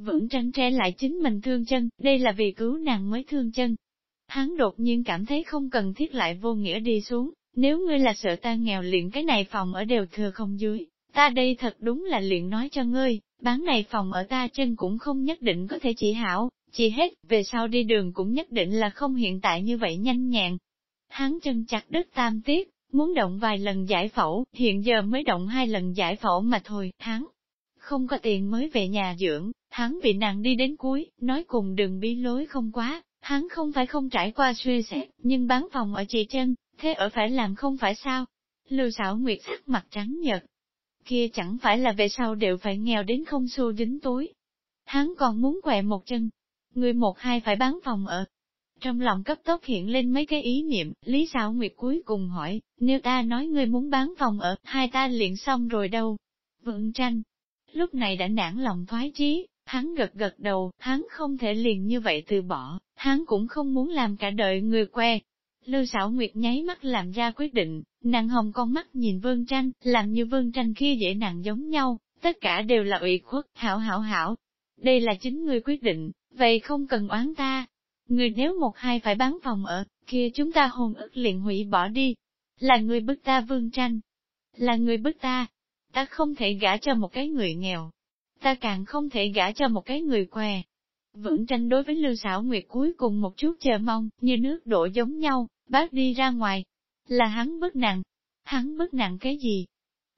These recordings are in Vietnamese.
Vẫn tranh tre lại chính mình thương chân, đây là vì cứu nàng mới thương chân. Hắn đột nhiên cảm thấy không cần thiết lại vô nghĩa đi xuống, nếu ngươi là sợ ta nghèo luyện cái này phòng ở đều thừa không dưới, ta đây thật đúng là luyện nói cho ngươi, bán này phòng ở ta chân cũng không nhất định có thể chỉ hảo, chỉ hết, về sau đi đường cũng nhất định là không hiện tại như vậy nhanh nhẹn. Hắn chân chặt đứt tam tiết, muốn động vài lần giải phẫu, hiện giờ mới động hai lần giải phẫu mà thôi, hắn không có tiền mới về nhà dưỡng, hắn bị nàng đi đến cuối, nói cùng đừng bí lối không quá, hắn không phải không trải qua suy xét, nhưng bán phòng ở chị chân, thế ở phải làm không phải sao? Lưu xảo nguyệt sắc mặt trắng nhợt, kia chẳng phải là về sau đều phải nghèo đến không xu dính túi. Hắn còn muốn quẹ một chân, người một hai phải bán phòng ở. Trong lòng cấp tốc hiện lên mấy cái ý niệm, Lý Sảo Nguyệt cuối cùng hỏi, nếu ta nói ngươi muốn bán phòng ở, hai ta liền xong rồi đâu. Vượng tranh, lúc này đã nản lòng thoái chí, hắn gật gật đầu, hắn không thể liền như vậy từ bỏ, hắn cũng không muốn làm cả đời người que. Lưu Sảo Nguyệt nháy mắt làm ra quyết định, nàng hồng con mắt nhìn Vương Tranh, làm như Vương Tranh kia dễ nàng giống nhau, tất cả đều là ủy khuất, hảo hảo hảo. Đây là chính ngươi quyết định, vậy không cần oán ta. Người nếu một hai phải bán phòng ở, kia chúng ta hồn ức liền hủy bỏ đi. Là người bức ta Vương Tranh. Là người bức ta. Ta không thể gả cho một cái người nghèo. Ta càng không thể gả cho một cái người què. Vững tranh đối với Lưu Sảo Nguyệt cuối cùng một chút chờ mong, như nước đổ giống nhau, bác đi ra ngoài, là hắn bức nặng. Hắn bức nặng cái gì?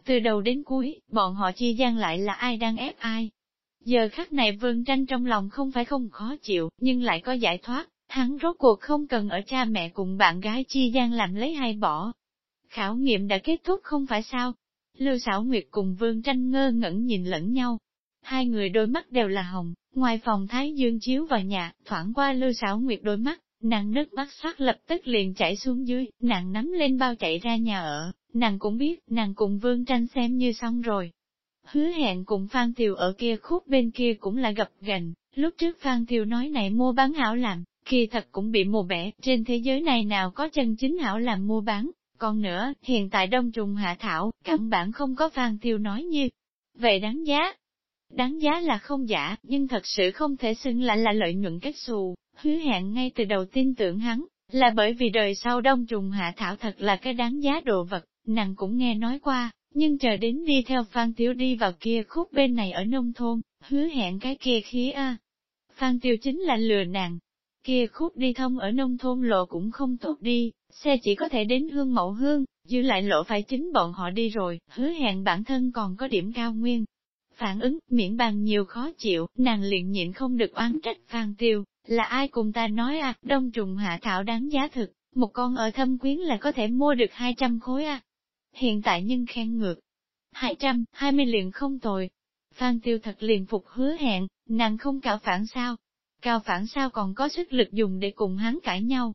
Từ đầu đến cuối, bọn họ chi gian lại là ai đang ép ai? Giờ khắc này vương tranh trong lòng không phải không khó chịu, nhưng lại có giải thoát, hắn rốt cuộc không cần ở cha mẹ cùng bạn gái chi gian làm lấy hay bỏ. Khảo nghiệm đã kết thúc không phải sao? Lưu Sảo nguyệt cùng vương tranh ngơ ngẩn nhìn lẫn nhau. Hai người đôi mắt đều là hồng, ngoài phòng Thái Dương chiếu vào nhà, thoảng qua lưu Sảo nguyệt đôi mắt, Nàng nước mắt sắc lập tức liền chảy xuống dưới, nàng nắm lên bao chạy ra nhà ở, nàng cũng biết, nàng cùng vương tranh xem như xong rồi. Hứa hẹn cùng Phan Tiều ở kia khúc bên kia cũng là gặp gành, lúc trước Phan Tiều nói này mua bán hảo làm, kỳ thật cũng bị mù bẻ, trên thế giới này nào có chân chính hảo làm mua bán, còn nữa, hiện tại đông trùng hạ thảo, căn bản không có Phan Tiêu nói như, vậy đáng giá. Đáng giá là không giả, nhưng thật sự không thể xưng lại là lợi nhuận kết xù, hứa hẹn ngay từ đầu tin tưởng hắn, là bởi vì đời sau đông trùng hạ thảo thật là cái đáng giá đồ vật, nàng cũng nghe nói qua, nhưng chờ đến đi theo Phan Tiêu đi vào kia khúc bên này ở nông thôn, hứa hẹn cái kia khí a. Phan Tiêu chính là lừa nàng, kia khúc đi thông ở nông thôn lộ cũng không tốt đi, xe chỉ có thể đến hương mậu hương, dư lại lộ phải chính bọn họ đi rồi, hứa hẹn bản thân còn có điểm cao nguyên. Phản ứng, miễn bàn nhiều khó chịu, nàng liền nhịn không được oán trách Phan Tiêu, là ai cùng ta nói à, đông trùng hạ thảo đáng giá thực, một con ở thâm quyến là có thể mua được 200 khối à. Hiện tại nhưng khen ngược. 200, 20 liền không tồi. Phan tiêu thật liền phục hứa hẹn, nàng không cạo phản sao. Cao phản sao còn có sức lực dùng để cùng hắn cãi nhau.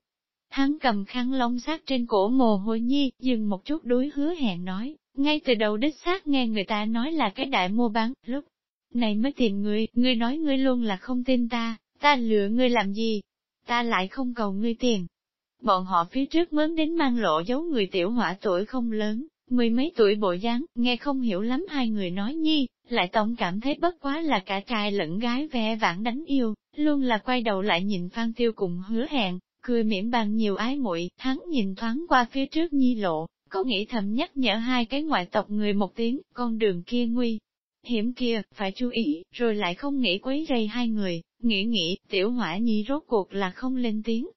Hắn cầm khăn lông sát trên cổ mồ hôi nhi, dừng một chút đuối hứa hẹn nói, ngay từ đầu đích xác nghe người ta nói là cái đại mua bán, lúc này mới tìm ngươi, ngươi nói ngươi luôn là không tin ta, ta lựa ngươi làm gì? Ta lại không cầu ngươi tiền. Bọn họ phía trước mướn đến mang lộ giấu người tiểu hỏa tuổi không lớn, mười mấy tuổi bộ dáng, nghe không hiểu lắm hai người nói nhi, lại tổng cảm thấy bất quá là cả trai lẫn gái ve vãn đánh yêu, luôn là quay đầu lại nhìn Phan Tiêu cùng hứa hẹn, cười miễn bàn nhiều ái muội hắn nhìn thoáng qua phía trước nhi lộ, có nghĩ thầm nhắc nhở hai cái ngoại tộc người một tiếng, con đường kia nguy. Hiểm kia, phải chú ý, rồi lại không nghĩ quấy rầy hai người, Nghĩ nghĩ, tiểu hỏa nhi rốt cuộc là không lên tiếng.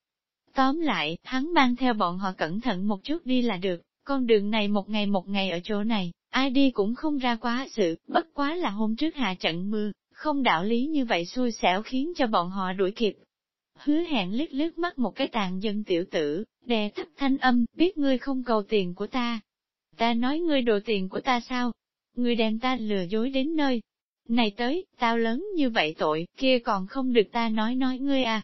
Tóm lại, hắn mang theo bọn họ cẩn thận một chút đi là được, con đường này một ngày một ngày ở chỗ này, ai đi cũng không ra quá sự, bất quá là hôm trước hạ trận mưa, không đạo lý như vậy xui xẻo khiến cho bọn họ đuổi kịp. Hứa hẹn liếc lướt mắt một cái tàn dân tiểu tử, đè thấp thanh âm, biết ngươi không cầu tiền của ta. Ta nói ngươi đồ tiền của ta sao? Ngươi đem ta lừa dối đến nơi, này tới, tao lớn như vậy tội, kia còn không được ta nói nói ngươi à.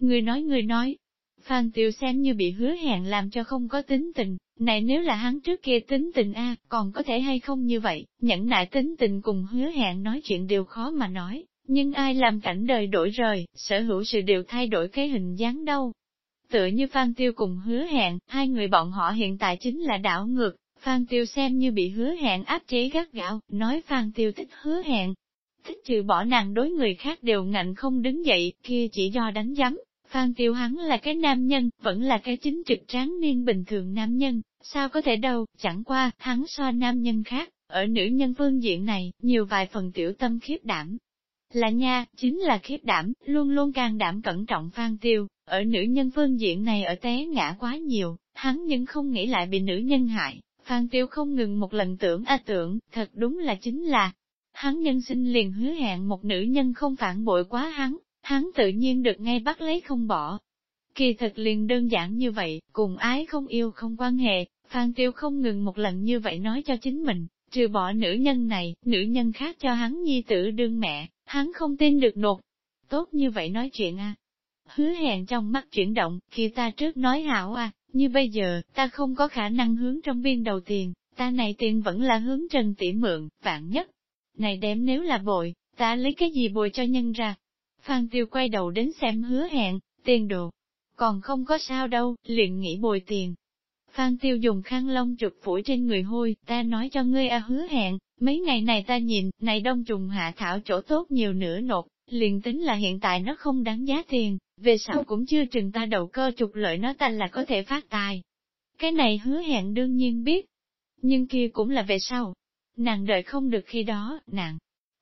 Ngươi nói ngươi nói. Phan Tiểu xem như bị hứa hẹn làm cho không có tính tình, này nếu là hắn trước kia tính tình a còn có thể hay không như vậy, nhẫn nại tính tình cùng hứa hẹn nói chuyện đều khó mà nói, nhưng ai làm cảnh đời đổi rời, sở hữu sự đều thay đổi cái hình dáng đâu. Tựa như Phan Tiêu cùng hứa hẹn, hai người bọn họ hiện tại chính là đảo ngược, Phan Tiêu xem như bị hứa hẹn áp chế gắt gạo, nói Phan Tiêu thích hứa hẹn, thích trừ bỏ nàng đối người khác đều ngạnh không đứng dậy, kia chỉ do đánh giấm. Phan Tiêu hắn là cái nam nhân, vẫn là cái chính trực tráng niên bình thường nam nhân, sao có thể đâu, chẳng qua, hắn so nam nhân khác, ở nữ nhân phương diện này, nhiều vài phần tiểu tâm khiếp đảm. Là nha, chính là khiếp đảm, luôn luôn can đảm cẩn trọng Phan Tiêu, ở nữ nhân phương diện này ở té ngã quá nhiều, hắn nhưng không nghĩ lại bị nữ nhân hại. Phan Tiêu không ngừng một lần tưởng a tưởng, thật đúng là chính là, hắn nhân sinh liền hứa hẹn một nữ nhân không phản bội quá hắn, hắn tự nhiên được ngay bắt lấy không bỏ. Kỳ thật liền đơn giản như vậy, cùng ái không yêu không quan hệ, Phan Tiêu không ngừng một lần như vậy nói cho chính mình, trừ bỏ nữ nhân này, nữ nhân khác cho hắn nhi tử đương mẹ, hắn không tin được nột. Tốt như vậy nói chuyện à. Hứa hẹn trong mắt chuyển động, khi ta trước nói hảo à, như bây giờ, ta không có khả năng hướng trong viên đầu tiền, ta này tiền vẫn là hướng trần tỉ mượn, vạn nhất. Này đem nếu là bội, ta lấy cái gì bồi cho nhân ra? Phan Tiêu quay đầu đến xem hứa hẹn, tiền đồ. Còn không có sao đâu, liền nghĩ bồi tiền. Phan Tiêu dùng khăn lông trục phủi trên người hôi, ta nói cho ngươi a hứa hẹn, mấy ngày này ta nhìn, này đông trùng hạ thảo chỗ tốt nhiều nữa nột, liền tính là hiện tại nó không đáng giá tiền, về sau cũng chưa chừng ta đầu cơ trục lợi nó ta là có thể phát tài. Cái này hứa hẹn đương nhiên biết, nhưng kia cũng là về sau. Nàng đợi không được khi đó, nàng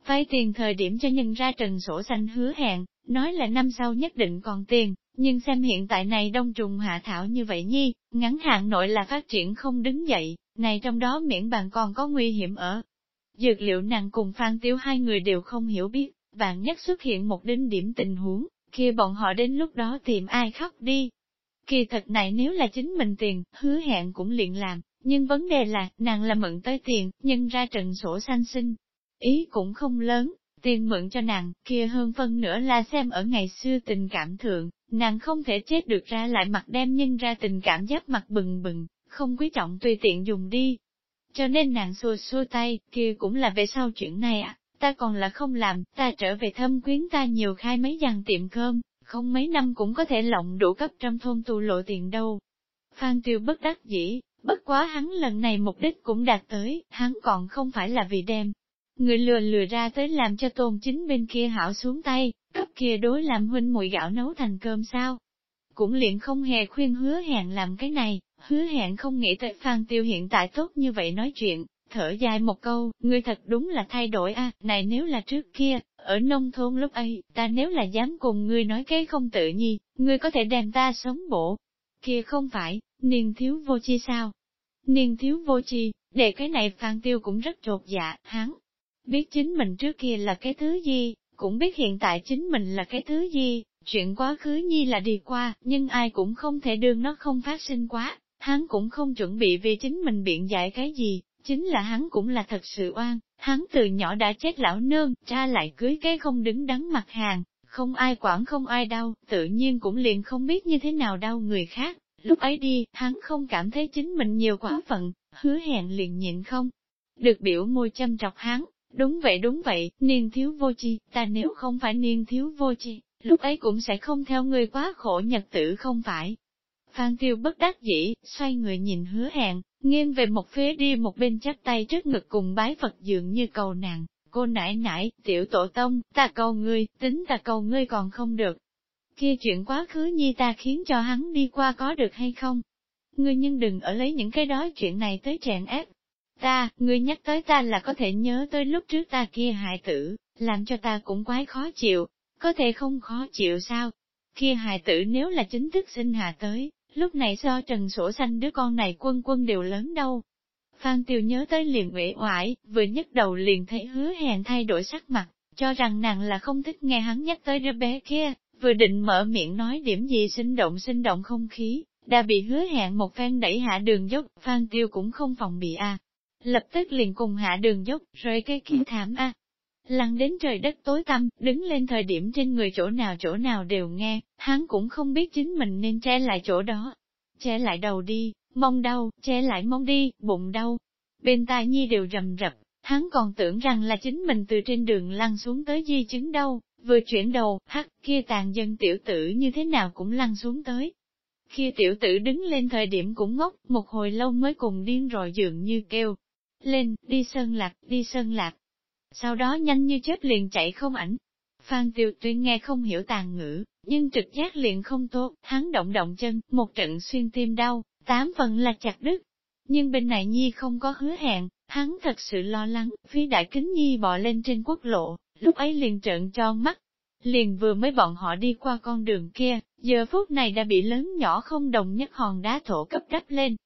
vay tiền thời điểm cho nhân ra trần sổ xanh hứa hẹn, nói là năm sau nhất định còn tiền, nhưng xem hiện tại này đông trùng hạ thảo như vậy nhi, ngắn hạn nội là phát triển không đứng dậy, này trong đó miễn bàn còn có nguy hiểm ở. Dược liệu nàng cùng Phan Tiêu hai người đều không hiểu biết, vạn nhất xuất hiện một đinh điểm tình huống, kia bọn họ đến lúc đó tìm ai khóc đi. Kỳ thật này nếu là chính mình tiền, hứa hẹn cũng liền làm, nhưng vấn đề là, nàng là mượn tới tiền, nhưng ra trận sổ sanh sinh. Ý cũng không lớn, tiền mượn cho nàng, kia hơn phân nữa là xem ở ngày xưa tình cảm thượng, nàng không thể chết được ra lại mặt đem nhân ra tình cảm giáp mặt bừng bừng, không quý trọng tùy tiện dùng đi. Cho nên nàng xua xua tay, kia cũng là về sau chuyện này à, ta còn là không làm, ta trở về thâm quyến ta nhiều khai mấy dàn tiệm cơm, không mấy năm cũng có thể lộng đủ cấp trong thôn tu lộ tiền đâu. Phan Tiêu bất đắc dĩ, bất quá hắn lần này mục đích cũng đạt tới, hắn còn không phải là vì đem. Người lừa lừa ra tới làm cho tôn chính bên kia hảo xuống tay, cấp kia đối làm huynh mùi gạo nấu thành cơm sao. Cũng liền không hề khuyên hứa hẹn làm cái này, hứa hẹn không nghĩ tới Phan Tiêu hiện tại tốt như vậy nói chuyện, thở dài một câu, ngươi thật đúng là thay đổi a này nếu là trước kia, ở nông thôn lúc ấy, ta nếu là dám cùng ngươi nói cái không tự nhi, ngươi có thể đem ta sống bộ. Kia không phải, niên thiếu vô chi sao? Niên thiếu vô chi, để cái này Phan Tiêu cũng rất trột dạ, hắn biết chính mình trước kia là cái thứ gì, cũng biết hiện tại chính mình là cái thứ gì, chuyện quá khứ nhi là đi qua, nhưng ai cũng không thể đương nó không phát sinh quá, hắn cũng không chuẩn bị vì chính mình biện giải cái gì, chính là hắn cũng là thật sự oan, hắn từ nhỏ đã chết lão nương, cha lại cưới cái không đứng đắn mặt hàng, không ai quản không ai đau, tự nhiên cũng liền không biết như thế nào đau người khác. Lúc ấy đi, hắn không cảm thấy chính mình nhiều quá phận, hứa hẹn liền nhịn không. Được biểu môi châm trọc hắn, đúng vậy đúng vậy, niên thiếu vô chi, ta nếu không phải niên thiếu vô chi, lúc ấy cũng sẽ không theo người quá khổ nhật tử không phải. Phan tiêu bất đắc dĩ, xoay người nhìn hứa hẹn, nghiêng về một phía đi một bên chắp tay trước ngực cùng bái Phật dường như cầu nàng, cô nãi nãi, tiểu tổ tông, ta cầu ngươi, tính ta cầu ngươi còn không được. Kia chuyện quá khứ nhi ta khiến cho hắn đi qua có được hay không? Ngươi nhưng đừng ở lấy những cái đó chuyện này tới chèn ép. Ta, ngươi nhắc tới ta là có thể nhớ tới lúc trước ta kia hại tử, làm cho ta cũng quái khó chịu, có thể không khó chịu sao? Kia hài tử nếu là chính thức sinh hạ tới, Lúc này do trần sổ xanh đứa con này quân quân đều lớn đâu. Phan Tiêu nhớ tới liền uể oải, vừa nhấc đầu liền thấy hứa hẹn thay đổi sắc mặt, cho rằng nàng là không thích nghe hắn nhắc tới đứa bé kia, vừa định mở miệng nói điểm gì sinh động sinh động không khí, đã bị hứa hẹn một phen đẩy hạ đường dốc, Phan Tiêu cũng không phòng bị a Lập tức liền cùng hạ đường dốc, rồi cái kia thảm a lăn đến trời đất tối tăm, đứng lên thời điểm trên người chỗ nào chỗ nào đều nghe, hắn cũng không biết chính mình nên che lại chỗ đó. Che lại đầu đi, mông đau, che lại mông đi, bụng đau. Bên tai nhi đều rầm rập, hắn còn tưởng rằng là chính mình từ trên đường lăn xuống tới di chứng đâu, vừa chuyển đầu, hắc, kia tàn dân tiểu tử như thế nào cũng lăn xuống tới. Kia tiểu tử đứng lên thời điểm cũng ngốc, một hồi lâu mới cùng điên rồi dường như kêu. Lên, đi sơn lạc, đi sơn lạc, sau đó nhanh như chớp liền chạy không ảnh. Phan Tiêu tuy nghe không hiểu tàn ngữ, nhưng trực giác liền không tốt, hắn động động chân, một trận xuyên tim đau, tám phần là chặt đứt. Nhưng bên này Nhi không có hứa hẹn, hắn thật sự lo lắng, phía đại kính Nhi bò lên trên quốc lộ, lúc ấy liền trợn tròn mắt. Liền vừa mới bọn họ đi qua con đường kia, giờ phút này đã bị lớn nhỏ không đồng nhất hòn đá thổ cấp đắp lên.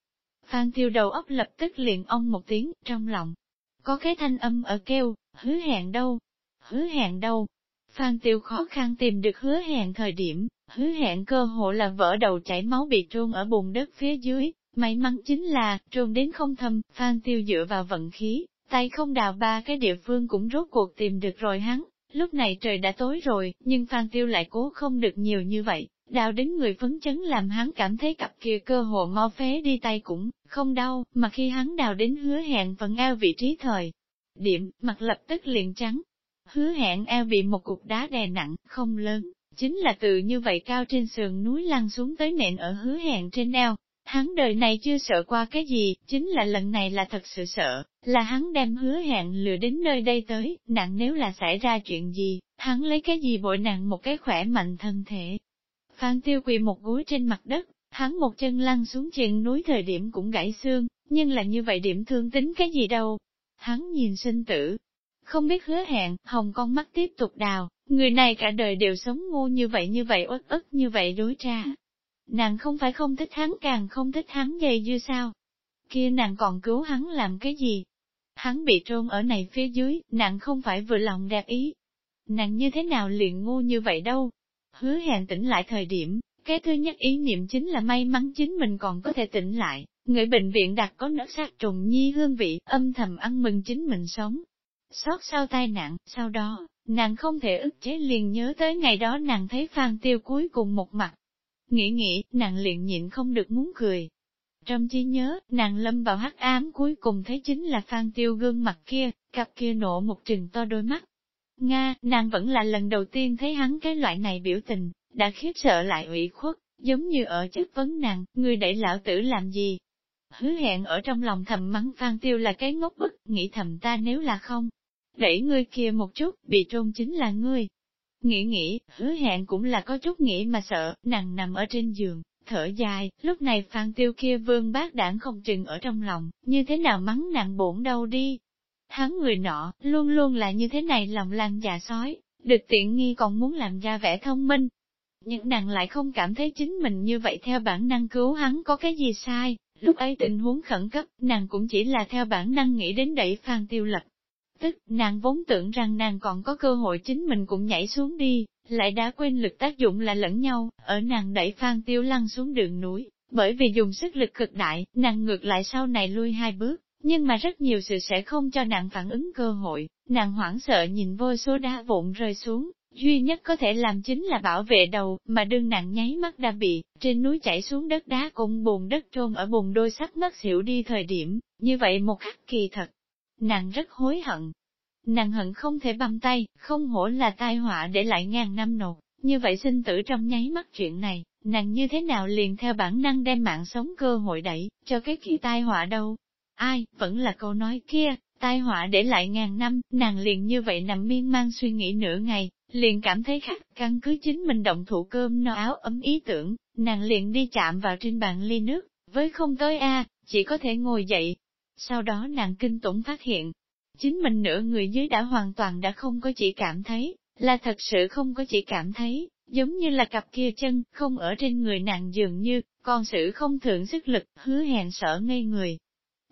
Phan tiêu đầu óc lập tức liền ong một tiếng, trong lòng. Có cái thanh âm ở kêu, hứa hẹn đâu? Hứa hẹn đâu? Phan tiêu khó khăn tìm được hứa hẹn thời điểm, hứa hẹn cơ hội là vỡ đầu chảy máu bị trôn ở bùn đất phía dưới. May mắn chính là, trôn đến không thâm, Phan tiêu dựa vào vận khí, tay không đào ba cái địa phương cũng rốt cuộc tìm được rồi hắn. Lúc này trời đã tối rồi, nhưng Phan Tiêu lại cố không được nhiều như vậy, đào đến người phấn chấn làm hắn cảm thấy cặp kia cơ hồ mò phế đi tay cũng không đau, mà khi hắn đào đến hứa hẹn phần eo vị trí thời. Điểm, mặt lập tức liền trắng. Hứa hẹn eo bị một cục đá đè nặng, không lớn, chính là từ như vậy cao trên sườn núi lăn xuống tới nện ở hứa hẹn trên eo. Hắn đời này chưa sợ qua cái gì, chính là lần này là thật sự sợ, là hắn đem hứa hẹn lừa đến nơi đây tới, nặng nếu là xảy ra chuyện gì, hắn lấy cái gì bội nặng một cái khỏe mạnh thân thể. Phan tiêu quỳ một gối trên mặt đất, hắn một chân lăn xuống chân núi thời điểm cũng gãy xương, nhưng là như vậy điểm thương tính cái gì đâu. Hắn nhìn sinh tử, không biết hứa hẹn, hồng con mắt tiếp tục đào, người này cả đời đều sống ngu như vậy như vậy uất ức như vậy đối tra. Nàng không phải không thích hắn càng không thích hắn dày dưa sao. Kia nàng còn cứu hắn làm cái gì? Hắn bị trôn ở này phía dưới, nàng không phải vừa lòng đẹp ý. Nàng như thế nào liền ngu như vậy đâu? Hứa hẹn tỉnh lại thời điểm, cái thứ nhất ý niệm chính là may mắn chính mình còn có thể tỉnh lại. Người bệnh viện đặt có nở sát trùng nhi hương vị, âm thầm ăn mừng chính mình sống. Xót sau tai nạn, sau đó, nàng không thể ức chế liền nhớ tới ngày đó nàng thấy Phan Tiêu cuối cùng một mặt. Nghĩ nghĩ, nàng liền nhịn không được muốn cười. Trong trí nhớ, nàng lâm vào hắc ám cuối cùng thấy chính là Phan Tiêu gương mặt kia, cặp kia nộ một trừng to đôi mắt. Nga, nàng vẫn là lần đầu tiên thấy hắn cái loại này biểu tình, đã khiếp sợ lại ủy khuất, giống như ở chất vấn nàng, người đẩy lão tử làm gì? Hứa hẹn ở trong lòng thầm mắng Phan Tiêu là cái ngốc bức, nghĩ thầm ta nếu là không, đẩy ngươi kia một chút, bị trôn chính là ngươi. Nghĩ nghĩ, hứa hẹn cũng là có chút nghĩ mà sợ, nàng nằm ở trên giường, thở dài, lúc này Phan Tiêu kia vương bác đảng không chừng ở trong lòng, như thế nào mắng nàng bổn đâu đi. Hắn người nọ, luôn luôn là như thế này lòng lăng dạ sói, được tiện nghi còn muốn làm ra vẻ thông minh, nhưng nàng lại không cảm thấy chính mình như vậy theo bản năng cứu hắn có cái gì sai, lúc ấy tình huống khẩn cấp, nàng cũng chỉ là theo bản năng nghĩ đến đẩy Phan Tiêu Lập. Tức, nàng vốn tưởng rằng nàng còn có cơ hội chính mình cũng nhảy xuống đi, lại đã quên lực tác dụng là lẫn nhau, ở nàng đẩy Phan Tiêu lăn xuống đường núi, bởi vì dùng sức lực cực đại, nàng ngược lại sau này lui hai bước, nhưng mà rất nhiều sự sẽ không cho nàng phản ứng cơ hội, nàng hoảng sợ nhìn vô số đá vụn rơi xuống, duy nhất có thể làm chính là bảo vệ đầu, mà đương nàng nháy mắt đã bị, trên núi chảy xuống đất đá cùng bùn đất trôn ở bùn đôi sắp mất xỉu đi thời điểm, như vậy một khắc kỳ thật. Nàng rất hối hận. Nàng hận không thể băm tay, không hổ là tai họa để lại ngàn năm nột, như vậy sinh tử trong nháy mắt chuyện này, nàng như thế nào liền theo bản năng đem mạng sống cơ hội đẩy, cho cái khi tai họa đâu. Ai, vẫn là câu nói kia, tai họa để lại ngàn năm, nàng liền như vậy nằm miên man suy nghĩ nửa ngày, liền cảm thấy khắc, căn cứ chính mình động thủ cơm no áo ấm ý tưởng, nàng liền đi chạm vào trên bàn ly nước, với không tới a, chỉ có thể ngồi dậy. Sau đó nàng kinh tủng phát hiện, chính mình nửa người dưới đã hoàn toàn đã không có chỉ cảm thấy, là thật sự không có chỉ cảm thấy, giống như là cặp kia chân, không ở trên người nàng dường như, còn sự không thượng sức lực, hứa hẹn sợ ngây người.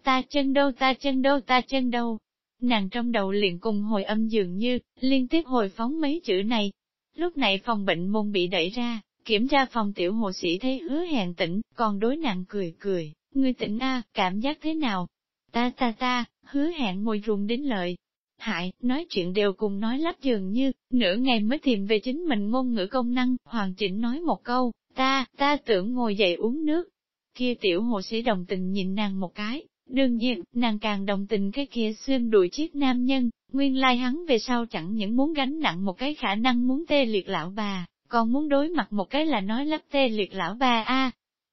Ta chân đâu ta chân đâu ta chân đâu, nàng trong đầu liền cùng hồi âm dường như, liên tiếp hồi phóng mấy chữ này. Lúc này phòng bệnh môn bị đẩy ra, kiểm tra phòng tiểu hộ sĩ thấy hứa hẹn tỉnh, còn đối nàng cười cười, ngươi tỉnh a, cảm giác thế nào? Ta ta ta, hứa hẹn ngồi rùng đến lợi. Hại, nói chuyện đều cùng nói lắp dường như, nửa ngày mới tìm về chính mình ngôn ngữ công năng, hoàn chỉnh nói một câu, ta, ta tưởng ngồi dậy uống nước. Kia tiểu hộ sĩ đồng tình nhìn nàng một cái, Đương nhiên, nàng càng đồng tình cái kia xuyên đuổi chiếc nam nhân, nguyên lai hắn về sau chẳng những muốn gánh nặng một cái khả năng muốn tê liệt lão bà, còn muốn đối mặt một cái là nói lắp tê liệt lão bà a.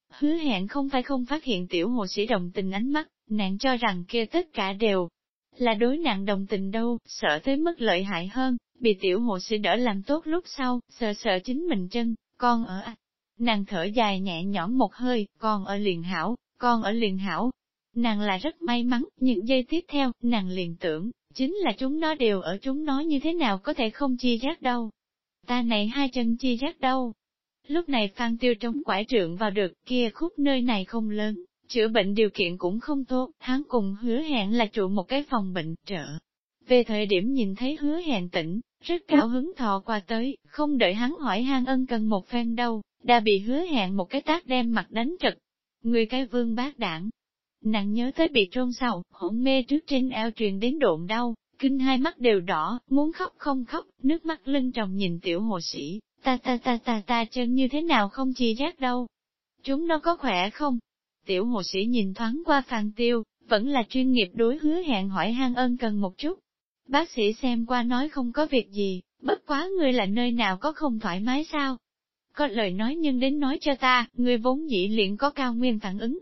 Hứa hẹn không phải không phát hiện tiểu hồ sĩ đồng tình ánh mắt, nàng cho rằng kia tất cả đều là đối nàng đồng tình đâu, sợ tới mức lợi hại hơn, bị tiểu hồ sĩ đỡ làm tốt lúc sau, sợ sợ chính mình chân, con ở Nàng thở dài nhẹ nhõm một hơi, con ở liền hảo, con ở liền hảo. Nàng là rất may mắn, những giây tiếp theo, nàng liền tưởng, chính là chúng nó đều ở chúng nó như thế nào có thể không chi rác đâu. Ta này hai chân chi rác đâu. Lúc này Phan Tiêu trống quải trượng vào được, kia khúc nơi này không lớn, chữa bệnh điều kiện cũng không tốt, hắn cùng hứa hẹn là trụ một cái phòng bệnh trợ. Về thời điểm nhìn thấy hứa hẹn tỉnh, rất cao hứng thò qua tới, không đợi hắn hỏi han ân cần một phen đâu, đã bị hứa hẹn một cái tác đem mặt đánh trật. Người cái vương bác đảng. Nàng nhớ tới bị trôn sau, hỗn mê trước trên eo truyền đến độn đau, kinh hai mắt đều đỏ, muốn khóc không khóc, nước mắt lưng tròng nhìn tiểu hồ sĩ, ta ta ta ta ta chân như thế nào không chi giác đâu. Chúng nó có khỏe không? Tiểu hồ sĩ nhìn thoáng qua phàn tiêu, vẫn là chuyên nghiệp đối hứa hẹn hỏi han ân cần một chút. Bác sĩ xem qua nói không có việc gì, bất quá người là nơi nào có không thoải mái sao? Có lời nói nhưng đến nói cho ta, ngươi vốn dĩ liền có cao nguyên phản ứng.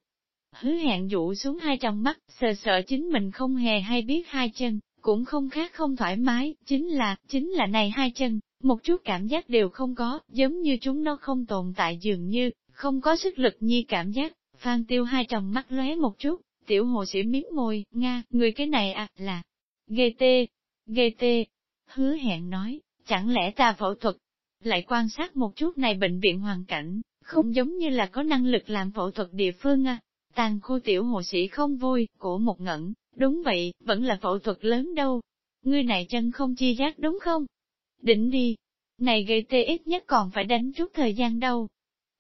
Hứa hẹn dụ xuống hai trong mắt, sờ sợ chính mình không hề hay biết hai chân, cũng không khác không thoải mái, chính là, chính là này hai chân, một chút cảm giác đều không có, giống như chúng nó không tồn tại dường như, không có sức lực nhi cảm giác, phan tiêu hai tròng mắt lóe một chút, tiểu hồ sĩ miếng môi, Nga, người cái này à, là, GT, GT, hứa hẹn nói, chẳng lẽ ta phẫu thuật, lại quan sát một chút này bệnh viện hoàn cảnh, không giống như là có năng lực làm phẫu thuật địa phương à. Tàn khu tiểu hồ sĩ không vui, cổ một ngẩn, đúng vậy, vẫn là phẫu thuật lớn đâu. Ngươi này chân không chi giác đúng không? Đỉnh đi. Này gây tê ít nhất còn phải đánh chút thời gian đâu.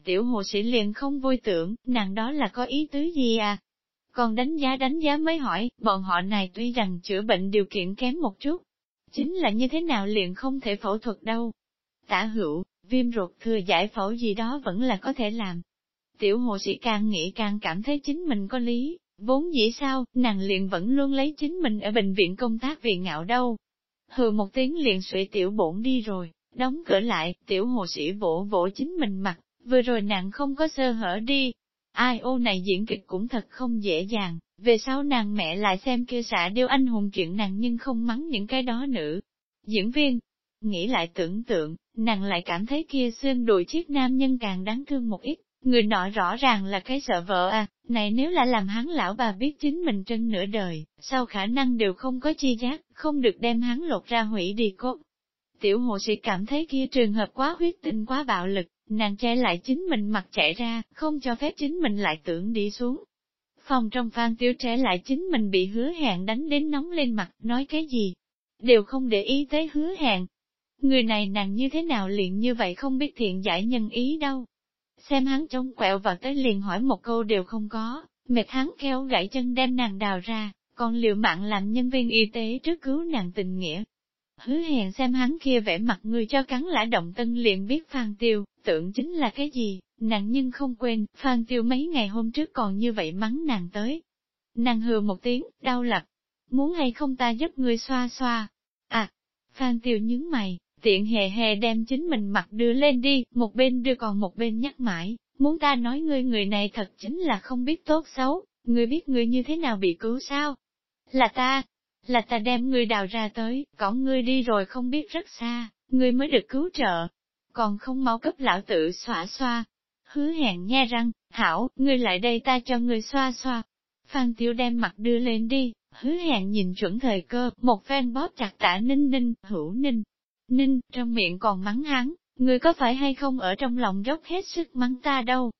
Tiểu hồ sĩ liền không vui tưởng, nàng đó là có ý tứ gì à? Còn đánh giá đánh giá mới hỏi, bọn họ này tuy rằng chữa bệnh điều kiện kém một chút, chính là như thế nào liền không thể phẫu thuật đâu tả hữu, viêm ruột thừa giải phẫu gì đó vẫn là có thể làm. Tiểu hồ sĩ càng nghĩ càng cảm thấy chính mình có lý, vốn dĩ sao, nàng liền vẫn luôn lấy chính mình ở bệnh viện công tác vì ngạo đâu. Hừ một tiếng liền suy tiểu bổn đi rồi, đóng cửa lại, tiểu hồ sĩ vỗ vỗ chính mình mặt, vừa rồi nàng không có sơ hở đi. Ai ô này diễn kịch cũng thật không dễ dàng, về sau nàng mẹ lại xem kia xã điêu anh hùng chuyện nàng nhưng không mắng những cái đó nữ. Diễn viên, Nghĩ lại tưởng tượng, nàng lại cảm thấy kia xương đùi chiếc nam nhân càng đáng thương một ít, người nọ rõ ràng là cái sợ vợ à, này nếu là làm hắn lão bà biết chính mình chân nửa đời, sau khả năng đều không có chi giác, không được đem hắn lột ra hủy đi cốt. Tiểu hộ sĩ cảm thấy kia trường hợp quá huyết tinh quá bạo lực, nàng che lại chính mình mặt chạy ra, không cho phép chính mình lại tưởng đi xuống. Phòng trong phan tiêu trẻ lại chính mình bị hứa hẹn đánh đến nóng lên mặt, nói cái gì? Đều không để ý tới hứa hẹn, Người này nàng như thế nào liền như vậy không biết thiện giải nhân ý đâu. Xem hắn trông quẹo vào tới liền hỏi một câu đều không có, mệt hắn kéo gãy chân đem nàng đào ra, còn liệu mạng làm nhân viên y tế trước cứu nàng tình nghĩa. Hứa hẹn xem hắn kia vẻ mặt người cho cắn lã động tân liền biết Phan Tiêu, tưởng chính là cái gì, nàng nhưng không quên, Phan Tiêu mấy ngày hôm trước còn như vậy mắng nàng tới. Nàng hừ một tiếng, đau lập, muốn hay không ta giúp người xoa xoa. À, Phan Tiêu nhướng mày, tiện hề hề đem chính mình mặt đưa lên đi, một bên đưa còn một bên nhắc mãi, muốn ta nói ngươi người này thật chính là không biết tốt xấu, ngươi biết ngươi như thế nào bị cứu sao? Là ta, là ta đem ngươi đào ra tới, cõng ngươi đi rồi không biết rất xa, ngươi mới được cứu trợ, còn không mau cấp lão tự xóa xoa. Hứa hẹn nghe răng, hảo, ngươi lại đây ta cho ngươi xoa xoa. Phan Tiểu đem mặt đưa lên đi, hứa hẹn nhìn chuẩn thời cơ, một phen bóp chặt tả ninh ninh, hữu ninh, Ninh, trong miệng còn mắng hắn, người có phải hay không ở trong lòng dốc hết sức mắng ta đâu.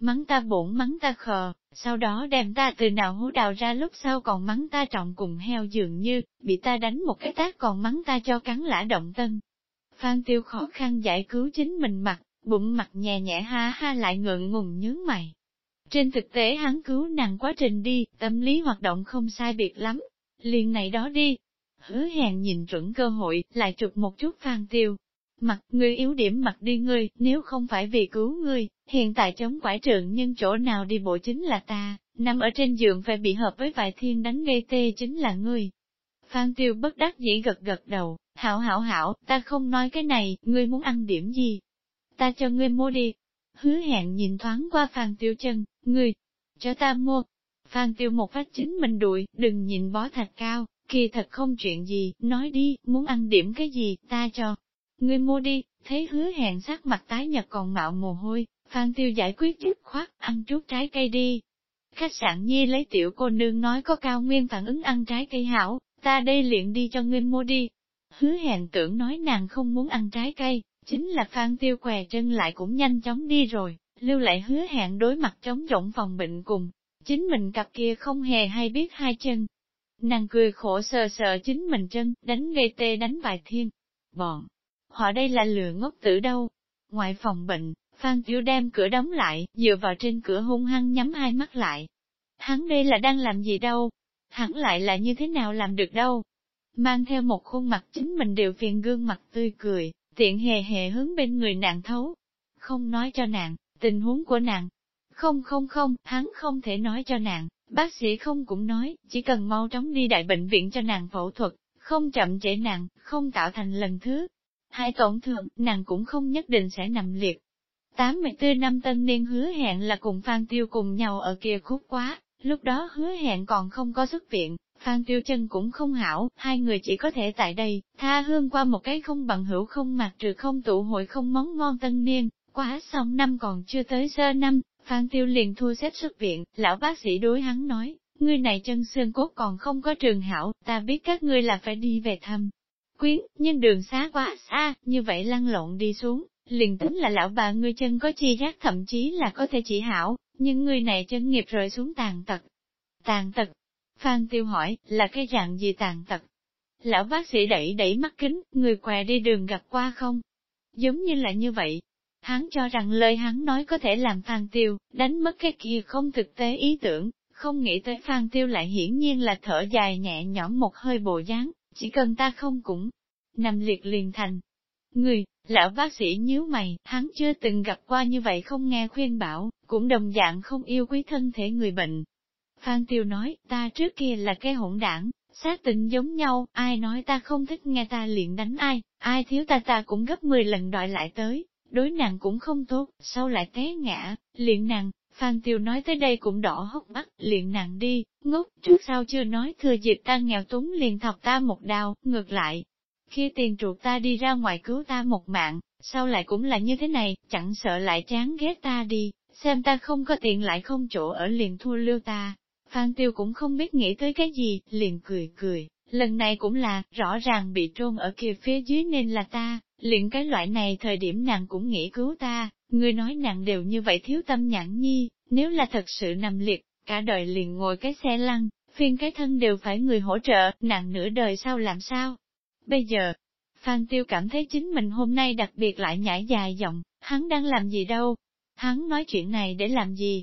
Mắng ta bổn mắng ta khờ, sau đó đem ta từ nào hú đào ra lúc sau còn mắng ta trọng cùng heo dường như, bị ta đánh một cái tác còn mắng ta cho cắn lã động tân. Phan tiêu khó khăn giải cứu chính mình mặt, bụng mặt nhẹ nhẹ ha ha lại ngượng ngùng nhướng mày. Trên thực tế hắn cứu nàng quá trình đi, tâm lý hoạt động không sai biệt lắm. Liền này đó đi, Hứa hẹn nhìn chuẩn cơ hội, lại trục một chút phan tiêu. Mặt, ngươi yếu điểm mặt đi ngươi, nếu không phải vì cứu ngươi, hiện tại chống quải trượng nhưng chỗ nào đi bộ chính là ta, nằm ở trên giường phải bị hợp với vài thiên đánh gây tê chính là ngươi. Phan tiêu bất đắc dĩ gật gật đầu, hảo hảo hảo, ta không nói cái này, ngươi muốn ăn điểm gì? Ta cho ngươi mua đi. Hứa hẹn nhìn thoáng qua Phan tiêu chân, ngươi, cho ta mua. Phan tiêu một phát chính mình đuổi, đừng nhìn bó thạch cao, Kỳ thật không chuyện gì, nói đi, muốn ăn điểm cái gì, ta cho. Ngươi mua đi, thấy hứa hẹn sắc mặt tái nhật còn mạo mồ hôi, Phan Tiêu giải quyết dứt khoát, ăn chút trái cây đi. Khách sạn nhi lấy tiểu cô nương nói có cao nguyên phản ứng ăn trái cây hảo, ta đây liền đi cho ngươi mua đi. Hứa hẹn tưởng nói nàng không muốn ăn trái cây, chính là Phan Tiêu què chân lại cũng nhanh chóng đi rồi, lưu lại hứa hẹn đối mặt chống rộng phòng bệnh cùng. Chính mình cặp kia không hề hay biết hai chân. Nàng cười khổ sờ sờ chính mình chân, đánh gây tê đánh vài thiên. Bọn, họ đây là lừa ngốc tử đâu. Ngoài phòng bệnh, Phan Tiêu đem cửa đóng lại, dựa vào trên cửa hung hăng nhắm hai mắt lại. Hắn đây là đang làm gì đâu? Hắn lại là như thế nào làm được đâu? Mang theo một khuôn mặt chính mình đều phiền gương mặt tươi cười, tiện hề hề hướng bên người nàng thấu. Không nói cho nàng, tình huống của nàng. Không không không, hắn không thể nói cho nàng, bác sĩ không cũng nói, chỉ cần mau chóng đi đại bệnh viện cho nàng phẫu thuật, không chậm trễ nàng, không tạo thành lần thứ. Hai tổn thương, nàng cũng không nhất định sẽ nằm liệt, 84 năm tân niên hứa hẹn là cùng Phan Tiêu cùng nhau ở kia khúc quá, lúc đó hứa hẹn còn không có xuất viện, Phan Tiêu chân cũng không hảo, hai người chỉ có thể tại đây, tha hương qua một cái không bằng hữu không mặc trừ không tụ hội không món ngon tân niên, quá xong năm còn chưa tới sơ năm, Phan Tiêu liền thu xếp xuất viện, lão bác sĩ đối hắn nói, ngươi này chân xương cốt còn không có trường hảo, ta biết các ngươi là phải đi về thăm. Quyến, nhưng đường xá quá xa, như vậy lăn lộn đi xuống, liền tính là lão bà ngươi chân có chi giác thậm chí là có thể chỉ hảo, nhưng người này chân nghiệp rơi xuống tàn tật. Tàn tật? Phan Tiêu hỏi, là cái dạng gì tàn tật? Lão bác sĩ đẩy đẩy mắt kính, người què đi đường gặp qua không? Giống như là như vậy. Hắn cho rằng lời hắn nói có thể làm Phan Tiêu, đánh mất cái kia không thực tế ý tưởng, không nghĩ tới Phan Tiêu lại hiển nhiên là thở dài nhẹ nhõm một hơi bộ dáng, chỉ cần ta không cũng nằm liệt liền thành. Người, Lão bác sĩ nhíu mày, hắn chưa từng gặp qua như vậy không nghe khuyên bảo, cũng đồng dạng không yêu quý thân thể người bệnh. Phan Tiêu nói, ta trước kia là cái hỗn đảng, xác tình giống nhau, ai nói ta không thích nghe ta liền đánh ai, ai thiếu ta ta cũng gấp 10 lần đòi lại tới, đối nàng cũng không tốt, sau lại té ngã, liền nàng, Phan Tiêu nói tới đây cũng đỏ hốc mắt, liền nàng đi, ngốc, trước sau chưa nói thừa dịp ta nghèo túng liền thọc ta một đao, ngược lại, khi tiền chuột ta đi ra ngoài cứu ta một mạng, sau lại cũng là như thế này, chẳng sợ lại chán ghét ta đi, xem ta không có tiền lại không chỗ ở liền thua lưu ta. Phan Tiêu cũng không biết nghĩ tới cái gì, liền cười cười, lần này cũng là, rõ ràng bị trôn ở kia phía dưới nên là ta, liền cái loại này thời điểm nàng cũng nghĩ cứu ta, người nói nàng đều như vậy thiếu tâm nhãn nhi, nếu là thật sự nằm liệt, cả đời liền ngồi cái xe lăn, phiên cái thân đều phải người hỗ trợ, nàng nửa đời sau làm sao, Bây giờ, Phan Tiêu cảm thấy chính mình hôm nay đặc biệt lại nhảy dài giọng, hắn đang làm gì đâu? Hắn nói chuyện này để làm gì?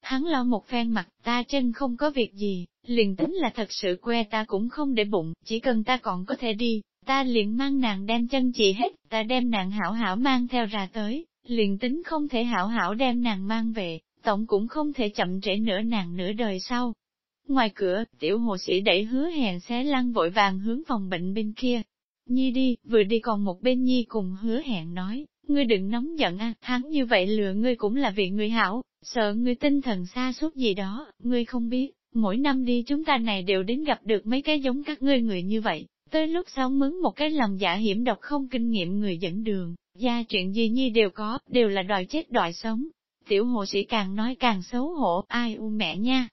Hắn lo một phen mặt, ta chân không có việc gì, liền tính là thật sự que ta cũng không để bụng, chỉ cần ta còn có thể đi, ta liền mang nàng đem chân chị hết, ta đem nàng hảo hảo mang theo ra tới, liền tính không thể hảo hảo đem nàng mang về, tổng cũng không thể chậm trễ nữa nàng nửa đời sau. Ngoài cửa, tiểu hồ sĩ đẩy hứa hẹn xé lăn vội vàng hướng phòng bệnh bên kia. Nhi đi, vừa đi còn một bên Nhi cùng hứa hẹn nói, ngươi đừng nóng giận à, hắn như vậy lừa ngươi cũng là vì ngươi hảo, sợ ngươi tinh thần xa suốt gì đó, ngươi không biết, mỗi năm đi chúng ta này đều đến gặp được mấy cái giống các ngươi người như vậy, tới lúc sau mướn một cái lòng giả hiểm độc không kinh nghiệm người dẫn đường, gia chuyện gì Nhi đều có, đều là đòi chết đòi sống. Tiểu hồ sĩ càng nói càng xấu hổ, ai u mẹ nha,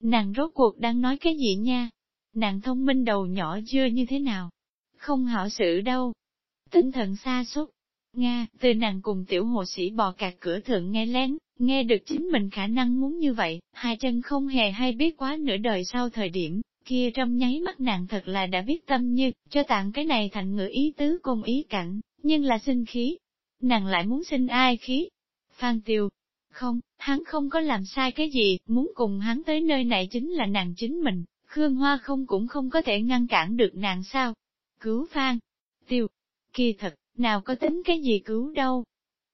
Nàng rốt cuộc đang nói cái gì nha? Nàng thông minh đầu nhỏ chưa như thế nào? Không hảo xử đâu. Tinh thần xa suốt. Nga, từ nàng cùng tiểu hồ sĩ bò cạt cửa thượng nghe lén, nghe được chính mình khả năng muốn như vậy, hai chân không hề hay biết quá nửa đời sau thời điểm, kia trong nháy mắt nàng thật là đã biết tâm như, cho tặng cái này thành ngữ ý tứ cùng ý cảnh, nhưng là sinh khí. Nàng lại muốn sinh ai khí? Phan Tiêu, không, hắn không có làm sai cái gì, muốn cùng hắn tới nơi này chính là nàng chính mình, Khương Hoa không cũng không có thể ngăn cản được nàng sao. Cứu Phan, tiêu, kỳ thật, nào có tính cái gì cứu đâu.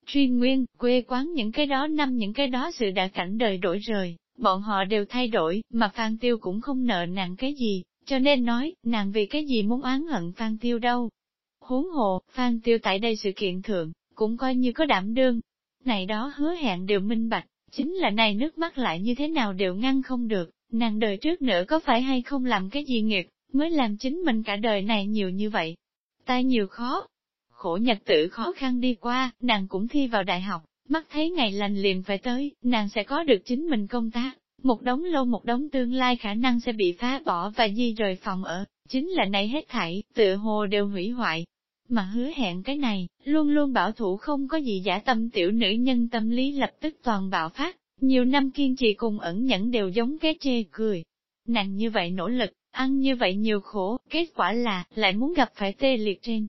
Chuyên nguyên, quê quán những cái đó năm những cái đó sự đã cảnh đời đổi rời, bọn họ đều thay đổi, mà Phan Tiêu cũng không nợ nàng cái gì, cho nên nói, nàng vì cái gì muốn oán hận Phan Tiêu đâu. Huống hồ, Phan Tiêu tại đây sự kiện thượng, cũng coi như có đảm đương, này đó hứa hẹn đều minh bạch, chính là này nước mắt lại như thế nào đều ngăn không được, nàng đời trước nữa có phải hay không làm cái gì nghiệp, mới làm chính mình cả đời này nhiều như vậy. Tai nhiều khó, khổ nhật tử khó khăn đi qua, nàng cũng thi vào đại học, mắt thấy ngày lành liền phải tới, nàng sẽ có được chính mình công tác, một đống lâu một đống tương lai khả năng sẽ bị phá bỏ và di rời phòng ở, chính là này hết thảy, tựa hồ đều hủy hoại. Mà hứa hẹn cái này, luôn luôn bảo thủ không có gì giả tâm tiểu nữ nhân tâm lý lập tức toàn bạo phát, nhiều năm kiên trì cùng ẩn nhẫn đều giống cái chê cười. Nàng như vậy nỗ lực, ăn như vậy nhiều khổ, kết quả là, lại muốn gặp phải tê liệt trên.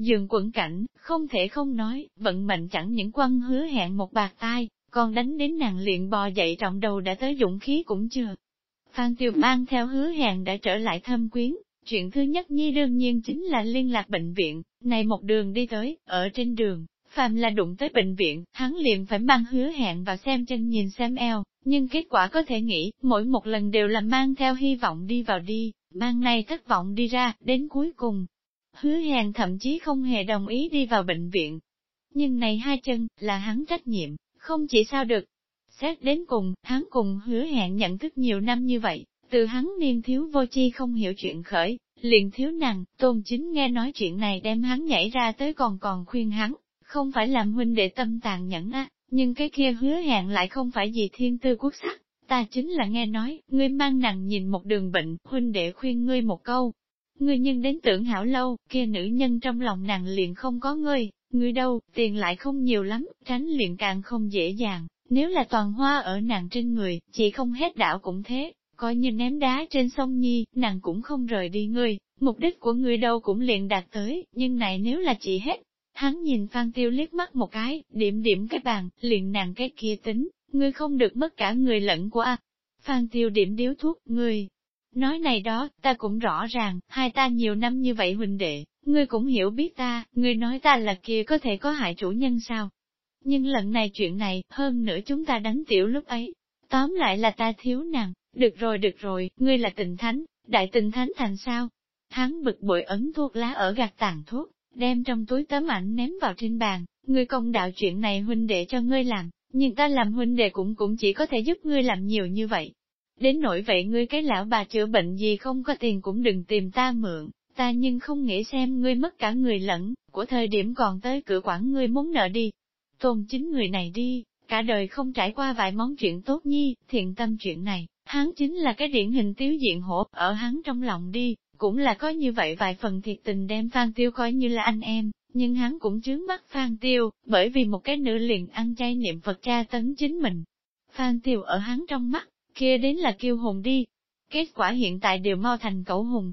Dường quận cảnh, không thể không nói, vận mệnh chẳng những quân hứa hẹn một bạc tai, còn đánh đến nàng liền bò dậy trọng đầu đã tới dũng khí cũng chưa. Phan Tiêu mang theo hứa hẹn đã trở lại thâm quyến, chuyện thứ nhất nhi đương nhiên chính là liên lạc bệnh viện, này một đường đi tới, ở trên đường, phàm là đụng tới bệnh viện, hắn liền phải mang hứa hẹn vào xem chân nhìn xem eo, nhưng kết quả có thể nghĩ, mỗi một lần đều là mang theo hy vọng đi vào đi, mang này thất vọng đi ra, đến cuối cùng. Hứa hẹn thậm chí không hề đồng ý đi vào bệnh viện. Nhưng này hai chân, là hắn trách nhiệm, không chỉ sao được. Xét đến cùng, hắn cùng hứa hẹn nhận thức nhiều năm như vậy, từ hắn niên thiếu vô chi không hiểu chuyện khởi, liền thiếu nàng tôn chính nghe nói chuyện này đem hắn nhảy ra tới còn còn khuyên hắn, không phải làm huynh đệ tâm tàn nhẫn á, nhưng cái kia hứa hẹn lại không phải gì thiên tư quốc sắc, ta chính là nghe nói, ngươi mang nặng nhìn một đường bệnh, huynh đệ khuyên ngươi một câu. Ngươi nhân đến tưởng hảo lâu, kia nữ nhân trong lòng nàng liền không có ngươi, ngươi đâu, tiền lại không nhiều lắm, tránh liền càng không dễ dàng, nếu là toàn hoa ở nàng trên người, chỉ không hết đảo cũng thế, coi như ném đá trên sông Nhi, nàng cũng không rời đi ngươi, mục đích của ngươi đâu cũng liền đạt tới, nhưng này nếu là chỉ hết, Hắn nhìn Phan Tiêu liếc mắt một cái, điểm điểm cái bàn, liền nàng cái kia tính, ngươi không được mất cả người lẫn của a. Phan Tiêu điểm điếu thuốc, ngươi. Nói này đó, ta cũng rõ ràng, hai ta nhiều năm như vậy huynh đệ, ngươi cũng hiểu biết ta, ngươi nói ta là kia có thể có hại chủ nhân sao. Nhưng lần này chuyện này, hơn nữa chúng ta đánh tiểu lúc ấy. Tóm lại là ta thiếu nàng, được rồi được rồi, ngươi là tình thánh, đại tình thánh thành sao? Hắn bực bội ấn thuốc lá ở gạt tàn thuốc, đem trong túi tấm ảnh ném vào trên bàn, ngươi công đạo chuyện này huynh đệ cho ngươi làm, nhưng ta làm huynh đệ cũng cũng chỉ có thể giúp ngươi làm nhiều như vậy. Đến nỗi vậy ngươi cái lão bà chữa bệnh gì không có tiền cũng đừng tìm ta mượn, ta nhưng không nghĩ xem ngươi mất cả người lẫn, của thời điểm còn tới cửa quản ngươi muốn nợ đi. Tôn chính người này đi, cả đời không trải qua vài món chuyện tốt nhi, thiện tâm chuyện này, hắn chính là cái điển hình tiếu diện hổ, ở hắn trong lòng đi, cũng là có như vậy vài phần thiệt tình đem Phan Tiêu coi như là anh em, nhưng hắn cũng chướng mắt Phan Tiêu, bởi vì một cái nữ liền ăn chay niệm Phật tra tấn chính mình. Phan Tiêu ở hắn trong mắt, kia đến là kêu hùng đi. Kết quả hiện tại đều mau thành cẩu hùng.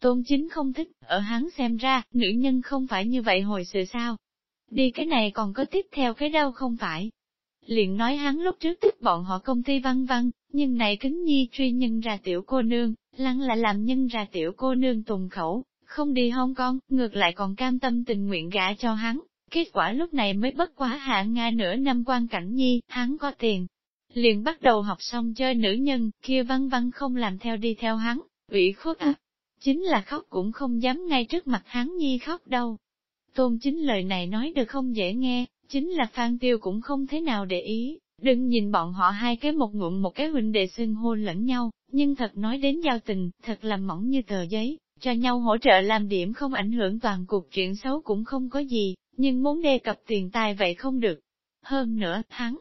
Tôn chính không thích, ở hắn xem ra, nữ nhân không phải như vậy hồi sự sao. Đi cái này còn có tiếp theo cái đâu không phải. Liền nói hắn lúc trước thích bọn họ công ty văn văn, nhưng này kính nhi truy nhân ra tiểu cô nương, lăng là làm nhân ra tiểu cô nương tùng khẩu, không đi hông con, ngược lại còn cam tâm tình nguyện gả cho hắn. Kết quả lúc này mới bất quá hạ Nga nửa năm quan cảnh nhi, hắn có tiền. Liền bắt đầu học xong chơi nữ nhân, kia văn văn không làm theo đi theo hắn, ủy khuất á Chính là khóc cũng không dám ngay trước mặt hắn nhi khóc đâu. Tôn chính lời này nói được không dễ nghe, chính là Phan Tiêu cũng không thế nào để ý, đừng nhìn bọn họ hai cái một ngụm một cái huynh đệ xưng hôn lẫn nhau, nhưng thật nói đến giao tình, thật là mỏng như tờ giấy, cho nhau hỗ trợ làm điểm không ảnh hưởng toàn cục chuyện xấu cũng không có gì, nhưng muốn đề cập tiền tài vậy không được. Hơn nữa, hắn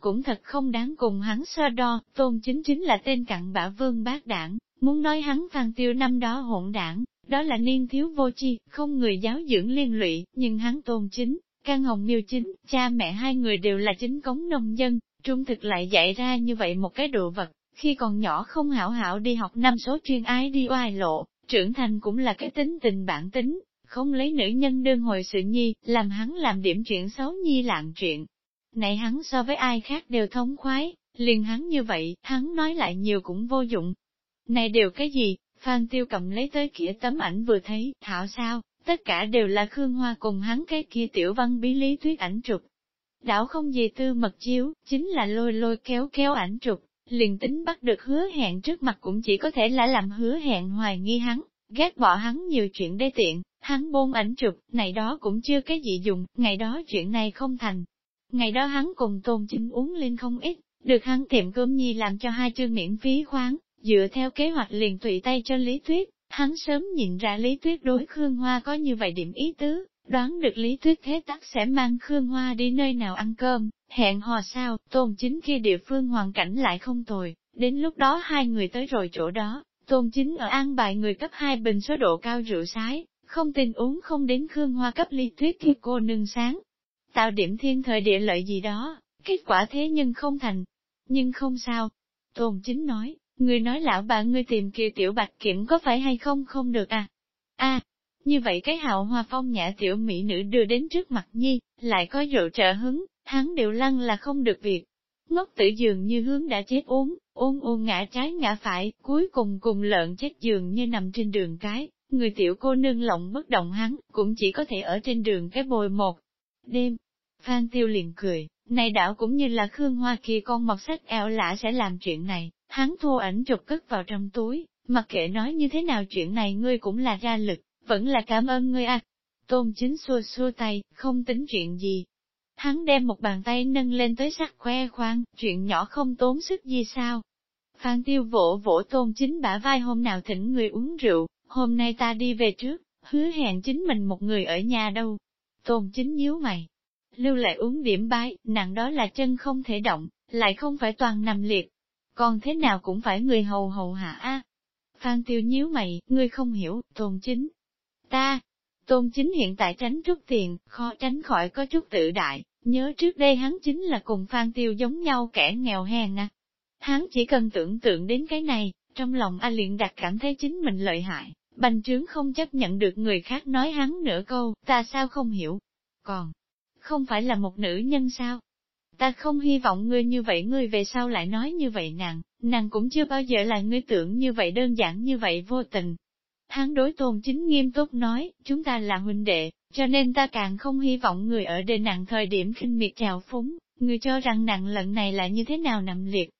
cũng thật không đáng cùng hắn so đo, tôn chính chính là tên cặn bã vương bác đảng, muốn nói hắn phan tiêu năm đó hỗn đảng, đó là niên thiếu vô chi, không người giáo dưỡng liên lụy, nhưng hắn tôn chính, căn Hồng Miêu chính, cha mẹ hai người đều là chính cống nông dân, trung thực lại dạy ra như vậy một cái đồ vật, khi còn nhỏ không hảo hảo đi học năm số chuyên ái đi oai lộ, trưởng thành cũng là cái tính tình bản tính, không lấy nữ nhân đơn hồi sự nhi, làm hắn làm điểm chuyện xấu nhi lạng chuyện. Này hắn so với ai khác đều thống khoái, liền hắn như vậy, hắn nói lại nhiều cũng vô dụng. Này đều cái gì, Phan Tiêu cầm lấy tới kia tấm ảnh vừa thấy, thảo sao, tất cả đều là Khương Hoa cùng hắn cái kia tiểu văn bí lý thuyết ảnh trục. Đảo không gì tư mật chiếu, chính là lôi lôi kéo kéo ảnh trục, liền tính bắt được hứa hẹn trước mặt cũng chỉ có thể là làm hứa hẹn hoài nghi hắn, ghét bỏ hắn nhiều chuyện đê tiện, hắn bôn ảnh chụp, này đó cũng chưa cái gì dùng, ngày đó chuyện này không thành. Ngày đó hắn cùng tôn chính uống lên không ít, được hắn tiệm cơm nhi làm cho hai chương miễn phí khoáng, dựa theo kế hoạch liền tùy tay cho Lý Thuyết, Hắn sớm nhìn ra Lý Tuyết đối Khương Hoa có như vậy điểm ý tứ, đoán được Lý Tuyết thế tắc sẽ mang Khương Hoa đi nơi nào ăn cơm, hẹn hò sao, tôn chính kia địa phương hoàn cảnh lại không tồi, đến lúc đó hai người tới rồi chỗ đó, tôn chính ở an bài người cấp hai bình số độ cao rượu sái, không tin uống không đến Khương Hoa cấp Lý Tuyết khi cô nương sáng. Tạo điểm thiên thời địa lợi gì đó, kết quả thế nhưng không thành. Nhưng không sao. Tôn chính nói, người nói lão bà ngươi tìm kia tiểu bạch kiểm có phải hay không không được à? a như vậy cái hạo hoa phong nhã tiểu mỹ nữ đưa đến trước mặt nhi, lại có rượu trợ hứng, hắn đều lăng là không được việc. Ngốc tử dường như hướng đã chết uống, uống uống ngã trái ngã phải, cuối cùng cùng lợn chết dường như nằm trên đường cái, người tiểu cô nương lộng bất động hắn, cũng chỉ có thể ở trên đường cái bồi một đêm. Phan Tiêu liền cười, này đảo cũng như là Khương Hoa kia con mọt sách eo lạ sẽ làm chuyện này, hắn thô ảnh chụp cất vào trong túi, mặc kệ nói như thế nào chuyện này ngươi cũng là ra lực, vẫn là cảm ơn ngươi à. Tôn chính xua xua tay, không tính chuyện gì. Hắn đem một bàn tay nâng lên tới sắc khoe khoang, chuyện nhỏ không tốn sức gì sao. Phan tiêu vỗ vỗ tôn chính bả vai hôm nào thỉnh người uống rượu, hôm nay ta đi về trước, hứa hẹn chính mình một người ở nhà đâu. Tôn chính nhíu mày. Lưu lại uống điểm bái, nặng đó là chân không thể động, lại không phải toàn nằm liệt. Còn thế nào cũng phải người hầu hầu hạ a. Phan tiêu nhíu mày, ngươi không hiểu, tôn chính, Ta, tôn chính hiện tại tránh chút tiền, khó tránh khỏi có chút tự đại, nhớ trước đây hắn chính là cùng Phan Tiêu giống nhau kẻ nghèo hèn à. Hắn chỉ cần tưởng tượng đến cái này, trong lòng A liền đặt cảm thấy chính mình lợi hại, bành trướng không chấp nhận được người khác nói hắn nửa câu, ta sao không hiểu. Còn, không phải là một nữ nhân sao? Ta không hy vọng ngươi như vậy ngươi về sau lại nói như vậy nàng, nàng cũng chưa bao giờ là ngươi tưởng như vậy đơn giản như vậy vô tình, Hắn đối tôn chính nghiêm túc nói, chúng ta là huynh đệ, cho nên ta càng không hy vọng người ở đề nàng thời điểm khinh miệt trào phúng, người cho rằng nặng lần này là như thế nào nằm liệt.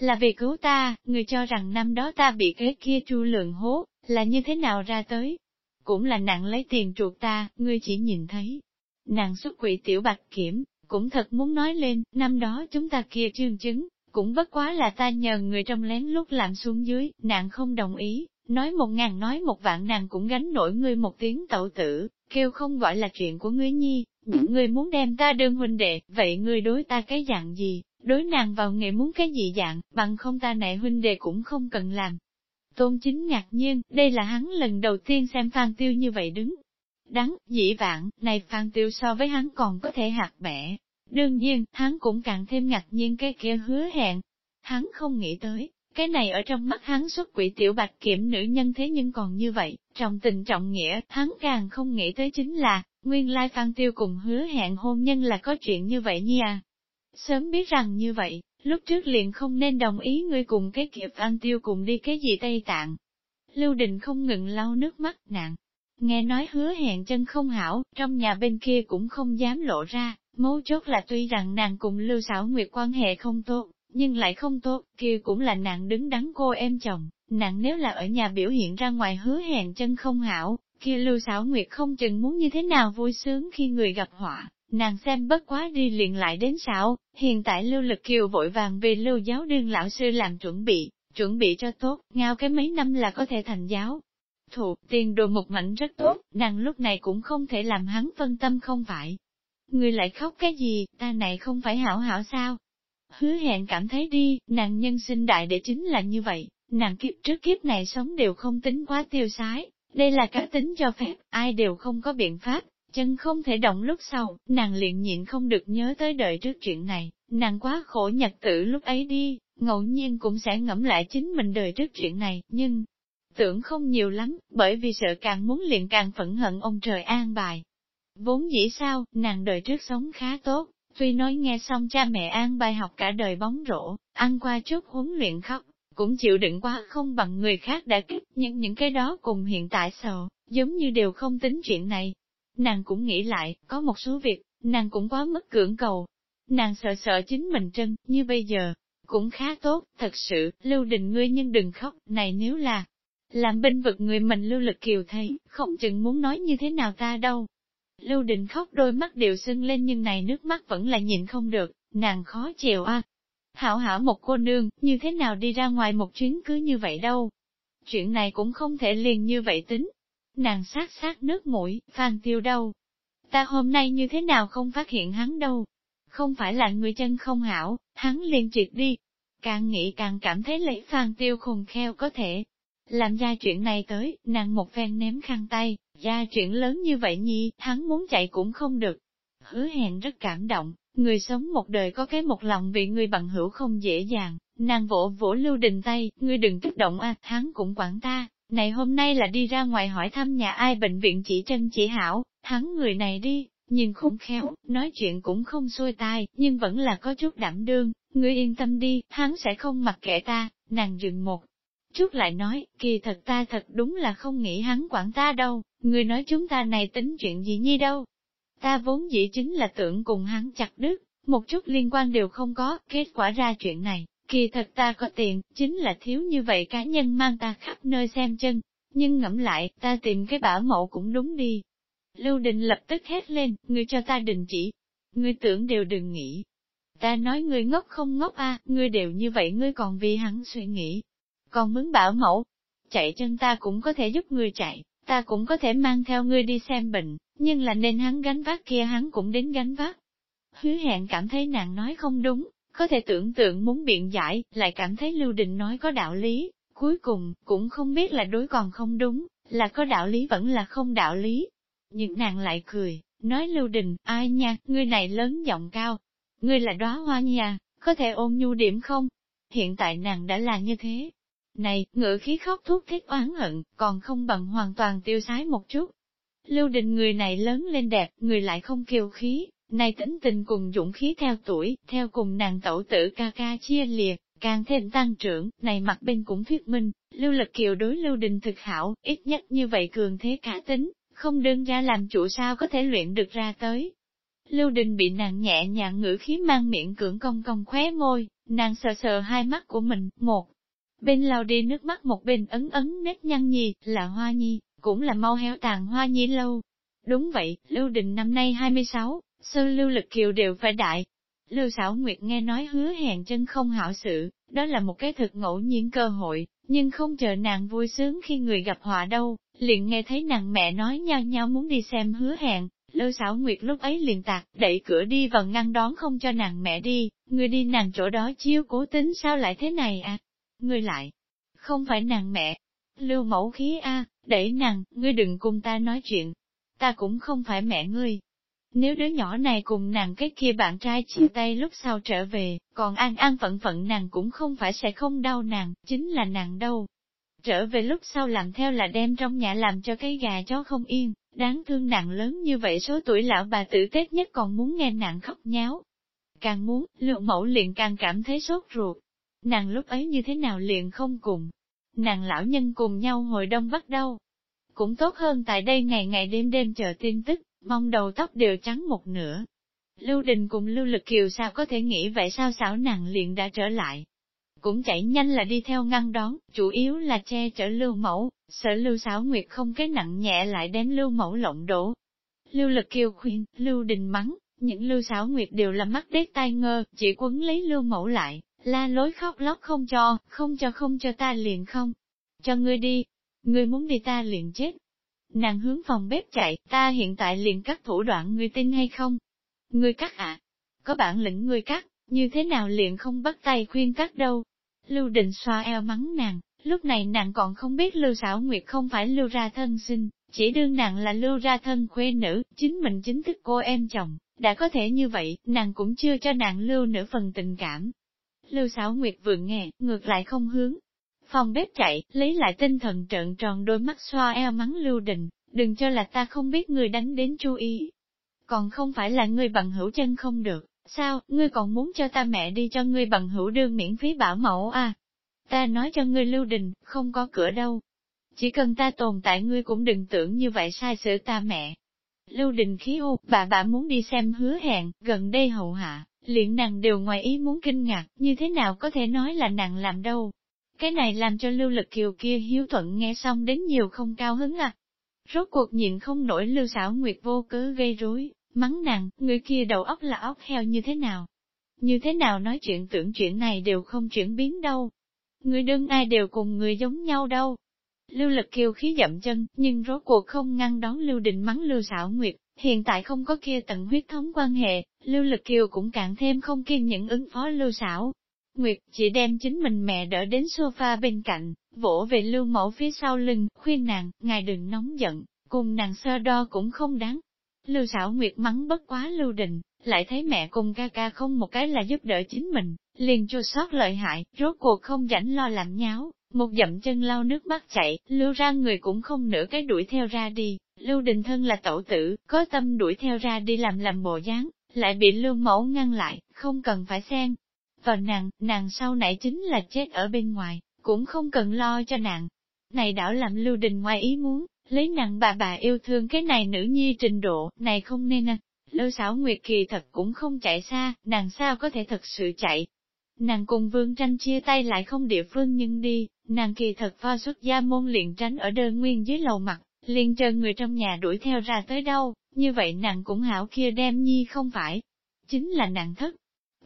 Là vì cứu ta, người cho rằng năm đó ta bị cái kia tru lượng hố, là như thế nào ra tới. Cũng là nặng lấy tiền chuột ta, ngươi chỉ nhìn thấy. Nàng xuất quỷ tiểu bạch kiểm, cũng thật muốn nói lên, năm đó chúng ta kia trương chứng, cũng bất quá là ta nhờ người trong lén lút làm xuống dưới, nàng không đồng ý, nói một ngàn nói một vạn nàng cũng gánh nổi ngươi một tiếng tẩu tử, kêu không gọi là chuyện của ngươi nhi, những người muốn đem ta đương huynh đệ, vậy ngươi đối ta cái dạng gì, đối nàng vào nghề muốn cái gì dạng, bằng không ta nệ huynh đệ cũng không cần làm. Tôn chính ngạc nhiên, đây là hắn lần đầu tiên xem Phan Tiêu như vậy đứng. Đắng, dĩ vãng, này Phan Tiêu so với hắn còn có thể hạt bẻ. Đương nhiên, hắn cũng càng thêm ngạc nhiên cái kia hứa hẹn. Hắn không nghĩ tới, cái này ở trong mắt hắn xuất quỷ tiểu bạch kiểm nữ nhân thế nhưng còn như vậy, trong tình trọng nghĩa, hắn càng không nghĩ tới chính là, nguyên lai Phan Tiêu cùng hứa hẹn hôn nhân là có chuyện như vậy nha. Sớm biết rằng như vậy, lúc trước liền không nên đồng ý ngươi cùng cái kiệp ăn Tiêu cùng đi cái gì Tây Tạng. Lưu Đình không ngừng lau nước mắt nạn. Nghe nói hứa hẹn chân không hảo, trong nhà bên kia cũng không dám lộ ra, mấu chốt là tuy rằng nàng cùng Lưu Sảo Nguyệt quan hệ không tốt, nhưng lại không tốt, kia cũng là nàng đứng đắn cô em chồng, nàng nếu là ở nhà biểu hiện ra ngoài hứa hẹn chân không hảo, kia lưu Sảo nguyệt không chừng muốn như thế nào vui sướng khi người gặp họa, nàng xem bất quá đi liền lại đến xảo, hiện tại lưu lực kiều vội vàng vì lưu giáo đương lão sư làm chuẩn bị, chuẩn bị cho tốt, ngao cái mấy năm là có thể thành giáo. Thụ, tiền đồ một mảnh rất tốt, nàng lúc này cũng không thể làm hắn phân tâm không phải. Người lại khóc cái gì, ta này không phải hảo hảo sao, Hứa hẹn cảm thấy đi, nàng nhân sinh đại để chính là như vậy, nàng kiếp trước kiếp này sống đều không tính quá tiêu sái, đây là cá tính cho phép, ai đều không có biện pháp, chân không thể động lúc sau, nàng liền nhịn không được nhớ tới đời trước chuyện này, nàng quá khổ nhật tử lúc ấy đi, ngẫu nhiên cũng sẽ ngẫm lại chính mình đời trước chuyện này, nhưng tưởng không nhiều lắm, bởi vì sợ càng muốn liền càng phẫn hận ông trời an bài. Vốn dĩ sao, nàng đời trước sống khá tốt, Tuy nói nghe xong cha mẹ an bài học cả đời bóng rổ, ăn qua chút huấn luyện khóc, cũng chịu đựng quá không bằng người khác đã kích, nhưng những cái đó cùng hiện tại sợ, giống như đều không tính chuyện này. Nàng cũng nghĩ lại, có một số việc, nàng cũng quá mất cưỡng cầu. Nàng sợ sợ chính mình chân, như bây giờ, cũng khá tốt, thật sự, lưu đình ngươi nhưng đừng khóc, này nếu là, làm binh vực người mình lưu lực kiều thấy, không chừng muốn nói như thế nào ta đâu. Lưu Đình khóc đôi mắt đều sưng lên nhưng này nước mắt vẫn là nhìn không được, nàng khó chịu a. Hảo hảo một cô nương, như thế nào đi ra ngoài một chuyến cứ như vậy đâu. chuyện này cũng không thể liền như vậy tính. Nàng sát sát nước mũi, Phan Tiêu đâu? Ta hôm nay như thế nào không phát hiện hắn đâu? Không phải là người chân không hảo, hắn liền triệt đi. Càng nghĩ càng cảm thấy lấy Phan Tiêu khùng kheo có thể. Làm ra chuyện này tới, nàng một phen ném khăn tay, ra chuyện lớn như vậy nhi, hắn muốn chạy cũng không được. Hứa hẹn rất cảm động, người sống một đời có cái một lòng vì người bằng hữu không dễ dàng, nàng vỗ vỗ lưu đình tay, ngươi đừng kích động a, hắn cũng quản ta, này hôm nay là đi ra ngoài hỏi thăm nhà ai bệnh viện chỉ trân chỉ hảo, hắn người này đi, nhìn khôn khéo, nói chuyện cũng không xuôi tai, nhưng vẫn là có chút đảm đương, ngươi yên tâm đi, hắn sẽ không mặc kệ ta, nàng dừng một. Chút lại nói, kỳ thật ta thật đúng là không nghĩ hắn quản ta đâu, người nói chúng ta này tính chuyện gì nhi đâu. Ta vốn dĩ chính là tưởng cùng hắn chặt đứt, một chút liên quan đều không có, kết quả ra chuyện này, kỳ thật ta có tiền, chính là thiếu như vậy cá nhân mang ta khắp nơi xem chân, nhưng ngẫm lại, ta tìm cái bảo mẫu cũng đúng đi. Lưu Đình lập tức hét lên, ngươi cho ta đình chỉ, ngươi tưởng đều đừng nghĩ. Ta nói ngươi ngốc không ngốc a, ngươi đều như vậy ngươi còn vì hắn suy nghĩ. Còn mướn bảo mẫu, chạy chân ta cũng có thể giúp ngươi chạy, ta cũng có thể mang theo ngươi đi xem bệnh, nhưng là nên hắn gánh vác kia hắn cũng đến gánh vác. Hứa hẹn cảm thấy nàng nói không đúng, có thể tưởng tượng muốn biện giải, lại cảm thấy Lưu Đình nói có đạo lý, cuối cùng, cũng không biết là đối còn không đúng, là có đạo lý vẫn là không đạo lý. Nhưng nàng lại cười, nói Lưu Đình, ai nha, ngươi này lớn giọng cao, ngươi là đóa hoa nha, có thể ôn nhu điểm không? Hiện tại nàng đã là như thế. Này, ngựa khí khóc thuốc thiết oán hận, còn không bằng hoàn toàn tiêu sái một chút. Lưu Đình người này lớn lên đẹp, người lại không kiêu khí, này tính tình cùng dũng khí theo tuổi, theo cùng nàng tẩu tử ca ca chia liệt, càng thêm tăng trưởng, này mặt bên cũng thuyết minh, lưu lực kiều đối lưu đình thực hảo, ít nhất như vậy cường thế cả tính, không đơn ra làm chủ sao có thể luyện được ra tới. Lưu đình bị nàng nhẹ nhàng ngữ khí mang miệng cưỡng cong cong khóe môi, nàng sờ sờ hai mắt của mình, một bên lao đi nước mắt một bên ấn ấn nếp nhăn nhì, là hoa nhi, cũng là mau héo tàn hoa nhi lâu. Đúng vậy, Lưu Đình năm nay 26, sư lưu lực kiều đều phải đại. Lưu xảo nguyệt nghe nói hứa hẹn chân không hảo sự, đó là một cái thực ngẫu nhiên cơ hội, nhưng không chờ nàng vui sướng khi người gặp họa đâu, liền nghe thấy nàng mẹ nói nhau nhau muốn đi xem hứa hẹn. Lưu xảo nguyệt lúc ấy liền tạc, đẩy cửa đi và ngăn đón không cho nàng mẹ đi, người đi nàng chỗ đó chiêu cố tính sao lại thế này à? Người lại, không phải nàng mẹ. Lưu mẫu khí a, đẩy nàng, ngươi đừng cùng ta nói chuyện. Ta cũng không phải mẹ ngươi, nếu đứa nhỏ này cùng nàng cái kia bạn trai chia tay lúc sau trở về, còn an an phận phận nàng cũng không phải sẽ không đau nàng, chính là nàng đâu. Trở về lúc sau làm theo là đem trong nhà làm cho cái gà chó không yên, đáng thương nàng lớn như vậy số tuổi lão bà tử Tết nhất còn muốn nghe nàng khóc nháo. Càng muốn, lượng mẫu liền càng cảm thấy sốt ruột. Nàng lúc ấy như thế nào liền không cùng. Nàng lão nhân cùng nhau hồi đông bắt đâu. Cũng tốt hơn tại đây ngày ngày đêm đêm chờ tin tức, mong đầu tóc đều trắng một nửa. Lưu Đình cùng Lưu Lực Kiều sao có thể nghĩ vậy sao xảo nàng liền đã trở lại. Cũng chạy nhanh là đi theo ngăn đón, chủ yếu là che chở Lưu Mẫu, sợ Lưu xảo Nguyệt không cái nặng nhẹ lại đến Lưu Mẫu lộng đổ. Lưu Lực Kiều khuyên, Lưu Đình mắng, những Lưu xảo Nguyệt đều là mắt đét tai ngơ, chỉ quấn lấy Lưu Mẫu lại, la lối khóc lóc không cho, không cho không cho ta liền không. Cho ngươi đi, ngươi muốn đi ta liền chết. Nàng hướng phòng bếp chạy, ta hiện tại liền cắt thủ đoạn ngươi tin hay không? Ngươi cắt ạ? À? Có bản lĩnh ngươi cắt, như thế nào liền không bắt tay khuyên cắt đâu? Lưu định xoa eo mắng nàng, lúc này nàng còn không biết Lưu Sảo Nguyệt không phải Lưu ra thân sinh, chỉ đương nàng là Lưu ra thân khuê nữ, chính mình chính thức cô em chồng, đã có thể như vậy, nàng cũng chưa cho nàng Lưu nửa phần tình cảm. Lưu Sảo Nguyệt vừa nghe, ngược lại không hướng, Phòng bếp chạy, lấy lại tinh thần trợn tròn đôi mắt xoa eo mắng Lưu Đình, đừng cho là ta không biết người đánh đến chú ý. Còn không phải là ngươi bằng hữu chân không được, sao, ngươi còn muốn cho ta mẹ đi cho ngươi bằng hữu đương miễn phí bảo mẫu à? Ta nói cho ngươi Lưu Đình, không có cửa đâu. Chỉ cần ta tồn tại ngươi cũng đừng tưởng như vậy sai sửa ta mẹ. Lưu Đình khí u, bà bà muốn đi xem hứa hẹn, gần đây hậu hạ, liền nàng đều ngoài ý muốn kinh ngạc, như thế nào có thể nói là nàng làm đâu. Cái này làm cho lưu lực kiều kia hiếu thuận nghe xong đến nhiều không cao hứng à. Rốt cuộc nhịn không nổi lưu xảo nguyệt vô cớ gây rối, mắng nàng, người kia đầu óc là óc heo như thế nào? Như thế nào nói chuyện tưởng chuyện này đều không chuyển biến đâu. Người đương ai đều cùng người giống nhau đâu. Lưu Lực Kiều khí dậm chân, nhưng rốt cuộc không ngăn đón Lưu Đình mắng Lưu xảo Nguyệt, hiện tại không có kia tận huyết thống quan hệ, Lưu Lực Kiều cũng càng thêm không kiên nhẫn ứng phó Lưu Sảo. Nguyệt chỉ đem chính mình mẹ đỡ đến sofa bên cạnh, vỗ về Lưu Mẫu phía sau lưng, khuyên nàng, ngài đừng nóng giận, cùng nàng sơ đo cũng không đáng. Lưu Sảo Nguyệt mắng bất quá Lưu Đình, lại thấy mẹ cùng ca ca không một cái là giúp đỡ chính mình, liền chua sót lợi hại, rốt cuộc không rảnh lo làm nháo, một dậm chân lau nước mắt chạy, lưu ra người cũng không nửa cái đuổi theo ra đi, lưu đình thân là tẩu tử, có tâm đuổi theo ra đi làm làm bộ dáng, lại bị lưu mẫu ngăn lại, không cần phải xen. Vào nàng, nàng sau nãy chính là chết ở bên ngoài, cũng không cần lo cho nàng. Này đảo làm lưu đình ngoài ý muốn, lấy nàng bà bà yêu thương cái này nữ nhi trình độ, này không nên à. Lưu xảo Nguyệt kỳ thật cũng không chạy xa, nàng sao có thể thật sự chạy, Nàng cùng vương tranh chia tay lại không địa phương nhưng đi, nàng kỳ thật pha xuất gia môn liền tránh ở đơn nguyên dưới lầu mặt, liền chờ người trong nhà đuổi theo ra tới đâu, như vậy nàng cũng hảo kia đem nhi không phải. Chính là nàng thất,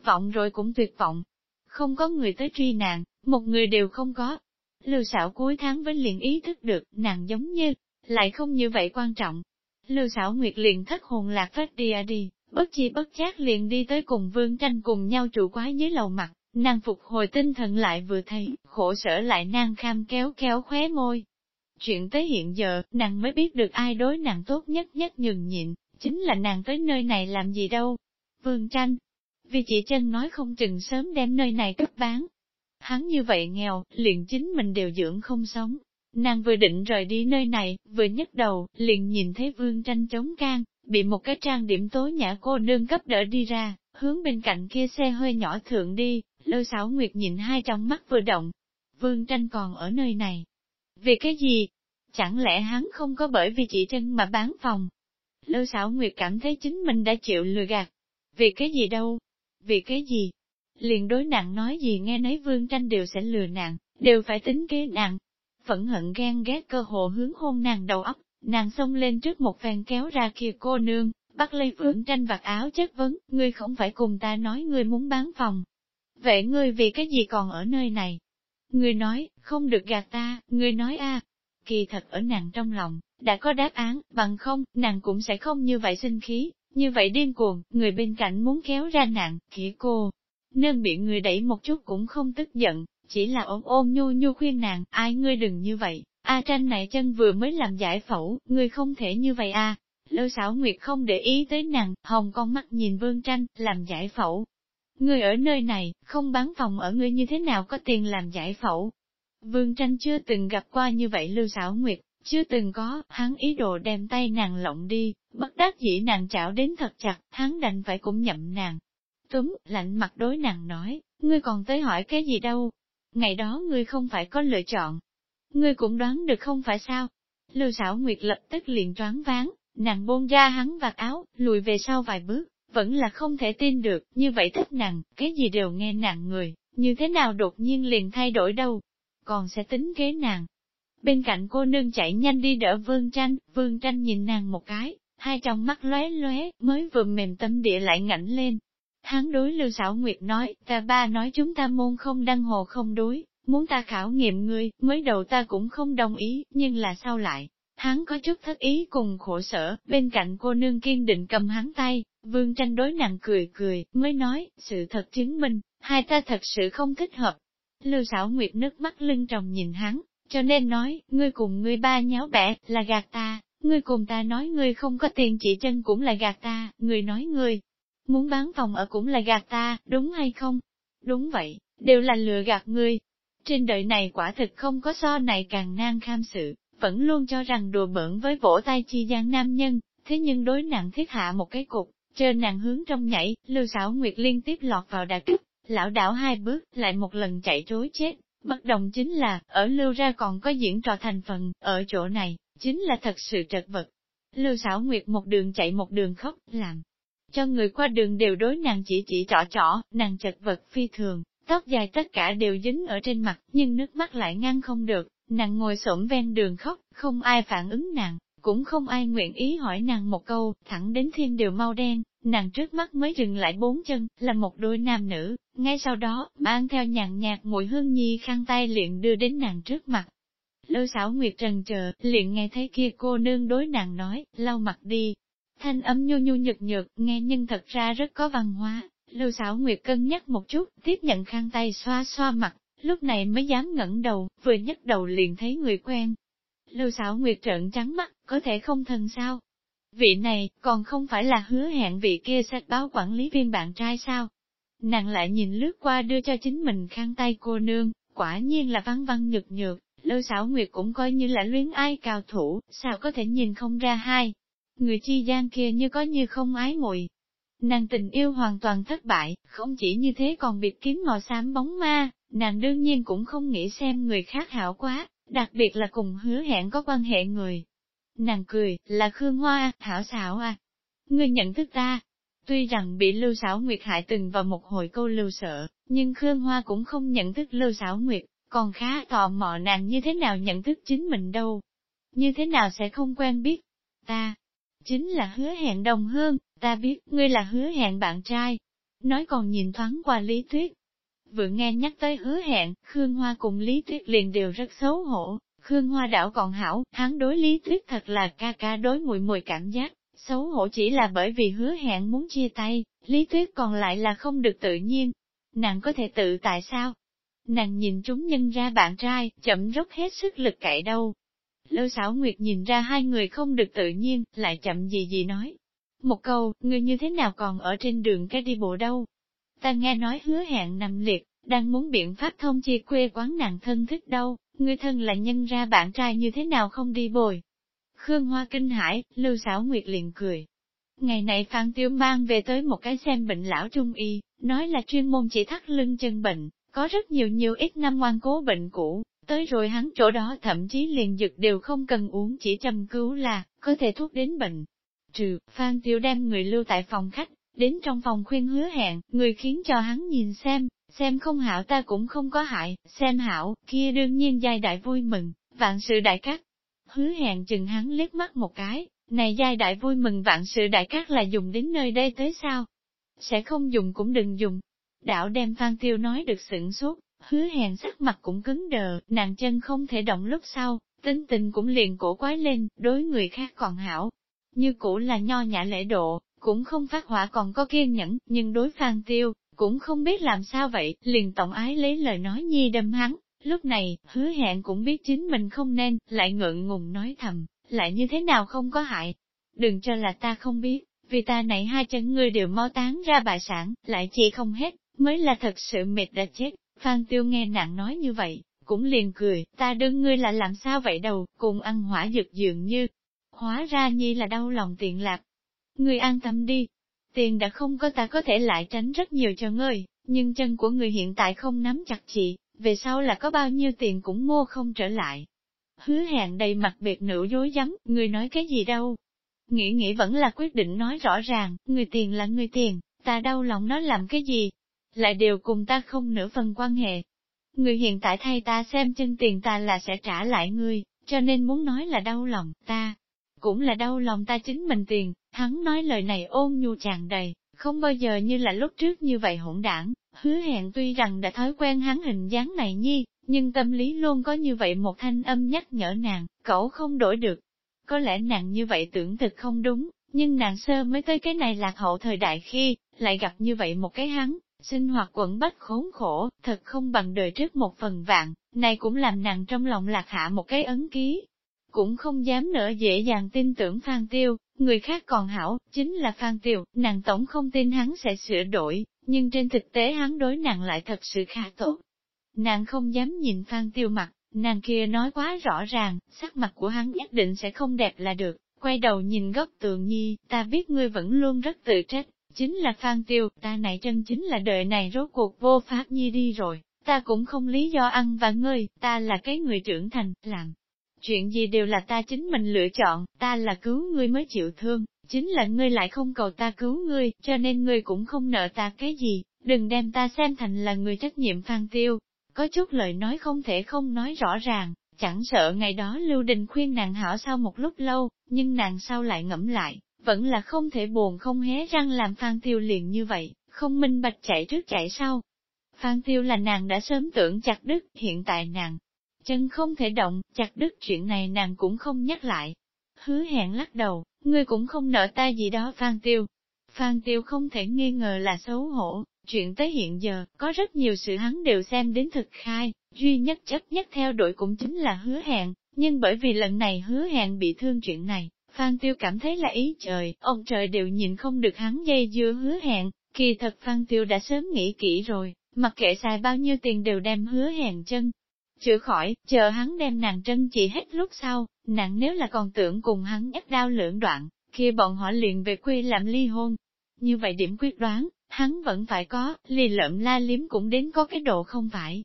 vọng rồi cũng tuyệt vọng. Không có người tới truy nàng, một người đều không có. Lưu xảo cuối tháng với liền ý thức được, nàng giống như, lại không như vậy quan trọng. Lưu xảo nguyệt liền thất hồn lạc phát đi à đi, bất chi bất giác liền đi tới cùng vương tranh cùng nhau trụ quái dưới lầu mặt, Nàng phục hồi tinh thần lại vừa thấy, khổ sở lại nàng kham kéo kéo khóe môi. Chuyện tới hiện giờ, nàng mới biết được ai đối nàng tốt nhất nhất nhường nhịn, chính là nàng tới nơi này làm gì đâu. Vương tranh, vì chị chân nói không chừng sớm đem nơi này cấp bán. Hắn như vậy nghèo, liền chính mình đều dưỡng không sống. Nàng vừa định rời đi nơi này, vừa nhấc đầu, liền nhìn thấy vương tranh chống can, bị một cái trang điểm tối nhã cô nương cấp đỡ đi ra, hướng bên cạnh kia xe hơi nhỏ thượng đi, Lôi Sảo Nguyệt nhìn hai trong mắt vừa động. Vương tranh còn ở nơi này. Vì cái gì? Chẳng lẽ hắn không có bởi vì chị chân mà bán phòng? Lôi Sảo Nguyệt cảm thấy chính mình đã chịu lừa gạt. Vì cái gì đâu? Vì cái gì? Liền đối nặng nói gì nghe nấy vương tranh đều sẽ lừa nàng, đều phải tính kế nàng. Phẫn hận ghen ghét cơ hồ hướng hôn nàng đầu óc, nàng xông lên trước một phen kéo ra kia cô nương, bắt lấy vương tranh vạt áo chất vấn, ngươi không phải cùng ta nói ngươi muốn bán phòng, Vậy ngươi vì cái gì còn ở nơi này? Ngươi nói, không được gạt ta, ngươi nói a Kỳ thật ở nàng trong lòng, đã có đáp án, bằng không, nàng cũng sẽ không như vậy sinh khí, như vậy điên cuồng, người bên cạnh muốn kéo ra nạn, khỉ cô. Nương bị người đẩy một chút cũng không tức giận, chỉ là ôm ôm nhu nhu khuyên nàng, ai ngươi đừng như vậy, a tranh này chân vừa mới làm giải phẫu, ngươi không thể như vậy à. a Lôi xảo nguyệt không để ý tới nàng, hồng con mắt nhìn vương tranh, làm giải phẫu, Người ở nơi này, không bán phòng ở ngươi như thế nào có tiền làm giải phẫu. Vương tranh chưa từng gặp qua như vậy lưu xảo nguyệt, chưa từng có, hắn ý đồ đem tay nàng lộng đi, bất đắc dĩ nàng chảo đến thật chặt, hắn đành phải cũng nhậm nàng. Túm, lạnh mặt đối nàng nói, ngươi còn tới hỏi cái gì đâu, ngày đó ngươi không phải có lựa chọn. Ngươi cũng đoán được không phải sao? Lưu xảo nguyệt lập tức liền choáng váng, nàng buông ra hắn vạt áo, lùi về sau vài bước, vẫn là không thể tin được, như vậy thích nàng, cái gì đều nghe nàng người, như thế nào đột nhiên liền thay đổi đâu, còn sẽ tính kế nàng. Bên cạnh cô nương chạy nhanh đi đỡ vương tranh, vương tranh nhìn nàng một cái, hai trong mắt lóe lóe, mới vừa mềm tâm địa lại ngảnh lên. Hắn đối lưu xảo nguyệt nói, ta ba nói chúng ta môn không đăng hồ không đối, muốn ta khảo nghiệm ngươi, mới đầu ta cũng không đồng ý, nhưng là sao lại, hắn có chút thất ý cùng khổ sở, bên cạnh cô nương kiên định cầm hắn tay, Vương tranh đối nặng cười cười, mới nói, sự thật chứng minh, hai ta thật sự không thích hợp. Lưu xảo nguyệt nước mắt lưng tròng nhìn hắn, cho nên nói, ngươi cùng ngươi ba nháo bẻ, là gạt ta, ngươi cùng ta nói ngươi không có tiền chỉ chân cũng là gạt ta, ngươi nói ngươi muốn bán phòng ở cũng là gạt ta, đúng hay không? Đúng vậy, đều là lừa gạt ngươi. Trên đời này quả thực không có so này càng nan kham sự, vẫn luôn cho rằng đùa bỡn với vỗ tay chi gian nam nhân, thế nhưng đối nặng thiết hạ một cái cục, trên nàng hướng trong nhảy, lưu xảo nguyệt liên tiếp lọt vào đà kích, lão đảo hai bước, lại một lần chạy trối chết. Bất đồng chính là, ở lưu ra còn có diễn trò thành phần, ở chỗ này, chính là thật sự trật vật. Lưu xảo nguyệt một đường chạy một đường khóc, làm cho người qua đường đều đối nàng chỉ chỉ trỏ trỏ, nàng chật vật phi thường, tóc dài tất cả đều dính ở trên mặt, nhưng nước mắt lại ngăn không được, nàng ngồi xổm ven đường khóc, không ai phản ứng nàng, cũng không ai nguyện ý hỏi nàng một câu, thẳng đến thiên đều mau đen, nàng trước mắt mới dừng lại bốn chân, là một đôi nam nữ, ngay sau đó, mang theo nhàn nhạt mùi hương nhi khăn tay liền đưa đến nàng trước mặt. Lưu xảo nguyệt trần chờ, liền nghe thấy kia cô nương đối nàng nói, lau mặt đi. Thanh âm nhu nhu nhược nhược, nghe nhưng thật ra rất có văn hóa. Lưu xảo nguyệt cân nhắc một chút, tiếp nhận khăn tay xoa xoa mặt, lúc này mới dám ngẩng đầu, vừa nhấc đầu liền thấy người quen. Lưu xảo nguyệt trợn trắng mắt, có thể không thân sao? Vị này, còn không phải là hứa hẹn vị kia sách báo quản lý viên bạn trai sao? Nàng lại nhìn lướt qua đưa cho chính mình khăn tay cô nương, quả nhiên là văn văn nhược nhược, Lưu xảo nguyệt cũng coi như là luyến ai cao thủ, sao có thể nhìn không ra hai. Người chi gian kia như có như không ái muội Nàng tình yêu hoàn toàn thất bại, không chỉ như thế còn biệt kiếm màu xám bóng ma, nàng đương nhiên cũng không nghĩ xem người khác hảo quá, đặc biệt là cùng hứa hẹn có quan hệ người. Nàng cười, là Khương Hoa, thảo xảo à. Ngươi nhận thức ta. Tuy rằng bị Lưu xảo Nguyệt hại từng vào một hồi câu lưu sợ, nhưng Khương Hoa cũng không nhận thức Lưu xảo Nguyệt, còn khá tò mò nàng như thế nào nhận thức chính mình đâu. Như thế nào sẽ không quen biết. Ta, chính là hứa hẹn đồng hương, ta biết ngươi là hứa hẹn bạn trai. Nói còn nhìn thoáng qua Lý Tuyết. Vừa nghe nhắc tới hứa hẹn, Khương Hoa cùng Lý Tuyết liền đều rất xấu hổ. Khương Hoa đảo còn hảo, hắn đối Lý Tuyết thật là ca ca đối mùi mùi cảm giác, xấu hổ chỉ là bởi vì hứa hẹn muốn chia tay, Lý Tuyết còn lại là không được tự nhiên. Nàng có thể tự tại sao? Nàng nhìn chúng nhân ra bạn trai, chậm rút hết sức lực cậy đâu. Lôi xảo nguyệt nhìn ra hai người không được tự nhiên, lại chậm gì gì nói. Một câu, người như thế nào còn ở trên đường cái đi bộ đâu? Ta nghe nói hứa hẹn nằm liệt, đang muốn biện pháp thông chi quê quán nàng thân thích đâu, người thân là nhân ra bạn trai như thế nào không đi bồi. Khương Hoa kinh hãi, Lưu Sảo nguyệt liền cười. Ngày này Phan Tiêu mang về tới một cái xem bệnh lão trung y, nói là chuyên môn chỉ thắt lưng chân bệnh, có rất nhiều nhiều ít năm ngoan cố bệnh cũ, tới rồi hắn chỗ đó thậm chí liền dược đều không cần uống chỉ chăm cứu là, có thể thuốc đến bệnh. Trừ, Phan Tiêu đem người lưu tại phòng khách, đến trong phòng khuyên hứa hẹn, người khiến cho hắn nhìn xem, xem không hảo ta cũng không có hại, xem hảo, kia đương nhiên giai đại vui mừng, vạn sự đại cát. Hứa hẹn chừng hắn liếc mắt một cái, này giai đại vui mừng vạn sự đại cát là dùng đến nơi đây tới sao? Sẽ không dùng cũng đừng dùng, Đạo đem Phan Tiêu nói được sửng suốt, hứa hẹn sắc mặt cũng cứng đờ, nàng chân không thể động lúc sau, tính tình cũng liền cổ quái lên, đối người khác còn hảo. Như cũ là nho nhã lễ độ, cũng không phát hỏa còn có kiên nhẫn, nhưng đối Phan Tiêu, cũng không biết làm sao vậy, liền tổng ái lấy lời nói nhi đâm hắn. Lúc này, hứa hẹn cũng biết chính mình không nên, lại ngượng ngùng nói thầm, lại như thế nào không có hại. Đừng cho là ta không biết, vì ta này hai chân ngươi đều mau tán ra bài sản, lại chỉ không hết, mới là thật sự mệt đã chết. Phan Tiêu nghe nàng nói như vậy, cũng liền cười, ta đương ngươi là làm sao vậy đâu, cùng ăn hỏa dược dường như. Hóa ra nhi là đau lòng tiện lạc. Ngươi an tâm đi, tiền đã không có ta có thể lại tránh rất nhiều cho ngươi, nhưng chân của người hiện tại không nắm chặt chị, về sau là có bao nhiêu tiền cũng mua không trở lại. Hứa hẹn đầy mặt biệt nữ dối rắm người nói cái gì đâu. Nghĩ nghĩ vẫn là quyết định nói rõ ràng, người tiền là người tiền, ta đau lòng nó làm cái gì, lại đều cùng ta không nửa phần quan hệ. Người hiện tại thay ta xem chân tiền ta là sẽ trả lại ngươi, cho nên muốn nói là đau lòng ta, cũng là đau lòng ta chính mình tiền, hắn nói lời này ôn nhu tràn đầy, không bao giờ như là lúc trước như vậy hỗn đảng, hứa hẹn tuy rằng đã thói quen hắn hình dáng này nhi, nhưng tâm lý luôn có như vậy một thanh âm nhắc nhở nàng, cậu không đổi được. Có lẽ nàng như vậy tưởng thực không đúng, nhưng nàng sơ mới tới cái này lạc hậu thời đại khi, lại gặp như vậy một cái hắn, Sinh hoạt quẩn bách khốn khổ, thật không bằng đời trước một phần vạn, này cũng làm nàng trong lòng lạc hạ một cái ấn ký. Cũng không dám nữa dễ dàng tin tưởng Phan Tiêu, người khác còn hảo, chính là Phan Tiêu, nàng tổng không tin hắn sẽ sửa đổi, nhưng trên thực tế hắn đối nàng lại thật sự khá tốt. Nàng không dám nhìn Phan Tiêu mặt, nàng kia nói quá rõ ràng, sắc mặt của hắn nhất định sẽ không đẹp là được, quay đầu nhìn góc tường nhi, ta biết ngươi vẫn luôn rất tự trách, chính là Phan Tiêu, ta này chân chính là đời này rốt cuộc vô pháp nhi đi rồi, ta cũng không lý do ăn và ngươi, ta là cái người trưởng thành, làm. Chuyện gì đều là ta chính mình lựa chọn, ta là cứu ngươi mới chịu thương, chính là ngươi lại không cầu ta cứu ngươi, cho nên ngươi cũng không nợ ta cái gì, đừng đem ta xem thành là người trách nhiệm Phan Tiêu. Có chút lời nói không thể không nói rõ ràng, chẳng sợ ngày đó Lưu Đình khuyên nàng hảo sau một lúc lâu, nhưng nàng sau lại ngẫm lại, vẫn là không thể buồn không hé răng làm Phan Tiêu liền như vậy, không minh bạch chạy trước chạy sau. Phan Tiêu là nàng đã sớm tưởng chặt đứt, hiện tại nàng chân không thể động, chặt đứt chuyện này nàng cũng không nhắc lại. Hứa hẹn lắc đầu, ngươi cũng không nợ ta gì đó Phan Tiêu. Phan Tiêu không thể nghi ngờ là xấu hổ, chuyện tới hiện giờ, có rất nhiều sự hắn đều xem đến thực khai, duy nhất chấp nhất theo đuổi cũng chính là hứa hẹn, nhưng bởi vì lần này hứa hẹn bị thương chuyện này, Phan Tiêu cảm thấy là ý trời, ông trời đều nhìn không được hắn dây dưa hứa hẹn, kỳ thật Phan Tiêu đã sớm nghĩ kỹ rồi, mặc kệ xài bao nhiêu tiền đều đem hứa hẹn chân. Chữa khỏi, chờ hắn đem nàng trân chỉ hết lúc sau, nàng nếu là còn tưởng cùng hắn ép đau lưỡng đoạn, kia bọn họ liền về quê làm ly hôn. Như vậy điểm quyết đoán, hắn vẫn phải có, lì lợm la liếm cũng đến có cái độ không phải.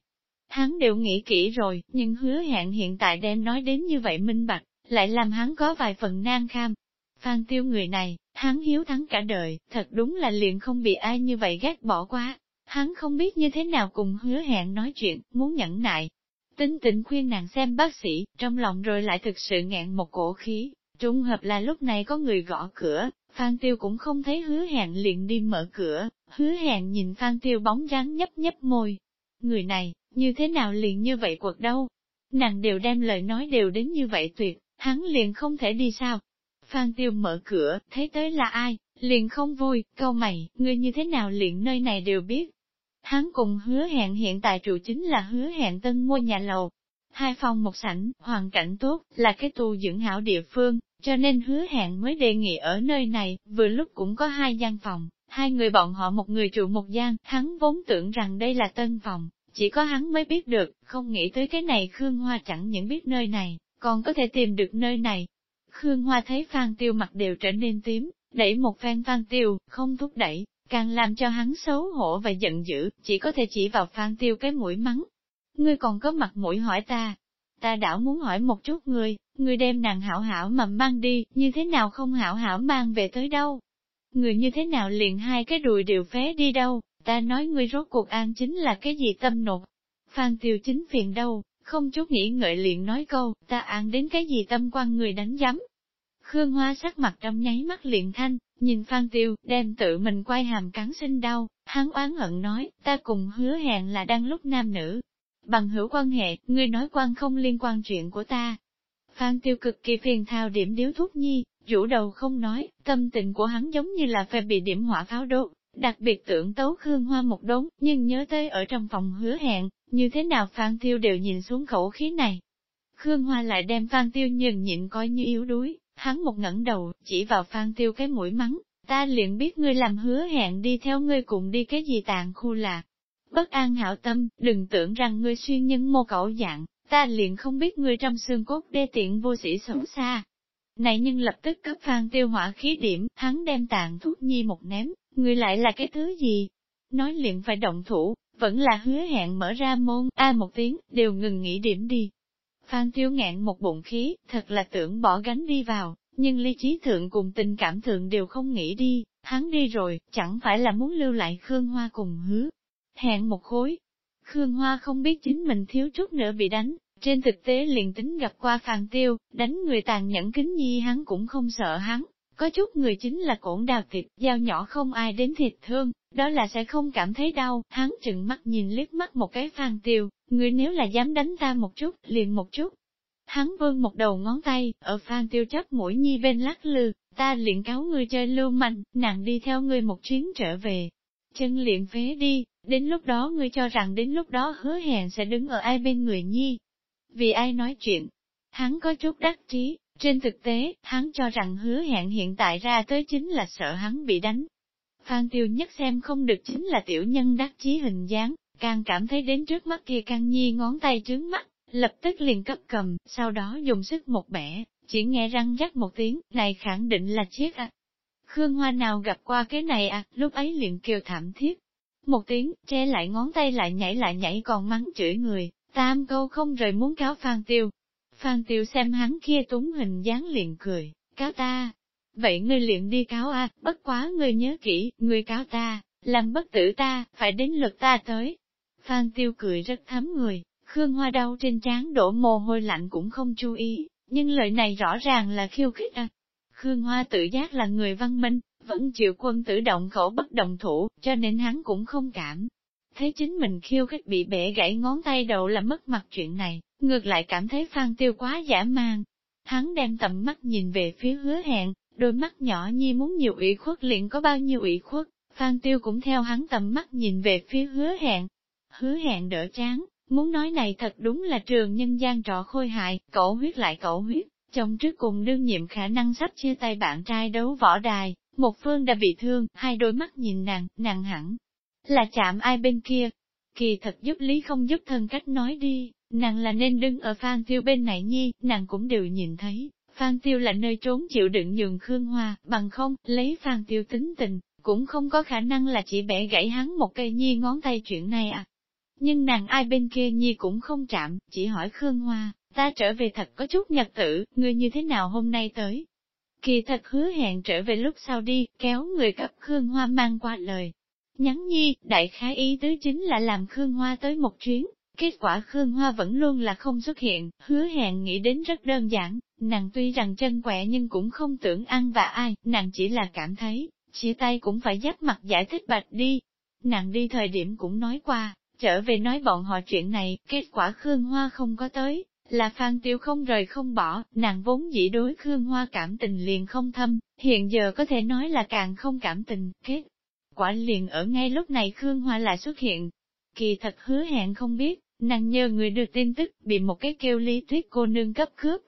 Hắn đều nghĩ kỹ rồi, nhưng hứa hẹn hiện tại đem nói đến như vậy minh bạch, lại làm hắn có vài phần nan kham. Phan tiêu người này, hắn hiếu thắng cả đời, thật đúng là liền không bị ai như vậy ghét bỏ quá Hắn không biết như thế nào cùng hứa hẹn nói chuyện, muốn nhẫn nại. Tính tình khuyên nàng xem bác sĩ, trong lòng rồi lại thực sự ngẹn một cổ khí. Trung hợp là lúc này có người gõ cửa, Phan Tiêu cũng không thấy hứa hẹn liền đi mở cửa, hứa hẹn nhìn Phan Tiêu bóng dáng nhấp nhấp môi. Người này, như thế nào liền như vậy quật đâu? Nàng đều đem lời nói đều đến như vậy tuyệt, hắn liền không thể đi sao? Phan Tiêu mở cửa, thấy tới là ai, liền không vui, câu mày, ngươi như thế nào liền nơi này đều biết. Hắn cùng hứa hẹn hiện tại trụ chính là hứa hẹn tân mua nhà lầu. Hai phòng một sảnh, hoàn cảnh tốt, là cái tu dưỡng hảo địa phương, cho nên hứa hẹn mới đề nghị ở nơi này, vừa lúc cũng có hai gian phòng, hai người bọn họ một người trụ một gian, hắn vốn tưởng rằng đây là tân phòng, chỉ có hắn mới biết được, không nghĩ tới cái này Khương Hoa chẳng những biết nơi này, còn có thể tìm được nơi này. Khương Hoa thấy Phan Tiêu mặt đều trở nên tím, đẩy một phen Phan Tiêu, không thúc đẩy, càng làm cho hắn xấu hổ và giận dữ, chỉ có thể chỉ vào Phan Tiêu cái mũi mắng. Ngươi còn có mặt mũi hỏi ta, ta đảo muốn hỏi một chút ngươi, ngươi đem nàng hảo hảo mà mang đi, như thế nào không hảo hảo mang về tới đâu? Ngươi như thế nào liền hai cái đùi đều phế đi đâu, ta nói ngươi rốt cuộc an chính là cái gì tâm nột? Phan Tiêu chính phiền đâu, không chút nghĩ ngợi liền nói câu, ta an đến cái gì tâm quan người đánh giấm. Khương Hoa sắc mặt trong nháy mắt liền thanh, nhìn Phan Tiêu, đem tự mình quay hàm cắn sinh đau, hắn oán hận nói, ta cùng hứa hẹn là đang lúc nam nữ, Bằng hữu quan hệ, ngươi nói quan không liên quan chuyện của ta. Phan tiêu cực kỳ phiền thao điểm điếu thuốc nhi, rũ đầu không nói, tâm tình của hắn giống như là phải bị điểm hỏa pháo đốt, đặc biệt tưởng tấu Khương Hoa một đống, nhưng nhớ tới ở trong phòng hứa hẹn, như thế nào Phan Tiêu đều nhìn xuống khẩu khí này. Khương Hoa lại đem Phan Tiêu nhường nhịn coi như yếu đuối, hắn một ngẩng đầu, chỉ vào Phan Tiêu cái mũi mắng, ta liền biết ngươi làm hứa hẹn đi theo ngươi cùng đi cái gì tàn khu lạc, Bất an hảo tâm, đừng tưởng rằng ngươi xuyên nhân mô cẩu dạng, ta liền không biết ngươi trong xương cốt đê tiện vô sĩ xấu xa. Này nhưng lập tức cấp phan tiêu hỏa khí điểm, hắn đem tàn thuốc nhi một ném, ngươi lại là cái thứ gì? Nói liền phải động thủ, vẫn là hứa hẹn mở ra môn, a một tiếng, đều ngừng nghỉ điểm đi. Phan tiêu ngẹn một bụng khí, thật là tưởng bỏ gánh đi vào, nhưng lý trí thượng cùng tình cảm thượng đều không nghĩ đi, hắn đi rồi, chẳng phải là muốn lưu lại Khương Hoa cùng hứa, hẹn một khối. Khương Hoa không biết chính mình thiếu chút nữa bị đánh, trên thực tế liền tính gặp qua phàn tiêu, đánh người tàn nhẫn kính nhi hắn cũng không sợ hắn. Có chút người chính là cổn đào thịt, dao nhỏ không ai đến thịt thương, đó là sẽ không cảm thấy đau, hắn trừng mắt nhìn liếc mắt một cái phan tiêu, người nếu là dám đánh ta một chút, liền một chút. Hắn vươn một đầu ngón tay, ở phan tiêu chấp mũi nhi bên lắc lư, ta liền cáo ngươi chơi lưu manh, nàng đi theo ngươi một chuyến trở về. Chân liền phế đi, Đến lúc đó ngươi cho rằng đến lúc đó hứa hẹn sẽ đứng ở ai bên người nhi. Vì ai nói chuyện, hắn có chút đắc trí, trên thực tế, hắn cho rằng hứa hẹn hiện tại ra tới chính là sợ hắn bị đánh. Phan tiêu nhất xem không được chính là tiểu nhân đắc chí hình dáng, càng cảm thấy đến trước mắt kia căng nhi ngón tay trướng mắt, lập tức liền cấp cầm, sau đó dùng sức một bẻ, chỉ nghe răng rắc một tiếng, này khẳng định là chết à. Khương Hoa nào gặp qua cái này à, lúc ấy liền kêu thảm thiết, một tiếng, che lại ngón tay lại nhảy lại nhảy còn mắng chửi người, tam câu không rời muốn cáo Phan Tiêu. Phan Tiêu xem hắn kia túng hình dáng liền cười, cáo ta. Vậy ngươi liền đi cáo a, bất quá ngươi nhớ kỹ, ngươi cáo ta, làm bất tử ta, phải đến lượt ta tới. Phan Tiêu cười rất thấm người, Khương Hoa đau trên trán đổ mồ hôi lạnh cũng không chú ý, nhưng lời này rõ ràng là khiêu khích à. Khương Hoa tự giác là người văn minh, vẫn chịu quân tử động khẩu bất đồng thủ, cho nên hắn cũng không cảm thấy chính mình khiêu khích bị bẻ gãy ngón tay đầu là mất mặt chuyện này, ngược lại cảm thấy Phan Tiêu quá giả man. Hắn đem tầm mắt nhìn về phía hứa hẹn, đôi mắt nhỏ nhi muốn nhiều ủy khuất liền có bao nhiêu ủy khuất, Phan Tiêu cũng theo hắn tầm mắt nhìn về phía hứa hẹn. Hứa hẹn đỡ chán, muốn nói này thật đúng là trường nhân gian trọ khôi hại, cậu huyết lại cậu huyết, chồng trước cùng đương nhiệm khả năng sắp chia tay bạn trai đấu võ đài, một phương đã bị thương, hai đôi mắt nhìn nàng, nàng hẳn là chạm ai bên kia. Kỳ thật giúp lý không giúp thân cách nói đi, nàng là nên đứng ở Phan Tiêu bên này nhi, nàng cũng đều nhìn thấy. Phan Tiêu là nơi trốn chịu đựng nhường Khương Hoa, bằng không, lấy Phan Tiêu tính tình, cũng không có khả năng là chỉ bẻ gãy hắn một cây nhi ngón tay chuyện này à. Nhưng nàng ai bên kia nhi cũng không chạm, chỉ hỏi Khương Hoa, ta trở về thật có chút nhật tử, ngươi như thế nào hôm nay tới? Kỳ thật hứa hẹn trở về lúc sau đi, kéo người cấp Khương Hoa mang qua lời. Nhắn nhi, đại khái ý tứ chính là làm Khương Hoa tới một chuyến, kết quả Khương Hoa vẫn luôn là không xuất hiện, hứa hẹn nghĩ đến rất đơn giản, nàng tuy rằng chân quẹ nhưng cũng không tưởng ăn và ai, nàng chỉ là cảm thấy, chia tay cũng phải giáp mặt giải thích bạch đi. Nàng đi thời điểm cũng nói qua, trở về nói bọn họ chuyện này, kết quả Khương Hoa không có tới, là Phan Tiêu không rời không bỏ, nàng vốn dĩ đối Khương Hoa cảm tình liền không thâm, hiện giờ có thể nói là càng không cảm tình, kết. Quả liền ở ngay lúc này Khương Hoa lại xuất hiện. Kỳ thật hứa hẹn không biết, nàng nhờ người được tin tức, bị một cái kêu lý thuyết cô nương cấp cướp.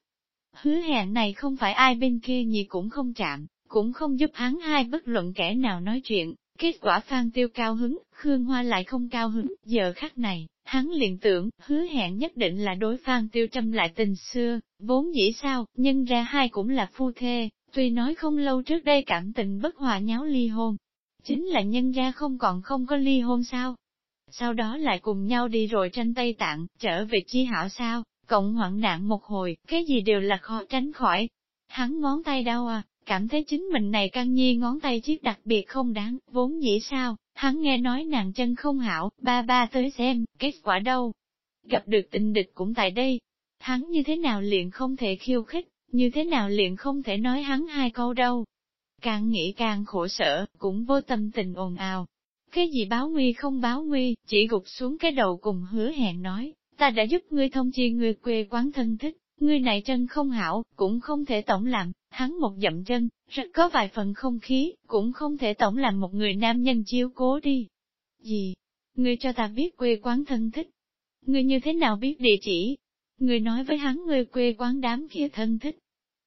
Hứa hẹn này không phải ai bên kia gì cũng không chạm, cũng không giúp hắn hai bất luận kẻ nào nói chuyện, kết quả Phan Tiêu cao hứng, Khương Hoa lại không cao hứng, giờ khắc này, hắn liền tưởng, hứa hẹn nhất định là đối Phan Tiêu châm lại tình xưa, vốn dĩ sao, nhưng ra hai cũng là phu thê, tuy nói không lâu trước đây cảm tình bất hòa nháo ly hôn, chính là nhân gia không còn không có ly hôn sao. Sau đó lại cùng nhau đi rồi tranh Tây Tạng, trở về chi hảo sao, cộng hoạn nạn một hồi, cái gì đều là khó tránh khỏi. Hắn ngón tay đau à, cảm thấy chính mình này căng nhi ngón tay chiếc đặc biệt không đáng, vốn dĩ sao, hắn nghe nói nàng chân không hảo, ba ba tới xem, kết quả đâu. Gặp được tình địch cũng tại đây, hắn như thế nào liền không thể khiêu khích, như thế nào liền không thể nói hắn hai câu đâu. Càng nghĩ càng khổ sở, cũng vô tâm tình ồn ào. Cái gì báo nguy không báo nguy, chỉ gục xuống cái đầu cùng hứa hẹn nói, ta đã giúp ngươi thông chi người quê quán thân thích, ngươi này chân không hảo, cũng không thể tổng làm, hắn một dậm chân, rất có vài phần không khí, cũng không thể tổng làm một người nam nhân chiếu cố đi. Gì? Ngươi cho ta biết quê quán thân thích. Ngươi như thế nào biết địa chỉ? Ngươi nói với hắn ngươi quê quán đám kia thân thích.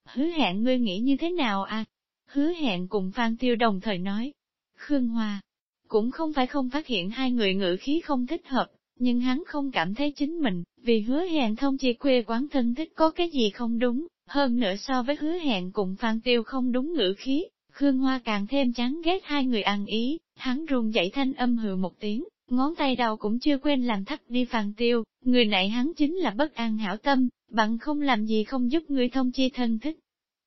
Hứa hẹn ngươi nghĩ như thế nào à? Hứa hẹn cùng Phan Tiêu đồng thời nói. Khương Hoa, cũng không phải không phát hiện hai người ngữ khí không thích hợp, nhưng hắn không cảm thấy chính mình, vì hứa hẹn thông chi quê quán thân thích có cái gì không đúng, hơn nữa so với hứa hẹn cùng Phan Tiêu không đúng ngữ khí, Khương Hoa càng thêm chán ghét hai người ăn ý, hắn run dậy thanh âm hừ một tiếng, ngón tay đầu cũng chưa quên làm thắt đi Phan Tiêu, người này hắn chính là bất an hảo tâm, bằng không làm gì không giúp người thông chi thân thích.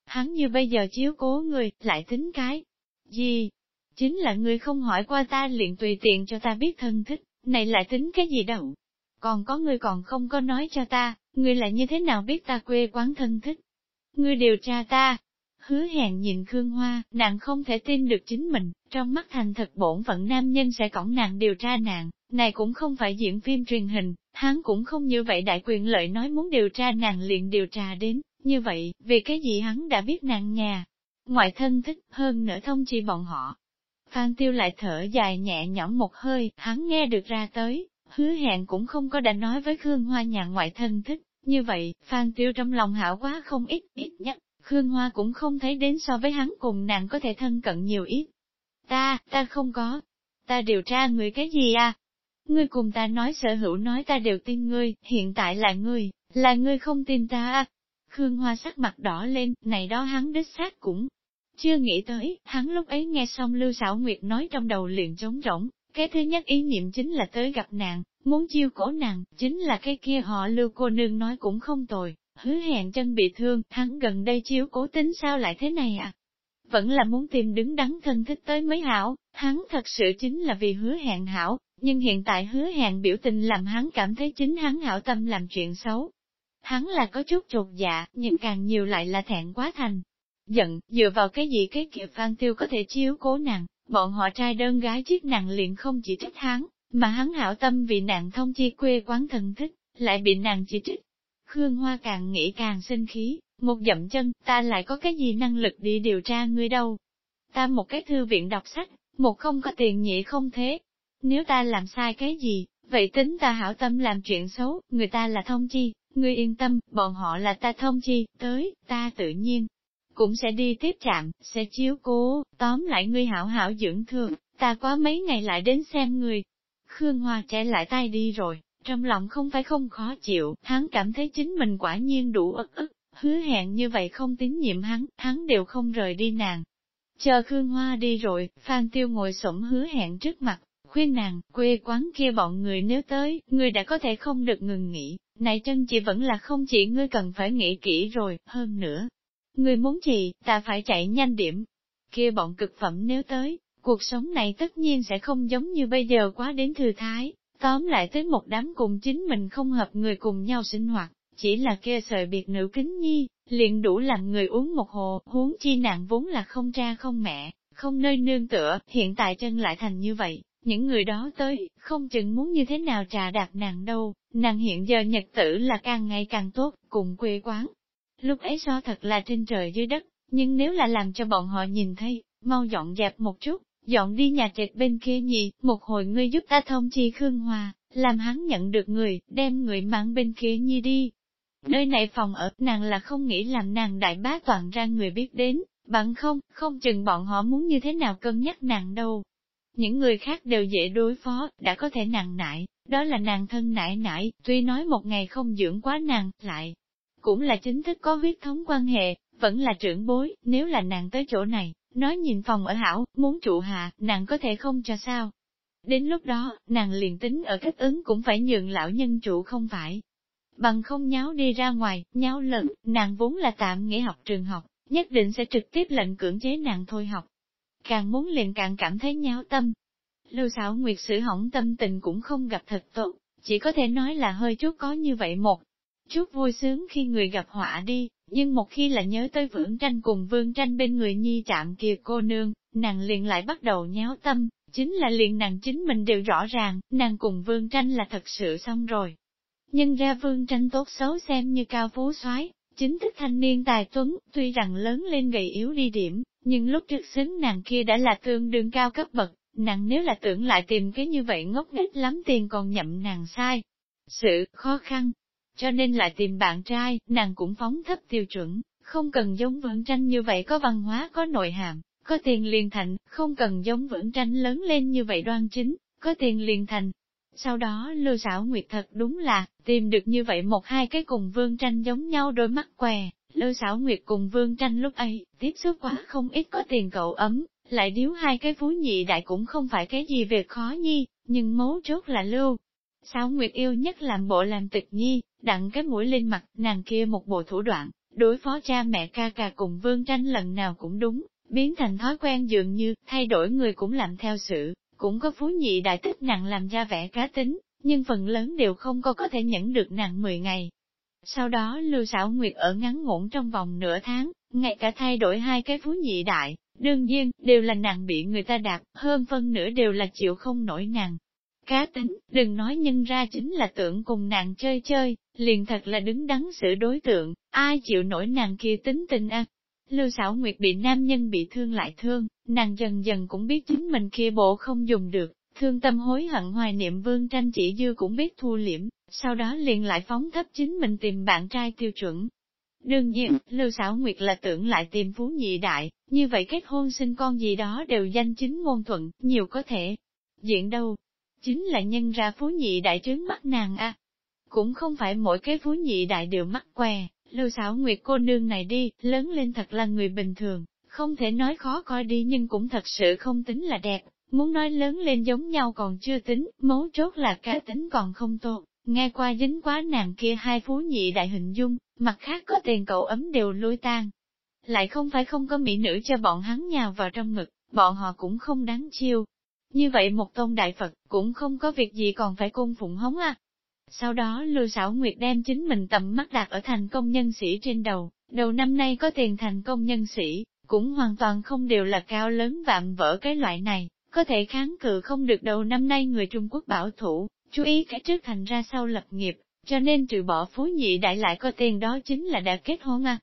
Hắn như bây giờ chiếu cố người, lại tính cái. Gì? Chính là người không hỏi qua ta liền tùy tiện cho ta biết thân thích, này lại tính cái gì đâu. Còn có người còn không có nói cho ta, người lại như thế nào biết ta quê quán thân thích. người điều tra ta. Hứa hẹn nhìn Khương Hoa, nàng không thể tin được chính mình, trong mắt thành thật bổn phận nam nhân sẽ cõng nàng điều tra nàng, này cũng không phải diễn phim truyền hình, hắn cũng không như vậy đại quyền lợi nói muốn điều tra nàng liền điều tra đến, như vậy, vì cái gì hắn đã biết nàng nhà. Ngoại thân thích hơn nữa thông chi bọn họ. Phan Tiêu lại thở dài nhẹ nhõm một hơi, hắn nghe được ra tới, hứa hẹn cũng không có đã nói với Khương Hoa nhà ngoại thân thích, như vậy, Phan Tiêu trong lòng hảo quá không ít, ít nhất, Khương Hoa cũng không thấy đến so với hắn cùng nàng có thể thân cận nhiều ít. Ta, ta không có. Ta điều tra người cái gì à? Ngươi cùng ta nói sở hữu nói ta đều tin ngươi, hiện tại là ngươi, là ngươi không tin ta à? Khương Hoa sắc mặt đỏ lên, này đó hắn đích xác cũng chưa nghĩ tới, hắn lúc ấy nghe xong Lưu Sảo Nguyệt nói trong đầu liền trống rỗng, cái thứ nhất ý niệm chính là tới gặp nàng, muốn chiêu cổ nàng, chính là cái kia họ lưu cô nương nói cũng không tồi, hứa hẹn chân bị thương, hắn gần đây chiếu cố tính sao lại thế này à? Vẫn là muốn tìm đứng đắn thân thích tới mới hảo, hắn thật sự chính là vì hứa hẹn hảo, nhưng hiện tại hứa hẹn biểu tình làm hắn cảm thấy chính hắn hảo tâm làm chuyện xấu. Hắn là có chút trột dạ, nhưng càng nhiều lại là thẹn quá thành. Giận, dựa vào cái gì cái kia Phan Tiêu có thể chiếu cố nàng, bọn họ trai đơn gái chiếc nàng liền không chỉ trách hắn, mà hắn hảo tâm vì nàng thông chi quê quán thân thích, lại bị nàng chỉ trích. Khương Hoa càng nghĩ càng sinh khí, một dậm chân, ta lại có cái gì năng lực đi điều tra ngươi đâu. Ta một cái thư viện đọc sách, một không có tiền nhị không thế. Nếu ta làm sai cái gì, vậy tính ta hảo tâm làm chuyện xấu, người ta là thông chi, ngươi yên tâm, bọn họ là ta thông chi, tới, ta tự nhiên. Cũng sẽ đi tiếp chạm, sẽ chiếu cố, tóm lại ngươi hảo hảo dưỡng thương, ta quá mấy ngày lại đến xem người. Khương Hoa trẻ lại tay đi rồi, trong lòng không phải không khó chịu, hắn cảm thấy chính mình quả nhiên đủ ức ức, hứa hẹn như vậy không tín nhiệm hắn, hắn đều không rời đi nàng. Chờ Khương Hoa đi rồi, Phan Tiêu ngồi sổng hứa hẹn trước mặt, khuyên nàng, quê quán kia bọn người nếu tới, người đã có thể không được ngừng nghỉ, này chân chị vẫn là không chỉ ngươi cần phải nghĩ kỹ rồi, hơn nữa. Ngươi muốn gì, ta phải chạy nhanh điểm. Kia bọn cực phẩm nếu tới, cuộc sống này tất nhiên sẽ không giống như bây giờ quá đến thư thái, tóm lại tới một đám cùng chính mình không hợp người cùng nhau sinh hoạt, chỉ là kia sợi biệt nữ kính nhi, liền đủ làm người uống một hồ, huống chi nạn vốn là không cha không mẹ, không nơi nương tựa, hiện tại chân lại thành như vậy, những người đó tới, không chừng muốn như thế nào trà đạp nàng đâu, nàng hiện giờ nhật tử là càng ngày càng tốt, cùng quê quán. Lúc ấy so thật là trên trời dưới đất, nhưng nếu là làm cho bọn họ nhìn thấy, mau dọn dẹp một chút, dọn đi nhà trệt bên kia nhì, một hồi ngươi giúp ta thông chi Khương Hòa, làm hắn nhận được người, đem người mang bên kia nhi đi. Nơi này phòng ở, nàng là không nghĩ làm nàng đại bá toàn ra người biết đến, bằng không, không chừng bọn họ muốn như thế nào cân nhắc nàng đâu. Những người khác đều dễ đối phó, đã có thể nàng nại, đó là nàng thân nại nại, tuy nói một ngày không dưỡng quá nàng, lại, cũng là chính thức có huyết thống quan hệ, vẫn là trưởng bối, nếu là nàng tới chỗ này, nói nhìn phòng ở hảo, muốn trụ hạ, nàng có thể không cho sao. Đến lúc đó, nàng liền tính ở cách ứng cũng phải nhường lão nhân trụ không phải. Bằng không nháo đi ra ngoài, nháo lần, nàng vốn là tạm nghỉ học trường học, nhất định sẽ trực tiếp lệnh cưỡng chế nàng thôi học. Càng muốn liền càng cảm thấy nháo tâm. Lưu xảo nguyệt sử hỏng tâm tình cũng không gặp thật tốt, chỉ có thể nói là hơi chút có như vậy một chút vui sướng khi người gặp họa đi, nhưng một khi là nhớ tới vưỡng tranh cùng vương tranh bên người nhi chạm kia cô nương, nàng liền lại bắt đầu nháo tâm, chính là liền nàng chính mình đều rõ ràng, nàng cùng vương tranh là thật sự xong rồi. Nhân ra vương tranh tốt xấu xem như cao phú soái chính thức thanh niên tài tuấn, tuy rằng lớn lên gầy yếu đi điểm, nhưng lúc trước xứng nàng kia đã là tương đương cao cấp bậc, nàng nếu là tưởng lại tìm cái như vậy ngốc nghếch lắm tiền còn nhậm nàng sai. Sự khó khăn, cho nên lại tìm bạn trai, nàng cũng phóng thấp tiêu chuẩn, không cần giống vững tranh như vậy có văn hóa có nội hàm, có tiền liền thành, không cần giống vững tranh lớn lên như vậy đoan chính, có tiền liền thành. Sau đó lưu xảo nguyệt thật đúng là, tìm được như vậy một hai cái cùng vương tranh giống nhau đôi mắt què, lưu xảo nguyệt cùng vương tranh lúc ấy, tiếp xúc quá không ít có tiền cậu ấm, lại điếu hai cái phú nhị đại cũng không phải cái gì việc khó nhi, nhưng mấu chốt là lưu. Sao Nguyệt yêu nhất làm bộ làm tịch nhi, đặng cái mũi lên mặt, nàng kia một bộ thủ đoạn, đối phó cha mẹ ca ca cùng vương tranh lần nào cũng đúng, biến thành thói quen dường như, thay đổi người cũng làm theo sự, cũng có phú nhị đại thích nàng làm ra vẻ cá tính, nhưng phần lớn đều không có có thể nhẫn được nàng 10 ngày. Sau đó Lưu Sảo Nguyệt ở ngắn ngủn trong vòng nửa tháng, ngay cả thay đổi hai cái phú nhị đại, đương nhiên, đều là nàng bị người ta đạp, hơn phân nửa đều là chịu không nổi nàng, Cá tính, đừng nói nhân ra chính là tưởng cùng nàng chơi chơi, liền thật là đứng đắn sự đối tượng, ai chịu nổi nàng kia tính tình ác. Lưu Sảo nguyệt bị nam nhân bị thương lại thương, nàng dần dần cũng biết chính mình kia bộ không dùng được, thương tâm hối hận hoài niệm vương tranh chỉ dư cũng biết thu liễm, sau đó liền lại phóng thấp chính mình tìm bạn trai tiêu chuẩn. Đương nhiên, Lưu xảo nguyệt là tưởng lại tìm phú nhị đại, như vậy kết hôn sinh con gì đó đều danh chính ngôn thuận, nhiều có thể. Diện đâu, chính là nhân ra phú nhị đại trướng mắt nàng a. Cũng không phải mỗi cái phú nhị đại đều mắc què, lưu xảo nguyệt cô nương này đi, lớn lên thật là người bình thường, không thể nói khó coi đi nhưng cũng thật sự không tính là đẹp, muốn nói lớn lên giống nhau còn chưa tính, mấu chốt là cá tính còn không tốt, nghe qua dính quá nàng kia hai phú nhị đại hình dung, mặt khác có tiền cậu ấm đều lui tan. Lại không phải không có mỹ nữ cho bọn hắn nhào vào trong ngực, bọn họ cũng không đáng chiêu, như vậy một tôn đại Phật cũng không có việc gì còn phải cung phụng hống à. Sau đó Lưu Sảo Nguyệt đem chính mình tầm mắt đặt ở thành công nhân sĩ trên đầu, đầu năm nay có tiền thành công nhân sĩ, cũng hoàn toàn không đều là cao lớn vạm vỡ cái loại này, có thể kháng cự không được đầu năm nay người Trung Quốc bảo thủ, chú ý cái trước thành ra sau lập nghiệp, cho nên trừ bỏ phú nhị đại lại có tiền đó chính là đã kết hôn à.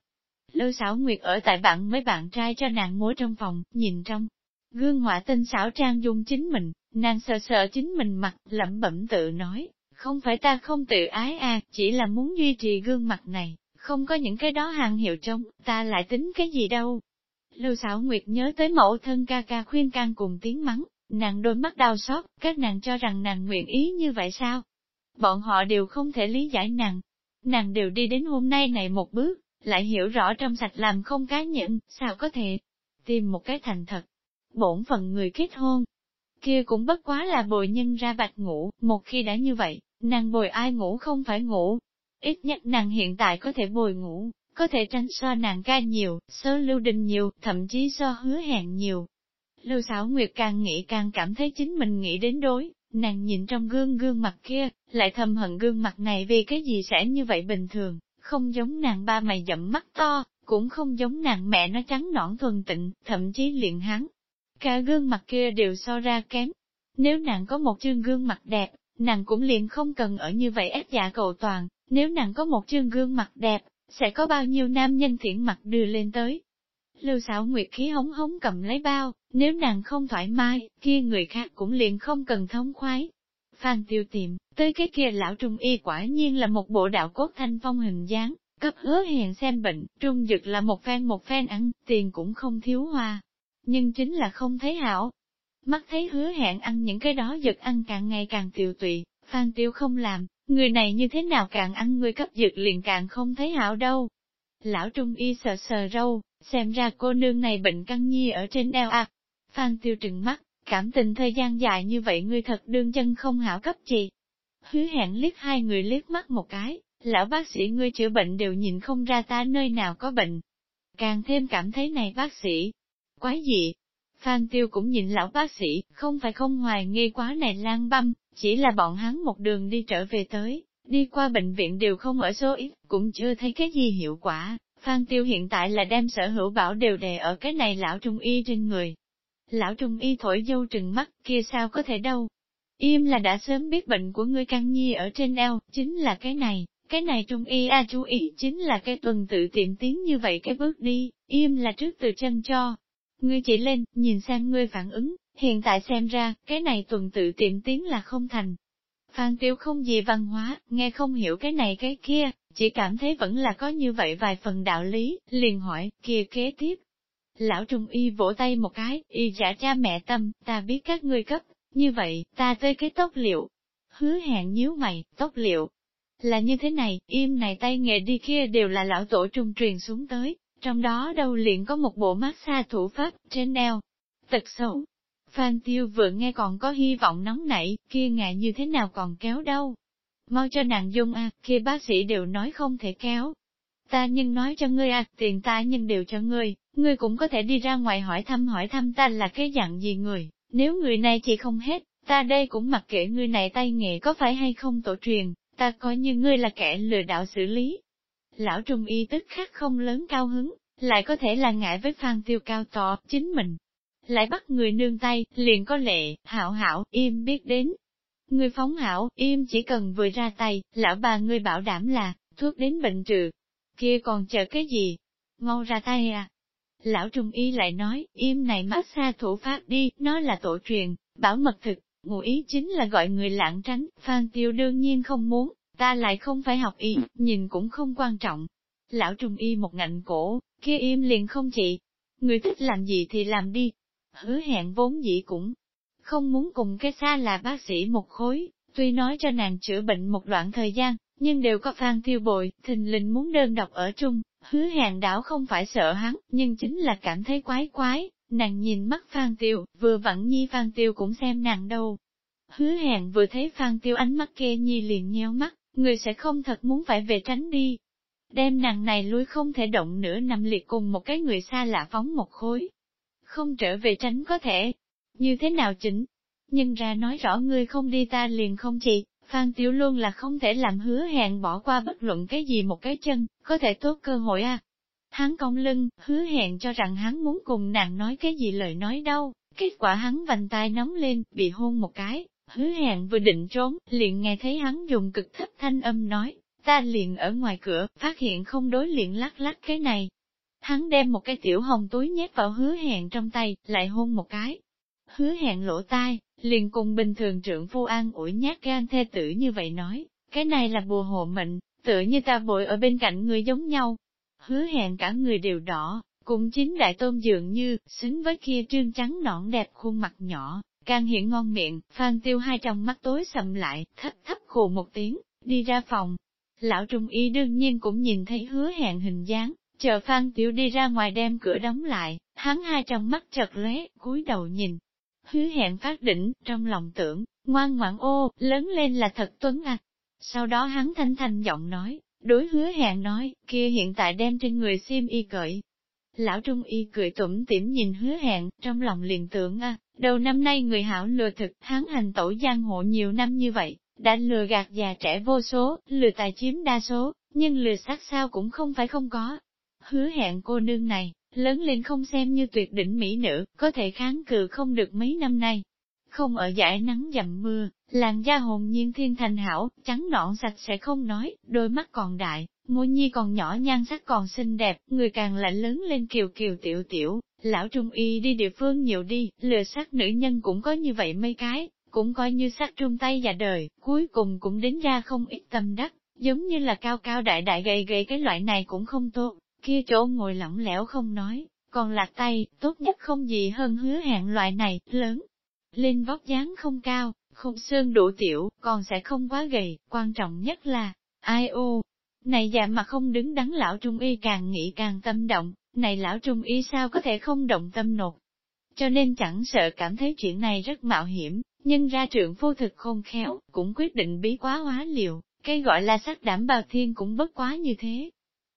Lưu xảo nguyệt ở tại bạn mấy bạn trai cho nàng mối trong phòng, nhìn trong. Gương họa tinh xảo trang dung chính mình, nàng sợ sợ chính mình mặt, lẩm bẩm tự nói, không phải ta không tự ái à, chỉ là muốn duy trì gương mặt này, không có những cái đó hàng hiệu trong, ta lại tính cái gì đâu. Lưu xảo nguyệt nhớ tới mẫu thân ca ca khuyên can cùng tiếng mắng, nàng đôi mắt đau xót, các nàng cho rằng nàng nguyện ý như vậy sao? Bọn họ đều không thể lý giải nàng. Nàng đều đi đến hôm nay này một bước, lại hiểu rõ trong sạch làm không cá nhẫn, sao có thể tìm một cái thành thật. Bổn phận người kết hôn, kia cũng bất quá là bồi nhân ra bạch ngủ, một khi đã như vậy, nàng bồi ai ngủ không phải ngủ. Ít nhất nàng hiện tại có thể bồi ngủ, có thể tranh so nàng ca nhiều, sơ lưu đình nhiều, thậm chí so hứa hẹn nhiều. Lưu Sảo nguyệt càng nghĩ càng cảm thấy chính mình nghĩ đến đối, nàng nhìn trong gương gương mặt kia, lại thầm hận gương mặt này vì cái gì sẽ như vậy bình thường, không giống nàng ba mày dậm mắt to, cũng không giống nàng mẹ nó trắng nõn thuần tịnh, thậm chí liền hắn. Cả gương mặt kia đều so ra kém. Nếu nàng có một chương gương mặt đẹp, nàng cũng liền không cần ở như vậy ép dạ cầu toàn, nếu nàng có một chương gương mặt đẹp, sẽ có bao nhiêu nam nhân thiện mặt đưa lên tới. Lưu xảo nguyệt khí hống hống cầm lấy bao, nếu nàng không thoải mái, kia người khác cũng liền không cần thống khoái. Phan tiêu tiệm, tới cái kia lão trung y quả nhiên là một bộ đạo cốt thanh phong hình dáng, cấp hứa hẹn xem bệnh, trung dực là một phen một phen ăn, tiền cũng không thiếu hoa. Nhưng chính là không thấy hảo. Mắt thấy hứa hẹn ăn những cái đó dực ăn càng ngày càng tiều tụy, Phan tiêu không làm, người này như thế nào càng ăn người cấp dực liền càng không thấy hảo đâu. Lão trung y sờ sờ râu, xem ra cô nương này bệnh căng nhi ở trên eo à. Phan tiêu trừng mắt, cảm tình thời gian dài như vậy ngươi thật đương chân không hảo cấp gì. Hứa hẹn liếc hai người liếc mắt một cái, lão bác sĩ ngươi chữa bệnh đều nhìn không ra ta nơi nào có bệnh. Càng thêm cảm thấy này bác sĩ, quái gì? Phan Tiêu cũng nhìn lão bác sĩ, không phải không hoài nghi quá này lan băm, chỉ là bọn hắn một đường đi trở về tới, đi qua bệnh viện đều không ở số ít, cũng chưa thấy cái gì hiệu quả. Phan Tiêu hiện tại là đem sở hữu bảo đều đè ở cái này lão trung y trên người. Lão trung y thổi dâu trừng mắt, kia sao có thể đâu. Im là đã sớm biết bệnh của ngươi căn nhi ở trên eo, chính là cái này, cái này trung y a chú ý chính là cái tuần tự tiệm tiến như vậy cái bước đi, im là trước từ chân cho. Ngươi chỉ lên, nhìn xem ngươi phản ứng, hiện tại xem ra, cái này tuần tự tiệm tiến là không thành. Phan Tiêu không gì văn hóa, nghe không hiểu cái này cái kia, chỉ cảm thấy vẫn là có như vậy vài phần đạo lý, liền hỏi, kia kế tiếp. Lão Trung Y vỗ tay một cái, y giả cha mẹ tâm, ta biết các ngươi cấp, như vậy, ta tới cái tốc liệu. Hứa hẹn nhíu mày, tốc liệu, là như thế này, im này tay nghề đi kia đều là lão tổ trung truyền xuống tới, trong đó đâu liền có một bộ mát xa thủ pháp, trên eo. Tật xấu. Phan Tiêu vừa nghe còn có hy vọng nóng nảy, kia ngại như thế nào còn kéo đâu. Mau cho nàng dung a, kia bác sĩ đều nói không thể kéo. Ta nhưng nói cho ngươi à, tiền ta nhưng đều cho ngươi, ngươi cũng có thể đi ra ngoài hỏi thăm hỏi thăm ta là cái dạng gì người, nếu người này chỉ không hết, ta đây cũng mặc kệ ngươi này tay nghề có phải hay không tổ truyền, ta coi như ngươi là kẻ lừa đảo xử lý. Lão trung y tức khắc không lớn cao hứng, lại có thể là ngại với phan tiêu cao to, chính mình. Lại bắt người nương tay, liền có lệ, hảo hảo, im biết đến. Người phóng hảo, im chỉ cần vừa ra tay, lão bà ngươi bảo đảm là, thuốc đến bệnh trừ. Kia còn chờ cái gì? Mau ra tay à? Lão trung y lại nói, im này massage thủ pháp đi, nó là tổ truyền, bảo mật thực, ngụ ý chính là gọi người lãng tránh, Phan Tiêu đương nhiên không muốn, ta lại không phải học y, nhìn cũng không quan trọng. Lão trùng y một ngạnh cổ, kia im liền không chị. Người thích làm gì thì làm đi. Hứa hẹn vốn dĩ cũng không muốn cùng cái xa là bác sĩ một khối, tuy nói cho nàng chữa bệnh một đoạn thời gian, nhưng đều có phan tiêu bồi, thình lình muốn đơn độc ở chung, hứa hẹn đảo không phải sợ hắn, nhưng chính là cảm thấy quái quái, Nàng nhìn mắt Phan Tiêu, vừa vặn nhi Phan Tiêu cũng xem nàng đâu. Hứa hẹn vừa thấy Phan Tiêu ánh mắt kia nhi liền nheo mắt, người sẽ không thật muốn phải về tránh đi. Đem nàng này lui không thể động nữa nằm liệt cùng một cái người xa lạ phóng một khối. Không trở về tránh có thể. Như thế nào chỉnh? Nhưng ra nói rõ ngươi không đi ta liền không chị, Phan Tiểu luôn là không thể làm hứa hẹn bỏ qua bất luận cái gì một cái chân, có thể tốt cơ hội à. Hắn cong lưng, hứa hẹn cho rằng hắn muốn cùng nàng nói cái gì lời nói đâu, Kết quả hắn vành tay nóng lên, bị hôn một cái, hứa hẹn vừa định trốn, liền nghe thấy hắn dùng cực thấp thanh âm nói, ta liền ở ngoài cửa, phát hiện không đối liền lắc lắc cái này. Hắn đem một cái tiểu hồng túi nhét vào hứa hẹn trong tay, lại hôn một cái. Hứa hẹn lỗ tai, liền cùng bình thường trưởng phu an ủi nhát gan thê tử như vậy nói, cái này là bùa hộ mệnh, tựa như ta bội ở bên cạnh người giống nhau. Hứa hẹn cả người đều đỏ, cùng chính đại tôn dường như, xứng với kia trương trắng nõn đẹp khuôn mặt nhỏ, càng hiện ngon miệng, phan tiêu hai trong mắt tối sầm lại, thấp thấp khù một tiếng, đi ra phòng. Lão Trung Y đương nhiên cũng nhìn thấy hứa hẹn hình dáng, chờ phan tiểu đi ra ngoài đem cửa đóng lại, hắn hai trong mắt chật lóe, cúi đầu nhìn. Hứa hẹn phát đỉnh, trong lòng tưởng, ngoan ngoãn ô, lớn lên là thật tuấn à. Sau đó hắn thanh thanh giọng nói, đối hứa hẹn nói, kia hiện tại đem trên người xiêm y cởi, Lão Trung Y cười tủm tỉm nhìn hứa hẹn, trong lòng liền tưởng a, đầu năm nay người hảo lừa thực, hắn hành tổ giang hộ nhiều năm như vậy, đã lừa gạt già trẻ vô số, lừa tài chiếm đa số, nhưng lừa sát sao cũng không phải không có. Hứa hẹn cô nương này, lớn lên không xem như tuyệt đỉnh mỹ nữ, có thể kháng cự không được mấy năm nay. Không ở giải nắng dầm mưa, làn da hồn nhiên thiên thành hảo, trắng nõn sạch sẽ không nói, đôi mắt còn đại, Môi nhi còn nhỏ nhan sắc còn xinh đẹp, người càng lại lớn lên kiều kiều tiểu tiểu, lão trung y đi địa phương nhiều đi, lừa sắc nữ nhân cũng có như vậy mấy cái, cũng coi như sát trung tay và đời, cuối cùng cũng đến ra không ít tâm đắc, giống như là cao cao đại đại gầy gầy cái loại này cũng không tốt, kia chỗ ngồi lỏng lẻo không nói, còn lạc tay, tốt nhất không gì hơn hứa hẹn loại này, lớn. Lên vóc dáng không cao, không xương đủ tiểu, còn sẽ không quá gầy, quan trọng nhất là, ai u, này dạ mà không đứng đắn lão trung y càng nghĩ càng tâm động, này lão trung y sao có thể không động tâm nột. Cho nên chẳng sợ cảm thấy chuyện này rất mạo hiểm, nhưng ra trượng phu thực khôn khéo, cũng quyết định bí quá hóa liều, cái gọi là sắc đảm bào thiên cũng bất quá như thế.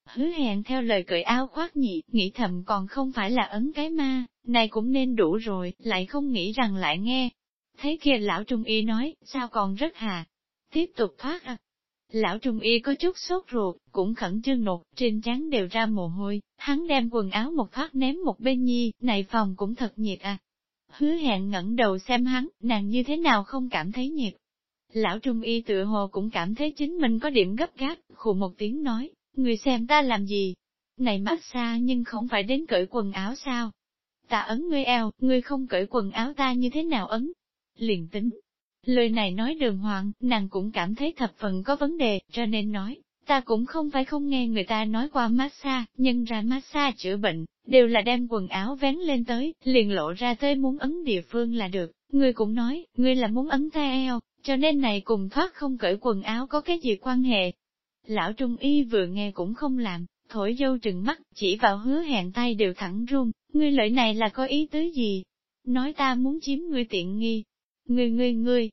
Hứa hẹn theo lời cởi áo khoác nhị, nghĩ thầm còn không phải là ấn cái ma, này cũng nên đủ rồi, lại không nghĩ rằng lại nghe. Thấy kia lão trung y nói, sao còn rất hà. Tiếp tục thoát à, Lão trung y có chút sốt ruột, cũng khẩn trương nột, trên trán đều ra mồ hôi, hắn đem quần áo một thoát ném một bên nhi, này phòng cũng thật nhiệt à. Hứa hẹn ngẩng đầu xem hắn, nàng như thế nào không cảm thấy nhiệt. Lão trung y tự hồ cũng cảm thấy chính mình có điểm gấp gáp, khụ một tiếng nói, người xem ta làm gì? Này mát xa nhưng không phải đến cởi quần áo sao? Ta ấn ngươi eo, ngươi không cởi quần áo ta như thế nào ấn? Liền tính, Lời này nói đường hoàng, nàng cũng cảm thấy thập phần có vấn đề, cho nên nói, ta cũng không phải không nghe người ta nói qua massage, nhưng ra massage chữa bệnh, đều là đem quần áo vén lên tới, liền lộ ra tới muốn ấn địa phương là được. Ngươi cũng nói, ngươi là muốn ấn ta eo, cho nên này cùng thoát không cởi quần áo có cái gì quan hệ. Lão Trung Y vừa nghe cũng không làm, thổi dâu trừng mắt, chỉ vào hứa hẹn tay đều thẳng run, ngươi lợi này là có ý tứ gì? Nói ta muốn chiếm ngươi tiện nghi, Ngươi ngươi ngươi,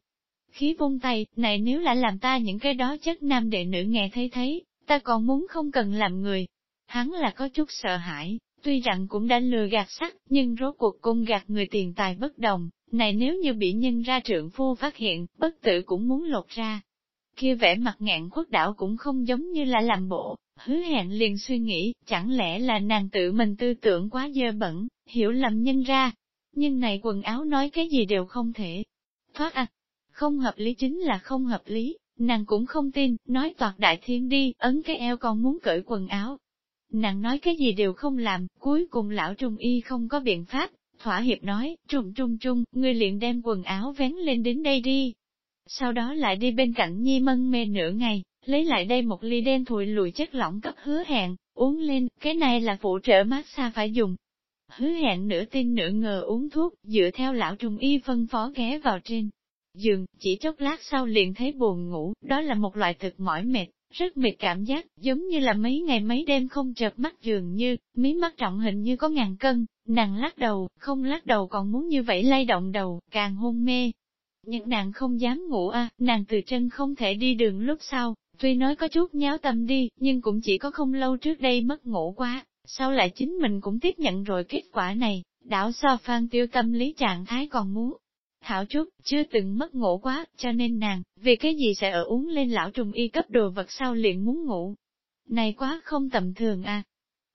khí vung tay, này nếu lại làm ta những cái đó chất nam đệ nữ nghe thấy thấy, ta còn muốn không cần làm người. Hắn là có chút sợ hãi, tuy rằng cũng đã lừa gạt sắc, nhưng rốt cuộc cung gạt người tiền tài bất đồng, này nếu như bị nhân ra trượng phu phát hiện, bất tử cũng muốn lột ra. Kia vẻ mặt ngạn khuất đảo cũng không giống như là làm bộ, hứa hẹn liền suy nghĩ, chẳng lẽ là nàng tự mình tư tưởng quá dơ bẩn, hiểu lầm nhân ra. Nhưng này quần áo nói cái gì đều không thể, thoát à. Không hợp lý chính là không hợp lý, nàng cũng không tin, nói toạt đại thiên đi, ấn cái eo còn muốn cởi quần áo. Nàng nói cái gì đều không làm, cuối cùng lão trung y không có biện pháp, thỏa hiệp nói, trung trung trung, ngươi liền đem quần áo vén lên đến đây đi. Sau đó lại đi bên cạnh nhi mân mê nửa ngày, lấy lại đây một ly đen thùi lùi chất lỏng cấp hứa hẹn, uống lên, cái này là phụ trợ mát xa phải dùng, Hứa hẹn nửa tin nửa ngờ uống thuốc, dựa theo lão trung y phân phó ghé vào trên giường, chỉ chốc lát sau liền thấy buồn ngủ, đó là một loại thực mỏi mệt, rất mệt cảm giác, giống như là mấy ngày mấy đêm không chợp mắt dường như, mí mắt trọng hình như có ngàn cân, nàng lắc đầu, không lắc đầu còn muốn như vậy lay động đầu, càng hôn mê. Nhưng nàng không dám ngủ à, nàng từ chân không thể đi đường lúc sau, tuy nói có chút nháo tâm đi, nhưng cũng chỉ có không lâu trước đây mất ngủ quá, sau lại chính mình cũng tiếp nhận rồi kết quả này, đảo so phan tiêu tâm lý trạng thái còn muốn. Thảo chút, chưa từng mất ngủ quá, cho nên nàng, vì cái gì sẽ ở uống lên lão trùng y cấp đồ vật sau liền muốn ngủ. Này quá không tầm thường à.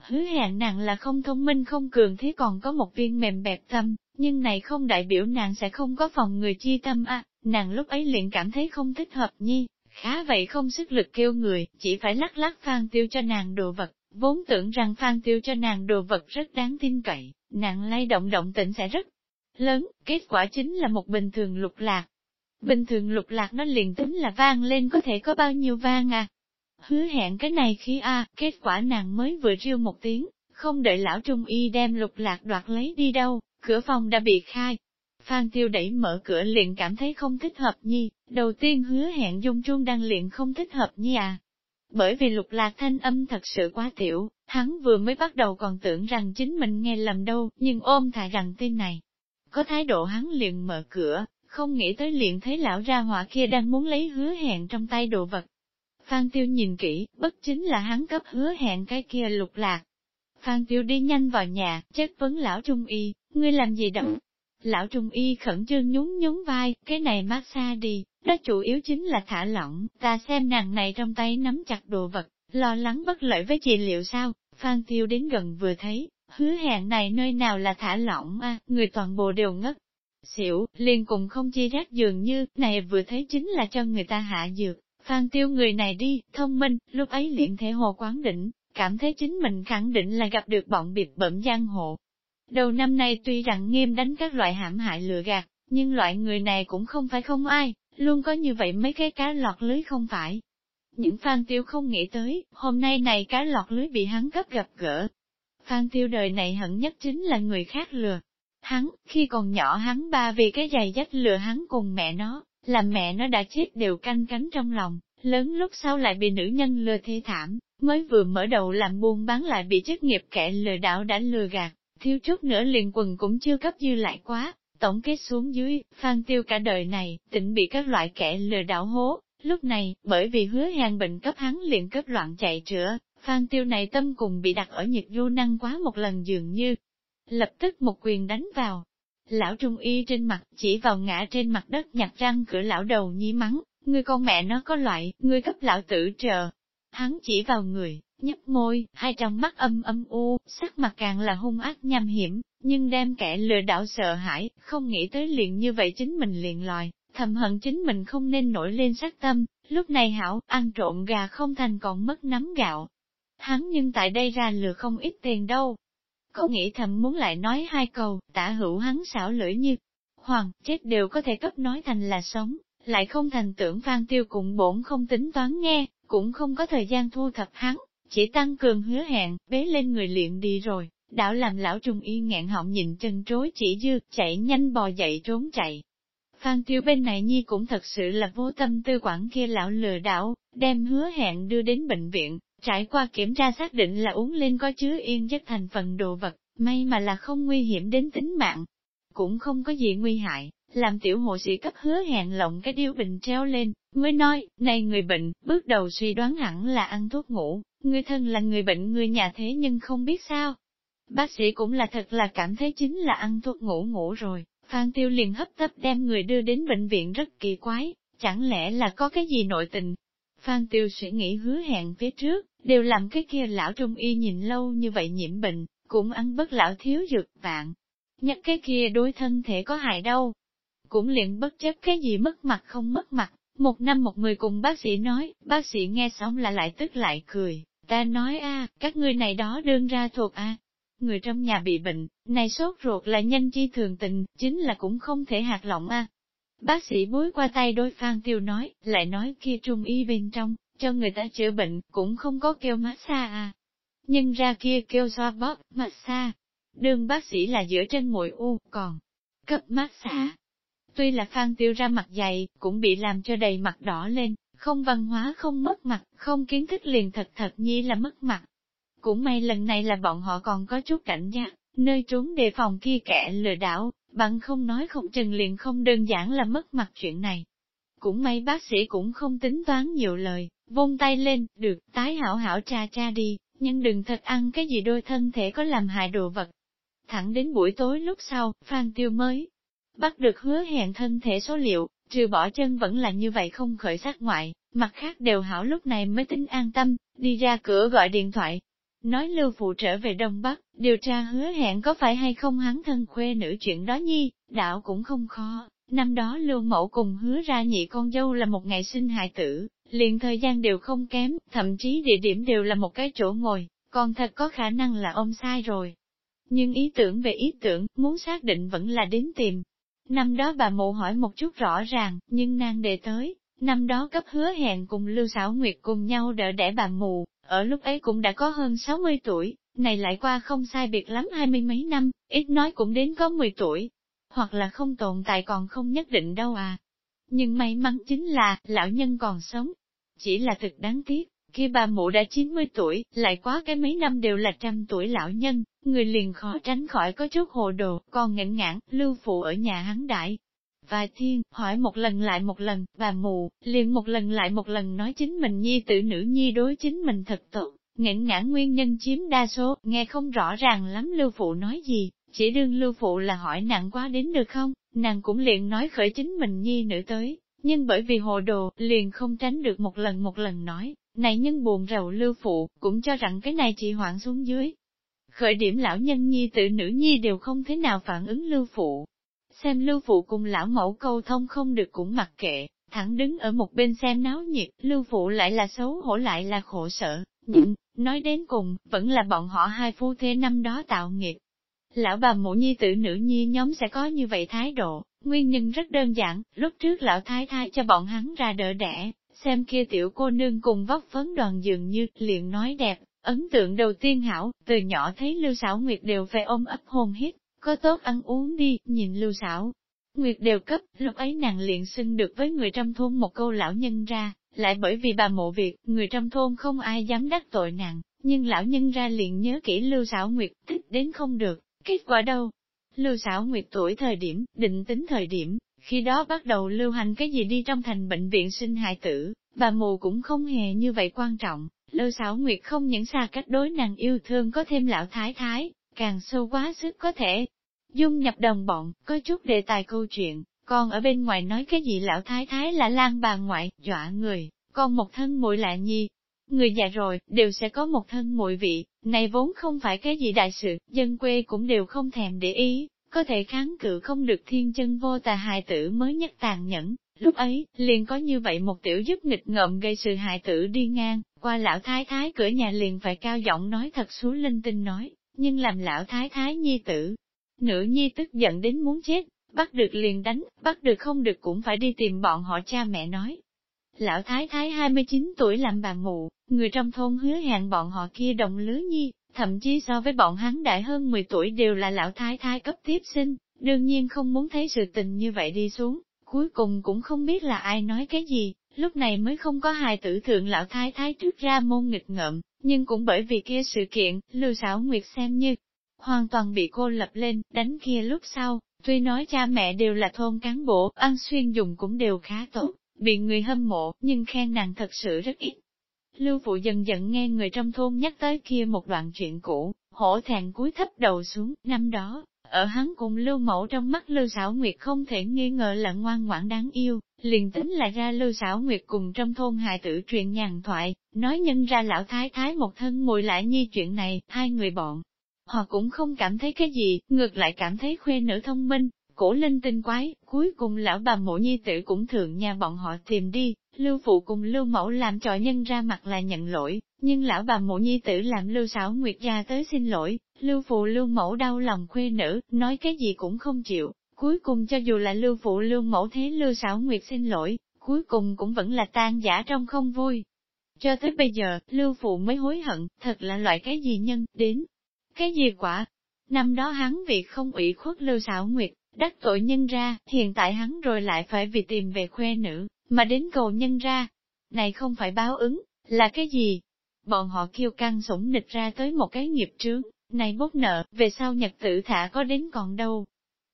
Hứa hẹn nàng là không thông minh không cường thế còn có một viên mềm bẹp tâm, nhưng này không đại biểu nàng sẽ không có phòng người chi tâm a nàng lúc ấy liền cảm thấy không thích hợp nhi, khá vậy không sức lực kêu người, chỉ phải lắc lắc phan tiêu cho nàng đồ vật, vốn tưởng rằng phan tiêu cho nàng đồ vật rất đáng tin cậy, nàng lay động động tĩnh sẽ rất lớn, kết quả chính là một bình thường lục lạc. Bình thường lục lạc nó liền tính là vang lên có thể có bao nhiêu vang à. Hứa hẹn cái này khi a kết quả nàng mới vừa riêu một tiếng, không đợi lão trung y đem lục lạc đoạt lấy đi đâu, cửa phòng đã bị khai. Phan tiêu đẩy mở cửa liền cảm thấy không thích hợp nhi, đầu tiên hứa hẹn dung trung đang liền không thích hợp nhi à. Bởi vì lục lạc thanh âm thật sự quá tiểu, hắn vừa mới bắt đầu còn tưởng rằng chính mình nghe lầm đâu, nhưng ôm thà rằng tin này. Có thái độ hắn liền mở cửa, không nghĩ tới liền thấy lão ra hỏa kia đang muốn lấy hứa hẹn trong tay đồ vật. Phan Tiêu nhìn kỹ, bất chính là hắn cấp hứa hẹn cái kia lục lạc. Phan Tiêu đi nhanh vào nhà, chất vấn lão Trung Y, ngươi làm gì động? Lão Trung Y khẩn trương nhún nhún vai, cái này mát xa đi, đó chủ yếu chính là thả lỏng, ta xem nàng này trong tay nắm chặt đồ vật, lo lắng bất lợi với trị liệu sao, Phan Tiêu đến gần vừa thấy, hứa hẹn này nơi nào là thả lỏng a người toàn bộ đều ngất. Xỉu, liền cùng không chi rác dường như, này vừa thấy chính là cho người ta hạ dược, Phan Tiêu người này đi, thông minh, lúc ấy liền thể hồ quán đỉnh, cảm thấy chính mình khẳng định là gặp được bọn biệt bẩm giang hộ. Đầu năm nay tuy rằng nghiêm đánh các loại hãm hại lừa gạt, nhưng loại người này cũng không phải không ai, luôn có như vậy mấy cái cá lọt lưới không phải. Những Phan Tiêu không nghĩ tới, hôm nay này cá lọt lưới bị hắn cấp gặp gỡ. Phan Tiêu đời này hận nhất chính là người khác lừa. Hắn, khi còn nhỏ hắn ba vì cái giày dắt lừa hắn cùng mẹ nó, làm mẹ nó đã chết đều canh cánh trong lòng, lớn lúc sau lại bị nữ nhân lừa thê thảm, mới vừa mở đầu làm buôn bán lại bị chức nghiệp kẻ lừa đảo đã lừa gạt, thiếu chút nữa liền quần cũng chưa cấp dư lại quá, tổng kết xuống dưới, Phan Tiêu cả đời này, tỉnh bị các loại kẻ lừa đảo hố, lúc này, bởi vì hứa hẹn bệnh cấp hắn liền cấp loạn chạy chữa, Phan Tiêu này tâm cùng bị đặt ở nhiệt du năng quá một lần dường như, lập tức một quyền đánh vào. Lão trung y trên mặt, chỉ vào ngã trên mặt đất nhặt răng cửa lão đầu nhí mắng, ngươi con mẹ nó có loại, ngươi cấp lão tử chờ. Hắn chỉ vào người, nhấp môi, hai trong mắt âm âm u, sắc mặt càng là hung ác nham hiểm, nhưng đem kẻ lừa đảo sợ hãi, không nghĩ tới liền như vậy chính mình liền lòi, thầm hận chính mình không nên nổi lên sát tâm, lúc này hảo, ăn trộm gà không thành còn mất nắm gạo. Hắn nhưng tại đây ra lừa không ít tiền đâu. Có nghĩ thầm muốn lại nói hai câu, tả hữu hắn xảo lưỡi như, hoàng, chết đều có thể cấp nói thành là sống, lại không thành tưởng Phan Tiêu cũng bổn không tính toán nghe, cũng không có thời gian thu thập hắn, chỉ tăng cường hứa hẹn, bế lên người luyện đi rồi, đảo làm lão trung y ngạn họng nhìn chân trối chỉ dư, chạy nhanh bò dậy trốn chạy. Phan Tiêu bên này nhi cũng thật sự là vô tâm tư quản kia lão lừa đảo, đem hứa hẹn đưa đến bệnh viện, trải qua kiểm tra xác định là uống lên có chứa yên chất thành phần đồ vật, may mà là không nguy hiểm đến tính mạng, cũng không có gì nguy hại, làm tiểu hộ sĩ cấp hứa hẹn lộng cái điếu bình treo lên, mới nói, này người bệnh, bước đầu suy đoán hẳn là ăn thuốc ngủ, người thân là người bệnh người nhà thế nhưng không biết sao. Bác sĩ cũng là thật là cảm thấy chính là ăn thuốc ngủ ngủ rồi, Phan Tiêu liền hấp tấp đem người đưa đến bệnh viện rất kỳ quái, chẳng lẽ là có cái gì nội tình. Phan Tiêu suy nghĩ hứa hẹn phía trước, đều làm cái kia lão trung y nhìn lâu như vậy nhiễm bệnh, cũng ăn bất lão thiếu dược vạn. Nhắc cái kia đối thân thể có hại đâu, cũng liền bất chấp cái gì mất mặt không mất mặt. Một năm một người cùng bác sĩ nói, bác sĩ nghe xong là lại tức lại cười, ta nói a, các ngươi này đó đơn ra thuộc a. Người trong nhà bị bệnh, này sốt ruột là nhân chi thường tình, chính là cũng không thể hạt lỏng a. Bác sĩ bối qua tay đôi Phan Tiêu nói, lại nói kia trung y bên trong, cho người ta chữa bệnh, cũng không có kêu massage à. Nhưng ra kia kêu xoa bóp, massage. Đường bác sĩ là giữa trên mũi u, còn cấp massage. Tuy là Phan Tiêu ra mặt dày, cũng bị làm cho đầy mặt đỏ lên, không văn hóa không mất mặt, không kiến thức liền thật thật nhi là mất mặt. Cũng may lần này là bọn họ còn có chút cảnh giác, nơi trốn đề phòng kia kẻ lừa đảo, bằng không nói không chừng liền không đơn giản là mất mặt chuyện này. Cũng may bác sĩ cũng không tính toán nhiều lời, vung tay lên, được, tái hảo hảo cha cha đi, nhưng đừng thật ăn cái gì đôi thân thể có làm hại đồ vật. Thẳng đến buổi tối lúc sau, Phan Tiêu mới Bắt được hứa hẹn thân thể số liệu, trừ bỏ chân vẫn là như vậy không khởi sát ngoại, mặt khác đều hảo lúc này mới tính an tâm, đi ra cửa gọi điện thoại nói lưu phụ trở về Đông Bắc, điều tra hứa hẹn có phải hay không hắn thân khuê nữ chuyện đó nhi, đạo cũng không khó. Năm đó lưu mẫu cùng hứa ra nhị con dâu là một ngày sinh hại tử, liền thời gian đều không kém, thậm chí địa điểm đều là một cái chỗ ngồi, còn thật có khả năng là ông sai rồi. Nhưng ý tưởng về ý tưởng, muốn xác định vẫn là đến tìm. Năm đó bà mụ hỏi một chút rõ ràng, nhưng nàng đề tới, năm đó cấp hứa hẹn cùng Lưu Sảo Nguyệt cùng nhau đỡ đẻ bà mù, ở lúc ấy cũng đã có hơn 60 tuổi, này lại qua không sai biệt lắm hai mươi mấy năm, ít nói cũng đến có 10 tuổi, hoặc là không tồn tại còn không nhất định đâu à. Nhưng may mắn chính là, lão nhân còn sống. Chỉ là thực đáng tiếc, khi bà mụ đã 90 tuổi, lại quá cái mấy năm đều là trăm tuổi lão nhân, người liền khó tránh khỏi có chút hồ đồ, còn ngẩn ngãn, lưu phụ ở nhà hắn đại. Vài thiên, hỏi một lần lại một lần, bà mù, liền một lần lại một lần nói chính mình nhi tử nữ nhi đối chính mình thật tốt, nghẹn ngã nguyên nhân chiếm đa số, nghe không rõ ràng lắm lưu phụ nói gì, chỉ đương lưu phụ là hỏi nặng quá đến được không, nàng cũng liền nói khởi chính mình nhi nữ tới, nhưng bởi vì hồ đồ, liền không tránh được một lần một lần nói, này nhân buồn rầu lưu phụ, cũng cho rằng cái này chỉ hoạn xuống dưới. Khởi điểm lão nhân nhi tự nữ nhi đều không thế nào phản ứng lưu phụ. Xem lưu phụ cùng lão mẫu câu thông không được cũng mặc kệ, thẳng đứng ở một bên xem náo nhiệt, lưu phụ lại là xấu hổ lại là khổ sở, nhưng, nói đến cùng, vẫn là bọn họ hai phu thế năm đó tạo nghiệp. Lão bà mụ nhi tử nữ nhi nhóm sẽ có như vậy thái độ, nguyên nhân rất đơn giản, lúc trước lão thái thái cho bọn hắn ra đỡ đẻ, xem kia tiểu cô nương cùng vóc phấn đoàn dường như, liền nói đẹp, ấn tượng đầu tiên hảo, từ nhỏ thấy Lưu Sảo Nguyệt đều về ôm ấp hôn hít, có tốt ăn uống đi, nhìn Lưu Sảo. Nguyệt đều cấp, lúc ấy nàng liền xưng được với người trong thôn một câu lão nhân ra, lại bởi vì bà mộ việc, người trong thôn không ai dám đắc tội nàng, nhưng lão nhân ra liền nhớ kỹ Lưu Sảo Nguyệt, thích đến không được, kết quả đâu? Lưu Sảo Nguyệt tuổi thời điểm, định tính thời điểm, khi đó bắt đầu lưu hành cái gì đi trong thành bệnh viện sinh hại tử, bà mù cũng không hề như vậy quan trọng. Lưu Sảo Nguyệt không những xa cách đối nàng yêu thương có thêm lão thái thái, càng sâu quá sức có thể. Dung nhập đồng bọn, có chút đề tài câu chuyện, còn ở bên ngoài nói cái gì lão thái thái là lan bà ngoại, dọa người, còn một thân muội lạ nhi. Người già rồi, đều sẽ có một thân muội vị, này vốn không phải cái gì đại sự, dân quê cũng đều không thèm để ý, có thể kháng cự không được thiên chân vô tà hài tử mới nhất tàn nhẫn. Lúc ấy, liền có như vậy một tiểu giúp nghịch ngợm gây sự hại tử đi ngang, qua lão thái thái cửa nhà liền phải cao giọng nói thật xuống linh tinh nói, nhưng làm lão thái thái nhi tử. Nữ nhi tức giận đến muốn chết, bắt được liền đánh, bắt được không được cũng phải đi tìm bọn họ cha mẹ nói. Lão thái thái 29 tuổi làm bà mụ, người trong thôn hứa hẹn bọn họ kia đồng lứa nhi, thậm chí so với bọn hắn đại hơn 10 tuổi đều là lão thái thái cấp tiếp sinh, đương nhiên không muốn thấy sự tình như vậy đi xuống, cuối cùng cũng không biết là ai nói cái gì, lúc này mới không có hài tử thượng lão thái thái trước ra môn nghịch ngợm, nhưng cũng bởi vì kia sự kiện, lưu Sảo nguyệt xem như hoàn toàn bị cô lập lên, đánh kia lúc sau, tuy nói cha mẹ đều là thôn cán bộ, ăn xuyên dùng cũng đều khá tốt, bị người hâm mộ, nhưng khen nàng thật sự rất ít. Lưu phụ dần dần nghe người trong thôn nhắc tới kia một đoạn chuyện cũ, hổ thẹn cúi thấp đầu xuống, năm đó, ở hắn cùng lưu mẫu trong mắt lưu xảo nguyệt không thể nghi ngờ là ngoan ngoãn đáng yêu, liền tính lại ra lưu xảo nguyệt cùng trong thôn hài tử truyền nhàn thoại, nói nhân ra lão thái thái một thân mùi lại nhi chuyện này, hai người bọn. Họ cũng không cảm thấy cái gì, ngược lại cảm thấy khuê nữ thông minh, cổ linh tinh quái, cuối cùng lão bà mộ nhi tử cũng thường nhà bọn họ tìm đi, lưu phụ cùng lưu mẫu làm trò nhân ra mặt là nhận lỗi, nhưng lão bà mộ nhi tử làm lưu xảo nguyệt gia tới xin lỗi, lưu phụ lưu mẫu đau lòng khuê nữ, nói cái gì cũng không chịu, cuối cùng cho dù là lưu phụ lưu mẫu thế lưu xảo nguyệt xin lỗi, cuối cùng cũng vẫn là tan giả trong không vui. Cho tới bây giờ, lưu phụ mới hối hận, thật là loại cái gì nhân, đến, cái gì quả. Năm đó hắn vì không ủy khuất lưu xảo nguyệt, đắc tội nhân ra, hiện tại hắn rồi lại phải vì tìm về khuê nữ, mà đến cầu nhân ra. Này không phải báo ứng, là cái gì? Bọn họ kêu căng sủng nịch ra tới một cái nghiệp trướng, này bốc nợ, về sau nhật tử thả có đến còn đâu.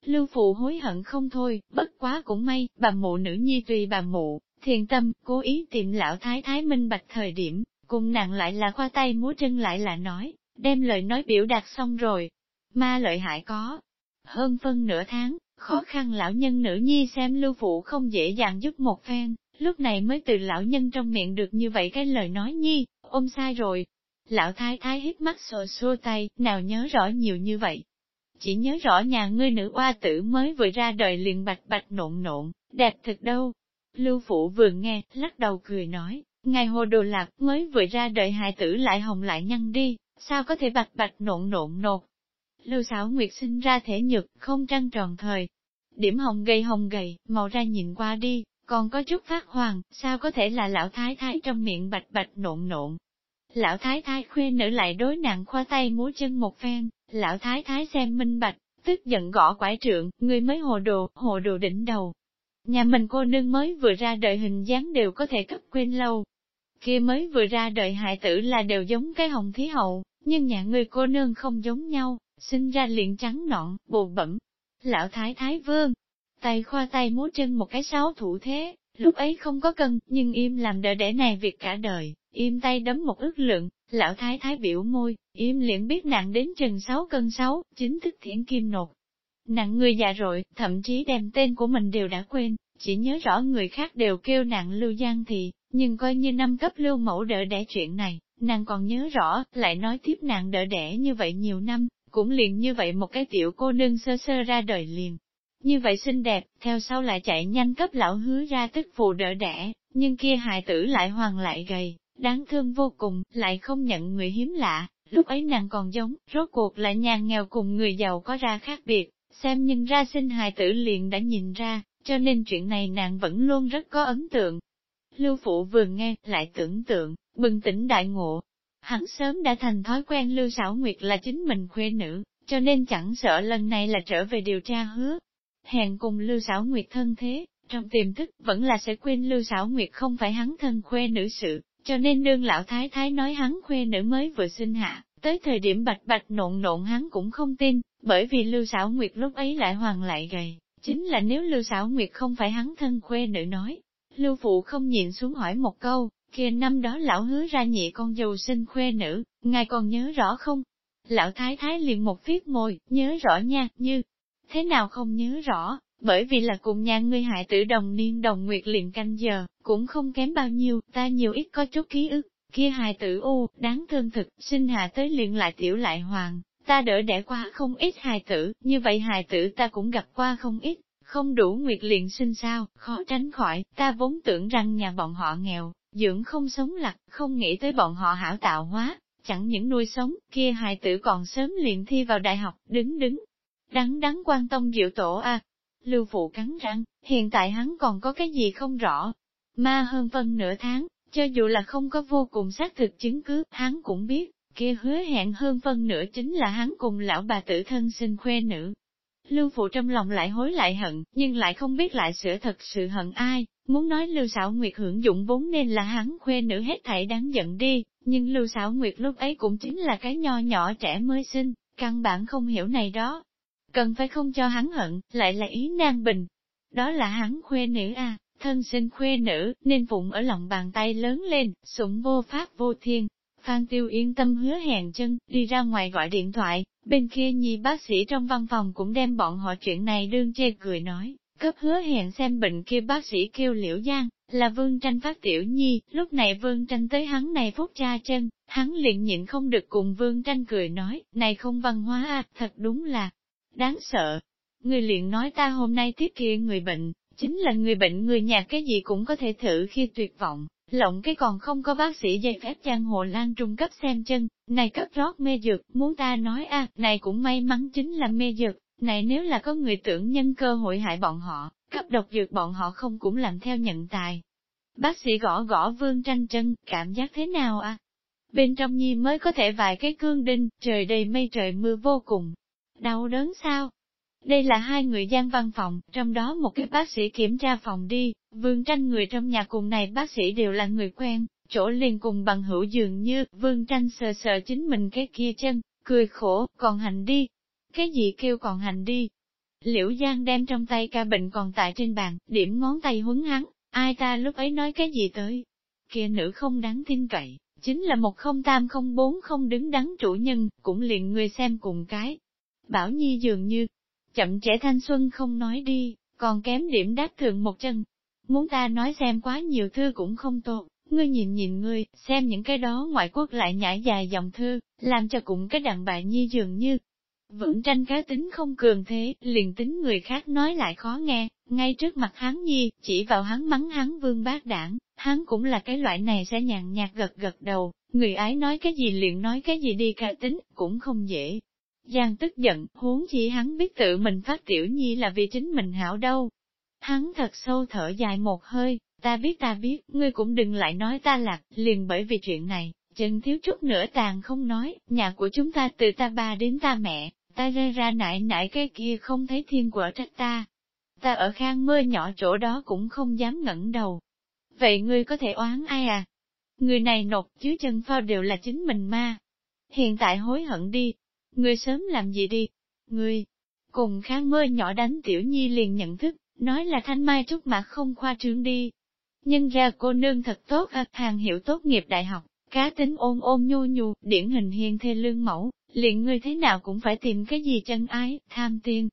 Lưu phụ hối hận không thôi, bất quá cũng may, bà mụ nữ nhi tùy bà mụ, thiền tâm, cố ý tìm lão thái thái minh bạch thời điểm, cùng nặng lại là khoa tay múa chân lại là nói, đem lời nói biểu đạt xong rồi. Ma lợi hại có, hơn phân nửa tháng, khó khăn lão nhân nữ nhi xem lưu phụ không dễ dàng giúp một phen, lúc này mới từ lão nhân trong miệng được như vậy cái lời nói nhi, ôm sai rồi. Lão thái thái hít mắt sờ xua tay, nào nhớ rõ nhiều như vậy. Chỉ nhớ rõ nhà ngươi nữ oa tử mới vừa ra đời liền bạch bạch nộn nộn, đẹp thật đâu. Lưu phụ vừa nghe, lắc đầu cười nói, ngài hồ đồ lạc mới vừa ra đời hài tử lại hồng lại nhăn đi, sao có thể bạch bạch nộn nộn nột. Lưu xảo nguyệt sinh ra thể nhược, không trăng tròn thời. Điểm hồng gầy hồng gầy, màu ra nhìn qua đi, còn có chút phát hoàng, sao có thể là lão thái thái trong miệng bạch bạch nộn nộn. Lão thái thái khuê nữ lại đối nặng khoa tay múa chân một phen, lão thái thái xem minh bạch, tức giận gõ quải trượng, người mới hồ đồ, hồ đồ đỉnh đầu. Nhà mình cô nương mới vừa ra đời hình dáng đều có thể cấp quên lâu. Kia mới vừa ra đời hại tử là đều giống cái hồng thí hậu, nhưng nhà người cô nương không giống nhau, sinh ra liền trắng nọn, bồ bẩm. Lão thái thái vương, tay khoa tay múa chân một cái sáu thủ thế, lúc ấy không có cân, nhưng im làm đỡ để này việc cả đời, im tay đấm một ước lượng, lão thái thái biểu môi, im liền biết nặng đến chừng 6 cân 6, chính thức thiển kim nột. Nặng người già rồi, thậm chí đem tên của mình đều đã quên, chỉ nhớ rõ người khác đều kêu nặng lưu giang thì, nhưng coi như năm cấp lưu mẫu đỡ đẻ chuyện này, nàng còn nhớ rõ, lại nói tiếp nàng đỡ đẻ như vậy nhiều năm, cũng liền như vậy một cái tiểu cô nương sơ sơ ra đời liền, như vậy xinh đẹp, theo sau lại chạy nhanh cấp lão hứa ra tức phụ đỡ đẻ, nhưng kia hài tử lại hoàng lại gầy, đáng thương vô cùng, lại không nhận người hiếm lạ, lúc ấy nàng còn giống, rốt cuộc lại nhàn nghèo cùng người giàu có ra khác biệt, xem nhưng ra sinh hài tử liền đã nhìn ra, cho nên chuyện này nàng vẫn luôn rất có ấn tượng. Lưu phụ vừa nghe, lại tưởng tượng, bừng tỉnh đại ngộ. Hắn sớm đã thành thói quen Lưu Sảo Nguyệt là chính mình khuê nữ, cho nên chẳng sợ lần này là trở về điều tra hứa, hèn cùng Lưu Sảo Nguyệt thân thế, trong tiềm thức vẫn là sẽ quên Lưu Sảo Nguyệt không phải hắn thân khuê nữ sự, cho nên đương lão thái thái nói hắn khuê nữ mới vừa sinh hạ, tới thời điểm bạch bạch nộn nộn hắn cũng không tin, bởi vì Lưu Sảo Nguyệt lúc ấy lại hoàng lại gầy, chính là nếu Lưu Sảo Nguyệt không phải hắn thân khuê nữ nói. Lưu Phụ không nhịn xuống hỏi một câu, kia năm đó lão hứa ra nhị con dâu sinh khuê nữ, ngài còn nhớ rõ không? Lão thái thái liền một viết môi, nhớ rõ nha, như, thế nào không nhớ rõ, bởi vì là cùng nhà ngươi hại tử đồng niên đồng nguyệt liền canh giờ, cũng không kém bao nhiêu, ta nhiều ít có chút ký ức, kia hài tử u, đáng thương thực, sinh hạ tới liền lại tiểu lại hoàng, ta đỡ đẻ qua không ít hài tử, như vậy hài tử ta cũng gặp qua không ít, không đủ nguyệt liền sinh sao, khó tránh khỏi, ta vốn tưởng rằng nhà bọn họ nghèo, dưỡng không sống lặt, không nghĩ tới bọn họ hảo tạo hóa, chẳng những nuôi sống, kia hài tử còn sớm liền thi vào đại học, đứng đứng, Đắng đắng quan tâm diệu tổ a Lưu phụ cắn răng, hiện tại hắn còn có cái gì không rõ. Ma hơn phân nửa tháng, cho dù là không có vô cùng xác thực chứng cứ, hắn cũng biết, kia hứa hẹn hơn phân nửa chính là hắn cùng lão bà tử thân sinh khuê nữ. Lưu phụ trong lòng lại hối lại hận, nhưng lại không biết lại sửa thật sự hận ai, muốn nói Lưu Sảo Nguyệt hưởng dụng vốn nên là hắn khuê nữ hết thảy đáng giận đi, nhưng Lưu Sảo Nguyệt lúc ấy cũng chính là cái nho nhỏ trẻ mới sinh, căn bản không hiểu này đó, cần phải không cho hắn hận, lại là ý nan bình. Đó là hắn khuê nữ a, thân sinh khuê nữ, nên phụng ở lòng bàn tay lớn lên, sủng vô pháp vô thiên. Phan Tiêu yên tâm hứa hẹn chân, đi ra ngoài gọi điện thoại, bên kia nhi bác sĩ trong văn phòng cũng đem bọn họ chuyện này đương chê cười nói, cấp hứa hẹn xem bệnh kia bác sĩ kêu liễu giang, là vương tranh phát tiểu nhi, lúc này vương tranh tới hắn này phút cha chân, hắn liền nhịn không được cùng vương tranh cười nói, này không văn hóa à, thật đúng là, đáng sợ. Người liền nói ta hôm nay tiếp kia người bệnh, chính là người bệnh người nhà cái gì cũng có thể thử khi tuyệt vọng, lộng cái còn không có bác sĩ dây phép giang hồ lan trung cấp xem chân, này cấp rót mê dược, muốn ta nói a này cũng may mắn chính là mê dược, này nếu là có người tưởng nhân cơ hội hại bọn họ, cấp độc dược bọn họ không cũng làm theo nhận tài. Bác sĩ gõ gõ vương tranh chân, cảm giác thế nào a Bên trong nhi mới có thể vài cái cương đinh, trời đầy mây trời mưa vô cùng, Đau đớn sao? Đây là hai người gian văn phòng, trong đó một cái bác sĩ kiểm tra phòng đi, vương tranh người trong nhà cùng này bác sĩ đều là người quen, chỗ liền cùng bằng hữu dường như, vương tranh sờ sờ chính mình cái kia chân, cười khổ, còn hành đi. Cái gì kêu còn hành đi? Liễu Giang đem trong tay ca bệnh còn tại trên bàn, điểm ngón tay huấn hắn, ai ta lúc ấy nói cái gì tới? Kia nữ không đáng tin cậy, chính là một không tam không bốn không đứng đắn chủ nhân, cũng liền người xem cùng cái, Bảo Nhi dường như, chậm trẻ thanh xuân không nói đi, còn kém điểm đáp thượng một chân. Muốn ta nói xem quá nhiều thư cũng không tốt, Ngươi nhìn nhìn ngươi, xem những cái đó ngoại quốc lại nhảy dài dòng thư, làm cho cũng cái đàn bà nhi dường như. vững tranh cá tính không cường thế, liền tính người khác nói lại khó nghe, ngay trước mặt hắn nhi, chỉ vào hắn mắng hắn vương bác đảng, hắn cũng là cái loại này sẽ nhàn nhạt gật gật đầu, người ái nói cái gì liền nói cái gì đi cá tính, cũng không dễ. Giang tức giận, huống chi hắn biết tự mình phát tiểu nhi là vì chính mình hảo đâu. Hắn thật sâu thở dài một hơi, Ta biết ta biết, ngươi cũng đừng lại nói ta lạc, liền bởi vì chuyện này, chân thiếu chút nữa tàn không nói, nhà của chúng ta từ ta ba đến ta mẹ, ta rơi ra nại nại cái kia không thấy thiên quả trách ta. Ta ở khang mưa nhỏ chỗ đó cũng không dám ngẩng đầu. Vậy ngươi có thể oán ai à? Người này nột chứ chân phao đều là chính mình ma. Hiện tại hối hận đi. Ngươi sớm làm gì đi? Ngươi, cùng khang mơ nhỏ đánh tiểu nhi liền nhận thức, nói là thanh mai trúc mạc không khoa trương đi, nhưng ra cô nương thật tốt à, hàng hiệu tốt nghiệp đại học, cá tính ôn ôn nhu nhu, điển hình hiền thê lương mẫu, liền ngươi thế nào cũng phải tìm cái gì chân ái, tham tiên.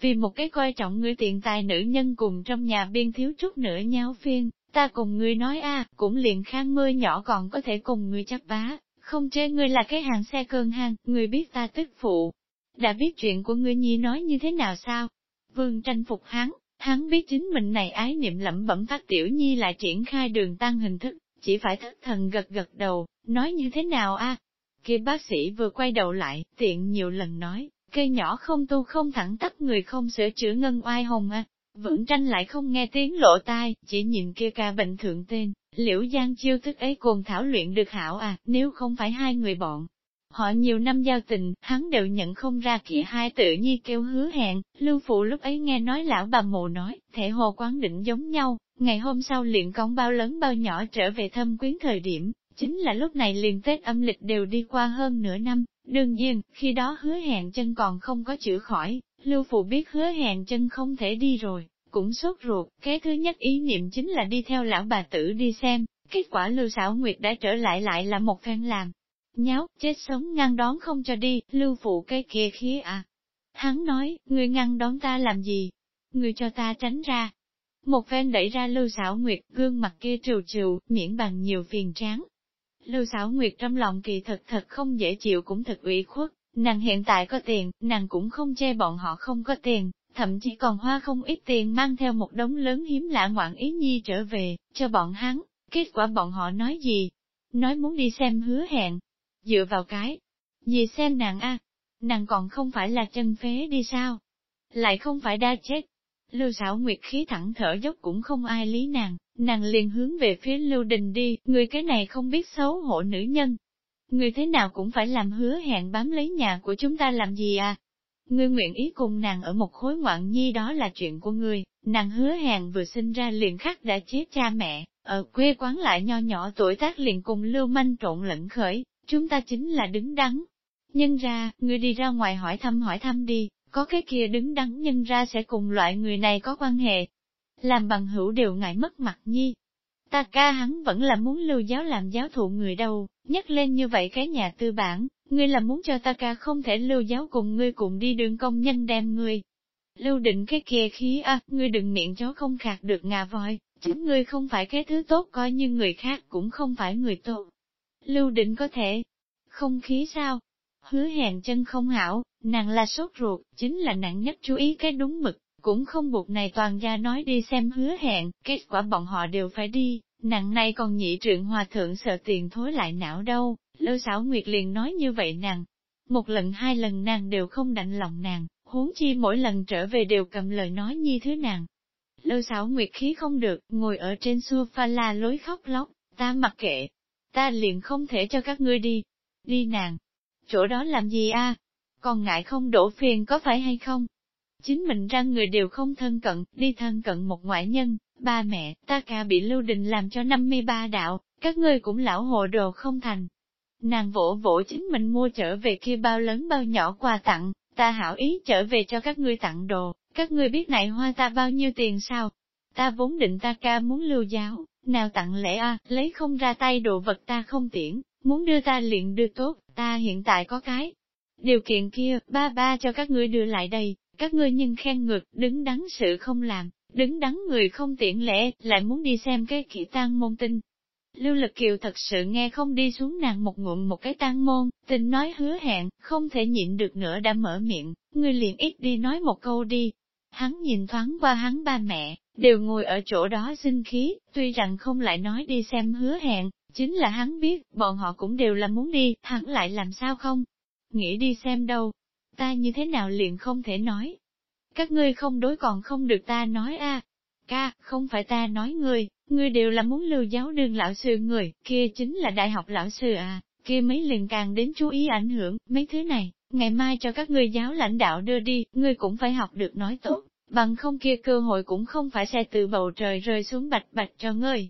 Vì một cái coi trọng ngươi tiện tài nữ nhân cùng trong nhà biên thiếu chút nữa nháo phiên, ta cùng ngươi nói a cũng liền khang mưa nhỏ còn có thể cùng ngươi chắc bá, không chê ngươi là cái hàng xe cơn hàng, ngươi biết ta tức phụ. Đã biết chuyện của ngươi nhi nói như thế nào sao? Vương tranh phục hắn, Hắn biết chính mình này ái niệm lẩm bẩm phát tiểu nhi lại triển khai đường tăng hình thức, chỉ phải thất thần gật gật đầu, nói như thế nào a? Kia bác sĩ vừa quay đầu lại, tiện nhiều lần nói, cây nhỏ không tu không thẳng tắp người không sửa chữa ngân oai hồng a. Vẫn tranh lại không nghe tiếng lộ tai, chỉ nhìn kia ca bệnh thượng tên, liễu giang chiêu thức ấy cùng thảo luyện được hảo à, nếu không phải hai người bọn, Họ nhiều năm giao tình, hắn đều nhận không ra kỹ hai tự nhi kêu hứa hẹn, lưu phụ lúc ấy nghe nói lão bà mù nói, thể hồ quán định giống nhau, ngày hôm sau liền cống bao lớn bao nhỏ trở về thâm quyến thời điểm, chính là lúc này liền Tết âm lịch đều đi qua hơn nửa năm, đương nhiên, khi đó hứa hẹn chân còn không có chữa khỏi, lưu phụ biết hứa hẹn chân không thể đi rồi, cũng sốt ruột, cái thứ nhất ý niệm chính là đi theo lão bà tử đi xem, kết quả lưu Sảo nguyệt đã trở lại lại là một phen làm, nháo, chết sống ngăn đón không cho đi, lưu phụ cái kia khí à. Hắn nói, người ngăn đón ta làm gì? Người cho ta tránh ra. Một phen đẩy ra lưu Sảo nguyệt, gương mặt kia trừ trừ, miễn bằng nhiều phiền tráng. Lưu Sảo nguyệt trong lòng kỳ thật thật không dễ chịu cũng thật ủy khuất, nàng hiện tại có tiền, nàng cũng không chê bọn họ không có tiền, thậm chí còn hoa không ít tiền mang theo một đống lớn hiếm lạ ngoạn ý nhi trở về, cho bọn hắn, kết quả bọn họ nói gì? Nói muốn đi xem hứa hẹn, Dựa vào cái, gì xem nàng a nàng còn không phải là chân phế đi sao? Lại không phải đa chết. Lưu xảo nguyệt khí thẳng thở dốc cũng không ai lý nàng, nàng liền hướng về phía lưu đình đi, người cái này không biết xấu hổ nữ nhân. Người thế nào cũng phải làm hứa hẹn bám lấy nhà của chúng ta làm gì à? Ngươi nguyện ý cùng nàng ở một khối ngoạn nhi đó là chuyện của ngươi, nàng hứa hẹn vừa sinh ra liền khắc đã chết cha mẹ, ở quê quán lại nho nhỏ tuổi tác liền cùng lưu manh trộn lẫn khởi, chúng ta chính là đứng đắn. Nhân ra, ngươi đi ra ngoài hỏi thăm hỏi thăm đi, có cái kia đứng đắn nhân ra sẽ cùng loại người này có quan hệ. Làm bằng hữu đều ngại mất mặt nhi. Ta ca hắn vẫn là muốn lưu giáo làm giáo thụ người đâu, nhắc lên như vậy cái nhà tư bản, ngươi là muốn cho ta ca không thể lưu giáo cùng ngươi cùng đi đường công nhân đem ngươi. Lưu định cái kia khí à, ngươi đừng miệng chó không khạc được ngà voi, chính ngươi không phải cái thứ tốt coi như người khác cũng không phải người tốt. Lưu định có thể không khí sao? Hứa hẹn chân không hảo, nàng là sốt ruột, chính là nặng nhất chú ý cái đúng mực, cũng không buộc này toàn gia nói đi xem hứa hẹn, kết quả bọn họ đều phải đi, nàng này còn nhị trượng hòa thượng sợ tiền thối lại não đâu, lưu xảo nguyệt liền nói như vậy nàng. Một lần hai lần nàng đều không đạnh lòng nàng, huống chi mỗi lần trở về đều cầm lời nói như thứ nàng. Lưu xảo nguyệt khí không được, ngồi ở trên sofa la lối khóc lóc, ta mặc kệ, ta liền không thể cho các ngươi đi. Đi nàng, chỗ đó làm gì a? Còn ngại không đổ phiền có phải hay không? Chính mình ra người đều không thân cận, đi thân cận một ngoại nhân, ba mẹ, ta ca bị lưu đình làm cho 53 đạo, các ngươi cũng lão hồ đồ không thành. Nàng vỗ vỗ chính mình mua trở về kia bao lớn bao nhỏ quà tặng, ta hảo ý trở về cho các ngươi tặng đồ, các ngươi biết này hoa ta bao nhiêu tiền sao? Ta vốn định ta ca muốn lưu giáo, nào tặng lễ a, lấy không ra tay đồ vật ta không tiễn, muốn đưa ta liền đưa tốt, ta hiện tại có cái. Điều kiện kia, ba ba cho các ngươi đưa lại đây, các ngươi nhưng khen ngược, đứng đắn sự không làm, đứng đắn người không tiện lẽ lại muốn đi xem cái kỹ tang môn tinh. Lưu Lực Kiều thật sự nghe không đi xuống nàng một ngụm một cái tang môn, tình nói hứa hẹn, không thể nhịn được nữa đã mở miệng, người liền ít đi nói một câu đi. Hắn nhìn thoáng qua hắn ba mẹ, đều ngồi ở chỗ đó sinh khí, tuy rằng không lại nói đi xem hứa hẹn, chính là hắn biết, bọn họ cũng đều là muốn đi, hắn lại làm sao không? Nghĩ đi xem đâu, ta như thế nào liền không thể nói. Các ngươi không đối còn không được ta nói a Ca, không phải ta nói ngươi, ngươi đều là muốn lưu giáo đường lão sư người, kia chính là đại học lão sư à, kia mấy liền càng đến chú ý ảnh hưởng, mấy thứ này, ngày mai cho các ngươi giáo lãnh đạo đưa đi, ngươi cũng phải học được nói tốt, bằng không kia cơ hội cũng không phải xe từ bầu trời rơi xuống bạch bạch cho ngươi.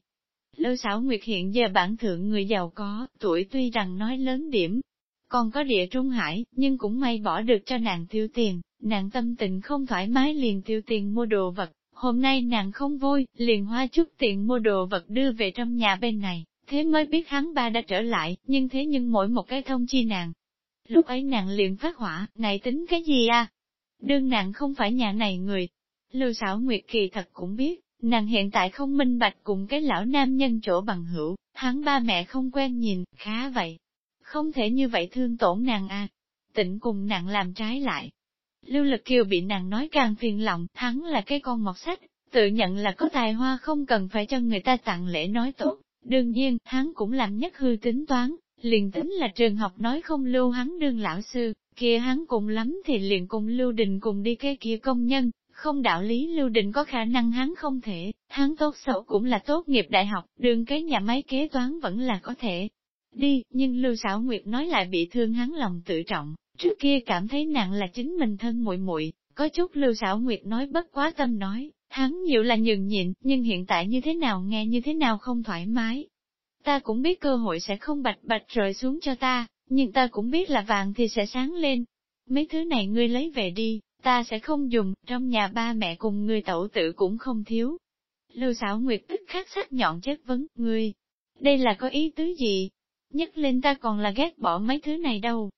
Lưu xảo Nguyệt hiện giờ bản thượng người giàu có, tuổi tuy rằng nói lớn điểm, còn có địa trung hải, nhưng cũng may bỏ được cho nàng tiêu tiền, nàng tâm tình không thoải mái liền tiêu tiền mua đồ vật, Hôm nay nàng không vui, liền hoa chút tiền mua đồ vật đưa về trong nhà bên này, thế mới biết hắn ba đã trở lại, nhưng thế nhưng mỗi một cái thông chi nàng. Lúc ấy nàng liền phát hỏa, này tính cái gì à? Đương nàng không phải nhà này người. Lưu xảo Nguyệt kỳ thật cũng biết, nàng hiện tại không minh bạch cùng cái lão nam nhân chỗ bằng hữu, hắn ba mẹ không quen nhìn, khá vậy. Không thể như vậy thương tổn nàng à. Tịnh cùng nàng làm trái lại, Lưu Lực Kiều bị nàng nói càng phiền lòng, hắn là cái con mọt sách, tự nhận là có tài hoa không cần phải cho người ta tặng lễ nói tốt. Đương nhiên, hắn cũng làm nhất hư tính toán, liền tính là trường học nói không lưu hắn đương lão sư, kia hắn cùng lắm thì liền cùng Lưu Đình cùng đi cái kia công nhân, không đạo lý Lưu Đình có khả năng hắn không thể, hắn tốt xấu cũng là tốt nghiệp đại học, đương cái nhà máy kế toán vẫn là có thể. Đi, nhưng Lưu Sảo Nguyệt nói lại bị thương hắn lòng tự trọng, Trước kia cảm thấy nặng là chính mình thân muội muội, có chút lưu xảo nguyệt nói bất quá tâm nói, hắn nhiều là nhường nhịn, nhưng hiện tại như thế nào nghe như thế nào không thoải mái. Ta cũng biết cơ hội sẽ không bạch bạch rời xuống cho ta, nhưng ta cũng biết là vàng thì sẽ sáng lên. Mấy thứ này ngươi lấy về đi, ta sẽ không dùng, trong nhà ba mẹ cùng ngươi tẩu tử cũng không thiếu. Lưu xảo nguyệt tức khắc sắc nhọn chất vấn, ngươi, đây là có ý tứ gì? Nhất lên ta còn là ghét bỏ mấy thứ này đâu,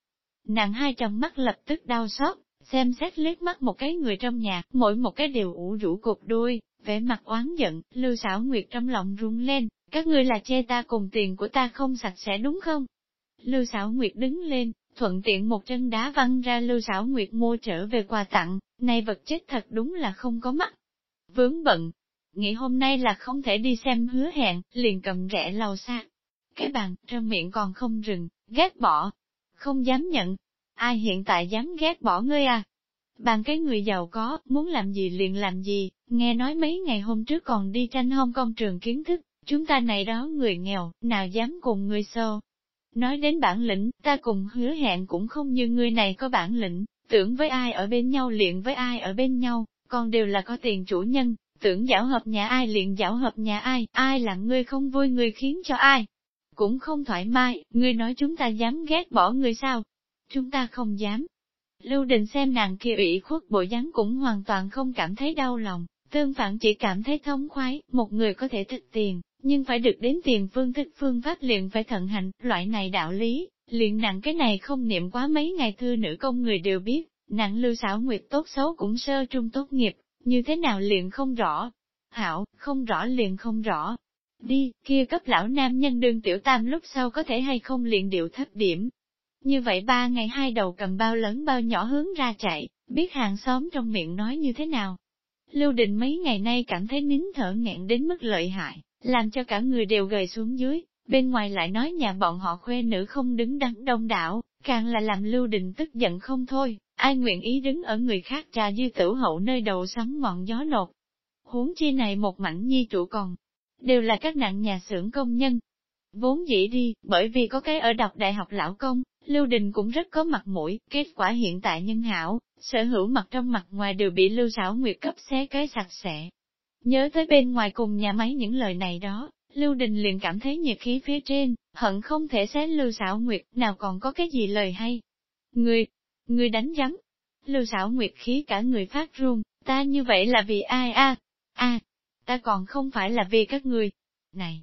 Nàng hai trong mắt lập tức đau xót, xem xét liếc mắt một cái người trong nhà, mỗi một cái đều ủ rũ cục đuôi, vẻ mặt oán giận, lưu xảo nguyệt trong lòng run lên, các ngươi là chê ta cùng tiền của ta không sạch sẽ đúng không? Lưu xảo nguyệt đứng lên, thuận tiện một chân đá văng ra lưu xảo nguyệt mua trở về quà tặng, này vật chết thật đúng là không có mắt. Vướng bận, nghĩ hôm nay là không thể đi xem hứa hẹn, liền cầm rẻ lầu xa. Cái bàn, trong miệng còn không rừng, ghét bỏ, không dám nhận. Ai hiện tại dám ghét bỏ ngươi à? Bạn cái người giàu có, muốn làm gì liền làm gì, nghe nói mấy ngày hôm trước còn đi tranh hôn công trường kiến thức, chúng ta này đó người nghèo, nào dám cùng ngươi xô. Nói đến bản lĩnh, ta cùng hứa hẹn cũng không như người này có bản lĩnh, tưởng với ai ở bên nhau liền với ai ở bên nhau, còn đều là có tiền chủ nhân, tưởng giảo hợp nhà ai liền giảo hợp nhà ai, ai làm ngươi không vui người khiến cho ai, cũng không thoải mái, ngươi nói chúng ta dám ghét bỏ ngươi sao? Chúng ta không dám. Lưu Đình xem nàng kia ủy khuất bộ dáng cũng hoàn toàn không cảm thấy đau lòng, tương phản chỉ cảm thấy thống khoái, một người có thể thích tiền, nhưng phải được đến tiền phương thức phương pháp liền phải thận hành, loại này đạo lý, liền nặng cái này không niệm quá mấy ngày thư nữ công người đều biết, nặng lưu xảo nguyệt tốt xấu cũng sơ trung tốt nghiệp, như thế nào liền không rõ. Hảo, không rõ liền không rõ, Đi, kia cấp lão nam nhân đương tiểu tam lúc sau có thể hay không luyện điệu thấp điểm. Như vậy ba ngày hai đầu cầm bao lớn bao nhỏ hướng ra chạy, biết hàng xóm trong miệng nói như thế nào. Lưu Đình mấy ngày nay cảm thấy nín thở nghẹn đến mức lợi hại, làm cho cả người đều gầy xuống dưới, bên ngoài lại nói nhà bọn họ khuê nữ không đứng đắn đông đảo, càng là làm Lưu Đình tức giận không thôi, ai nguyện ý đứng ở người khác trà dư tử hậu nơi đầu sắm ngọn gió nột. Huống chi này một mảnh nhi trụ còn, đều là các nặng nhà xưởng công nhân. Vốn dĩ đi, bởi vì có cái ở đọc đại học lão công, Lưu Đình cũng rất có mặt mũi, kết quả hiện tại nhân hảo, sở hữu mặt trong mặt ngoài đều bị Lưu Sảo Nguyệt cấp xé cái sạch sẽ. Nhớ tới bên ngoài cùng nhà máy những lời này đó, Lưu Đình liền cảm thấy nhiệt khí phía trên, hận không thể xé Lưu Sảo Nguyệt, nào còn có cái gì lời hay. Người, người đánh giấm. Lưu Sảo Nguyệt khí cả người phát run, ta như vậy là vì ai a? A, ta còn không phải là vì các người. Này,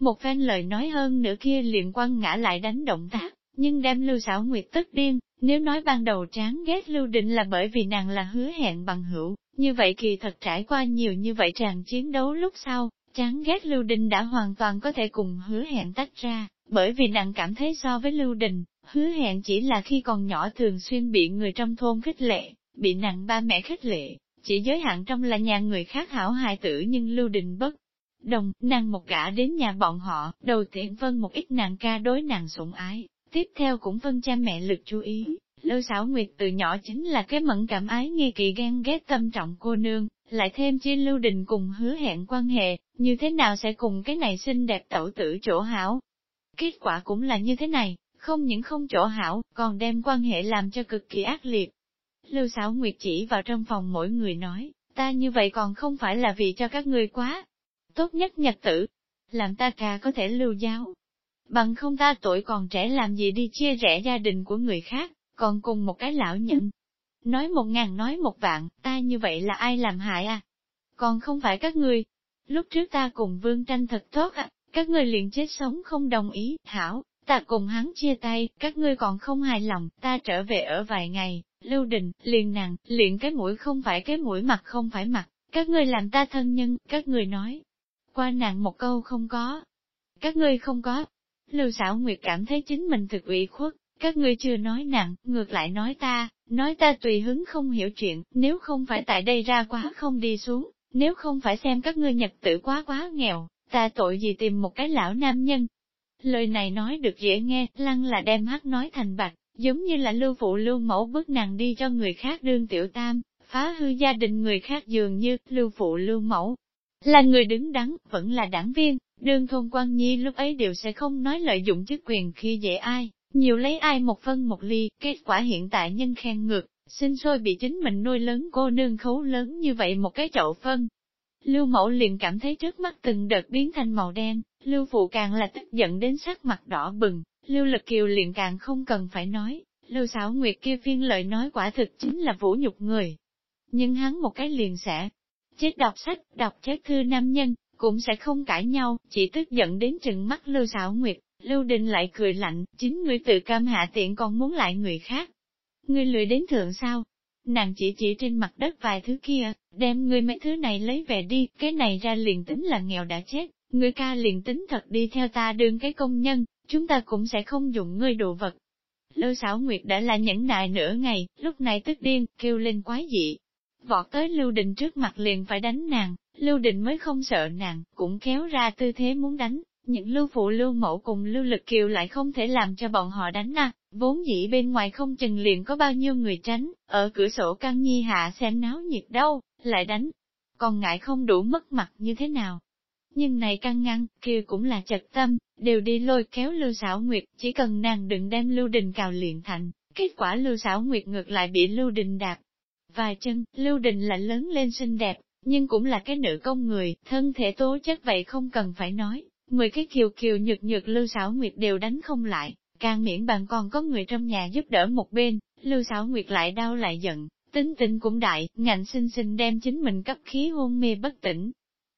một phen lời nói hơn nữa kia liền quăng ngã lại đánh động tác, nhưng đem Lưu Sảo Nguyệt tức điên, nếu nói ban đầu chán ghét Lưu Định là bởi vì nàng là hứa hẹn bằng hữu, như vậy kỳ thật trải qua nhiều như vậy tràn chiến đấu lúc sau, Chán ghét Lưu Đình đã hoàn toàn có thể cùng hứa hẹn tách ra, bởi vì nàng cảm thấy so với Lưu Đình, hứa hẹn chỉ là khi còn nhỏ thường xuyên bị người trong thôn khích lệ, bị nặng ba mẹ khích lệ, chỉ giới hạn trong là nhà người khác hảo hài tử nhưng Lưu Đình bất. Đồng, nàng một gã đến nhà bọn họ, đầu tiên phân vâng một ít nàng ca đối nàng sủng ái, tiếp theo cũng phân cha mẹ lực chú ý. Lưu xảo nguyệt từ nhỏ chính là cái mẫn cảm ái nghi kỳ ghen ghét tâm trọng cô nương, lại thêm chi lưu đình cùng hứa hẹn quan hệ, như thế nào sẽ cùng cái này xinh đẹp tẩu tử chỗ hảo. Kết quả cũng là như thế này, không những không chỗ hảo, còn đem quan hệ làm cho cực kỳ ác liệt. Lưu xảo nguyệt chỉ vào trong phòng mỗi người nói, ta như vậy còn không phải là vì cho các ngươi quá. Tốt nhất nhật tử, làm ta ca có thể lưu giáo. Bằng không ta tuổi còn trẻ làm gì đi chia rẽ gia đình của người khác, còn cùng một cái lão nhận. Nói một ngàn nói một vạn, ta như vậy là ai làm hại à? Còn không phải các ngươi. Lúc trước ta cùng vương tranh thật tốt à, các ngươi liền chết sống không đồng ý, hảo, ta cùng hắn chia tay, các ngươi còn không hài lòng, ta trở về ở vài ngày, lưu đình, liền nàng, liền cái mũi không phải cái mũi mặt không phải mặt, các ngươi làm ta thân nhân, các ngươi nói. Qua nàng một câu không có. Các ngươi không có. Lưu xảo nguyệt cảm thấy chính mình thực ủy khuất, các ngươi chưa nói nặng, ngược lại nói ta, nói ta tùy hứng không hiểu chuyện, nếu không phải tại đây ra quá không đi xuống, nếu không phải xem các ngươi nhật tử quá quá nghèo, ta tội gì tìm một cái lão nam nhân. Lời này nói được dễ nghe, lăng là đem hát nói thành bạch, giống như là lưu phụ lưu mẫu bước nàng đi cho người khác đương tiểu tam, phá hư gia đình người khác dường như lưu phụ lưu mẫu. Là người đứng đắn, vẫn là đảng viên, đương thôn quan nhi lúc ấy đều sẽ không nói lợi dụng chức quyền khi dễ ai, nhiều lấy ai một phân một ly, kết quả hiện tại nhân khen ngược, sinh sôi bị chính mình nuôi lớn cô nương khấu lớn như vậy một cái chậu phân. Lưu mẫu liền cảm thấy trước mắt từng đợt biến thành màu đen, lưu phụ càng là tức giận đến sắc mặt đỏ bừng, lưu lực kiều liền càng không cần phải nói, lưu Sảo nguyệt kia phiên lời nói quả thực chính là vũ nhục người. Nhưng hắn một cái liền sẽ chết đọc sách, đọc chết thư nam nhân, cũng sẽ không cãi nhau, chỉ tức giận đến chừng mắt lưu Sảo nguyệt, Lưu Đình lại cười lạnh, chính ngươi tự cam hạ tiện còn muốn lại người khác. Ngươi lười đến thượng sao? Nàng chỉ chỉ trên mặt đất vài thứ kia, đem ngươi mấy thứ này lấy về đi, cái này ra liền tính là nghèo đã chết, ngươi ca liền tính thật đi theo ta đương cái công nhân, chúng ta cũng sẽ không dùng ngươi đồ vật. Lưu xảo nguyệt đã là nhẫn nại nửa ngày, lúc này tức điên, kêu lên quái dị. Vọt tới Lưu Đình trước mặt liền phải đánh nàng, Lưu Đình mới không sợ nàng, cũng kéo ra tư thế muốn đánh, những lưu phụ lưu mẫu cùng lưu lực kiều lại không thể làm cho bọn họ đánh na, vốn dĩ bên ngoài không chừng liền có bao nhiêu người tránh, ở cửa sổ căn nhi hạ xem náo nhiệt đâu, lại đánh. Còn ngại không đủ mất mặt như thế nào. Nhưng này căng ngăn, kia cũng là chật tâm, đều đi lôi kéo lưu Sảo nguyệt, chỉ cần nàng đừng đem lưu đình cào luyện thành, kết quả lưu Sảo nguyệt ngược lại bị lưu đình đạp. Vài chân, lưu đình là lớn lên xinh đẹp, nhưng cũng là cái nữ công người, thân thể tố chất vậy không cần phải nói, Mười cái kiều kiều nhược nhược lưu Sảo nguyệt đều đánh không lại, càng miễn bàn còn có người trong nhà giúp đỡ một bên, lưu Sảo nguyệt lại đau lại giận, tính tình cũng đại, ngạnh sinh sinh đem chính mình cấp khí hôn mê bất tỉnh.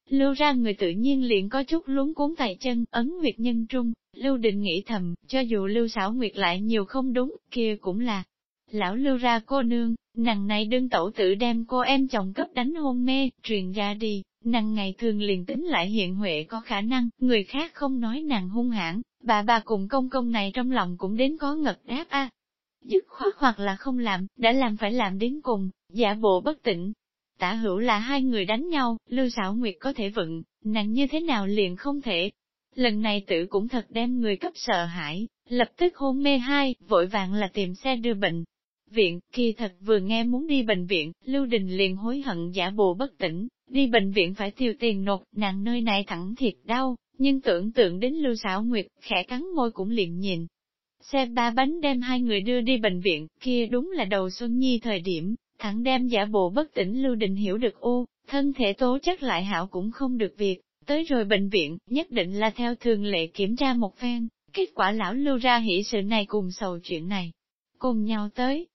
Lưu ra người tự nhiên liền có chút luống cuốn tay chân, ấn nguyệt nhân trung, lưu định nghĩ thầm, cho dù lưu xảo nguyệt lại nhiều không đúng, kia cũng là. Lão lưu ra cô nương, nàng này đương tẩu tự đem cô em chồng cấp đánh hôn mê, truyền ra đi, Nàng ngày thường liền tính lại hiện huệ có khả năng, người khác không nói nàng hung hãn, bà bà cùng công công này trong lòng cũng đến có ngật đáp a. Dứt khoát hoặc là không làm, đã làm phải làm đến cùng, giả bộ bất tỉnh. Tả hữu là hai người đánh nhau, lưu xảo nguyệt có thể vựng, nàng như thế nào liền không thể. Lần này tự cũng thật đem người cấp sợ hãi, lập tức hôn mê hai, vội vàng là tìm xe đưa bệnh. Viện, kỳ thật vừa nghe muốn đi bệnh viện, Lưu Đình liền hối hận giả bộ bất tỉnh, Đi bệnh viện phải tiêu tiền nộp, nàng nơi này thẳng thiệt đau, nhưng tưởng tượng đến lưu sảo nguyệt, khẽ cắn môi cũng liền nhìn. Xe ba bánh đem hai người đưa đi bệnh viện, kia đúng là đầu xuân nhi thời điểm, thẳng đem giả bộ bất tỉnh lưu đình hiểu được u, thân thể tố chất lại hảo cũng không được việc, tới rồi bệnh viện, nhất định là theo thường lệ kiểm tra một phen, kết quả lão lưu ra hỷ sự này cùng sầu chuyện này, cùng nhau tới.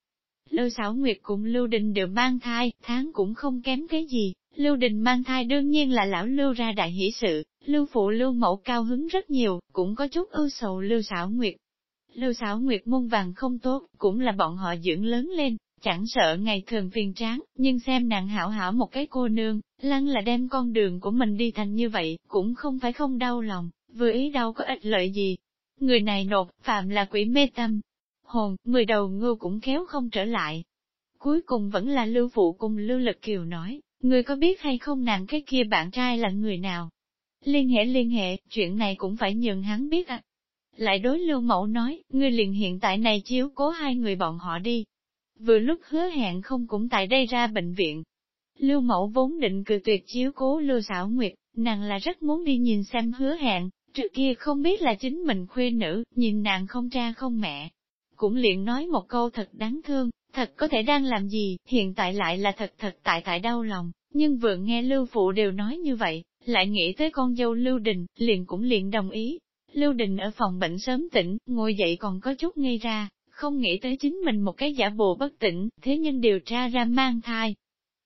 Lưu Sảo nguyệt cùng lưu đình đều mang thai, tháng cũng không kém cái gì, Lưu Đình mang thai đương nhiên là lão Lưu ra đại hỷ sự, Lưu phụ Lưu mẫu cao hứng rất nhiều, cũng có chút ưu sầu Lưu Sảo nguyệt. Lưu Sảo nguyệt muôn vàng không tốt, cũng là bọn họ dưỡng lớn lên, chẳng sợ ngày thường phiền tráng, nhưng xem nàng hảo hảo một cái cô nương, lăng là đem con đường của mình đi thành như vậy, cũng không phải không đau lòng, vừa ý đâu có ích lợi gì. Người này nột, phạm là quỷ mê tâm. Hồn, mười đầu ngưu cũng khéo không trở lại. Cuối cùng vẫn là lưu phụ cùng lưu lực kiều nói, người có biết hay không nàng cái kia bạn trai là người nào? Liên hệ liên hệ, chuyện này cũng phải nhường hắn biết à. Lại đối lưu mẫu nói, ngươi liền hiện tại này chiếu cố hai người bọn họ đi. Vừa lúc hứa hẹn không cũng tại đây ra bệnh viện. Lưu mẫu vốn định cự tuyệt chiếu cố lưu xảo nguyệt, nàng là rất muốn đi nhìn xem hứa hẹn, trước kia không biết là chính mình khuê nữ, nhìn nàng không cha không mẹ. Cũng liền nói một câu thật đáng thương, thật có thể đang làm gì, hiện tại lại là thật thật tại tại đau lòng, nhưng vừa nghe lưu phụ đều nói như vậy, lại nghĩ tới con dâu lưu đình, liền cũng liền đồng ý. Lưu đình ở phòng bệnh sớm tỉnh, ngồi dậy còn có chút ngây ra, không nghĩ tới chính mình một cái giả bộ bất tỉnh, thế nhưng điều tra ra mang thai.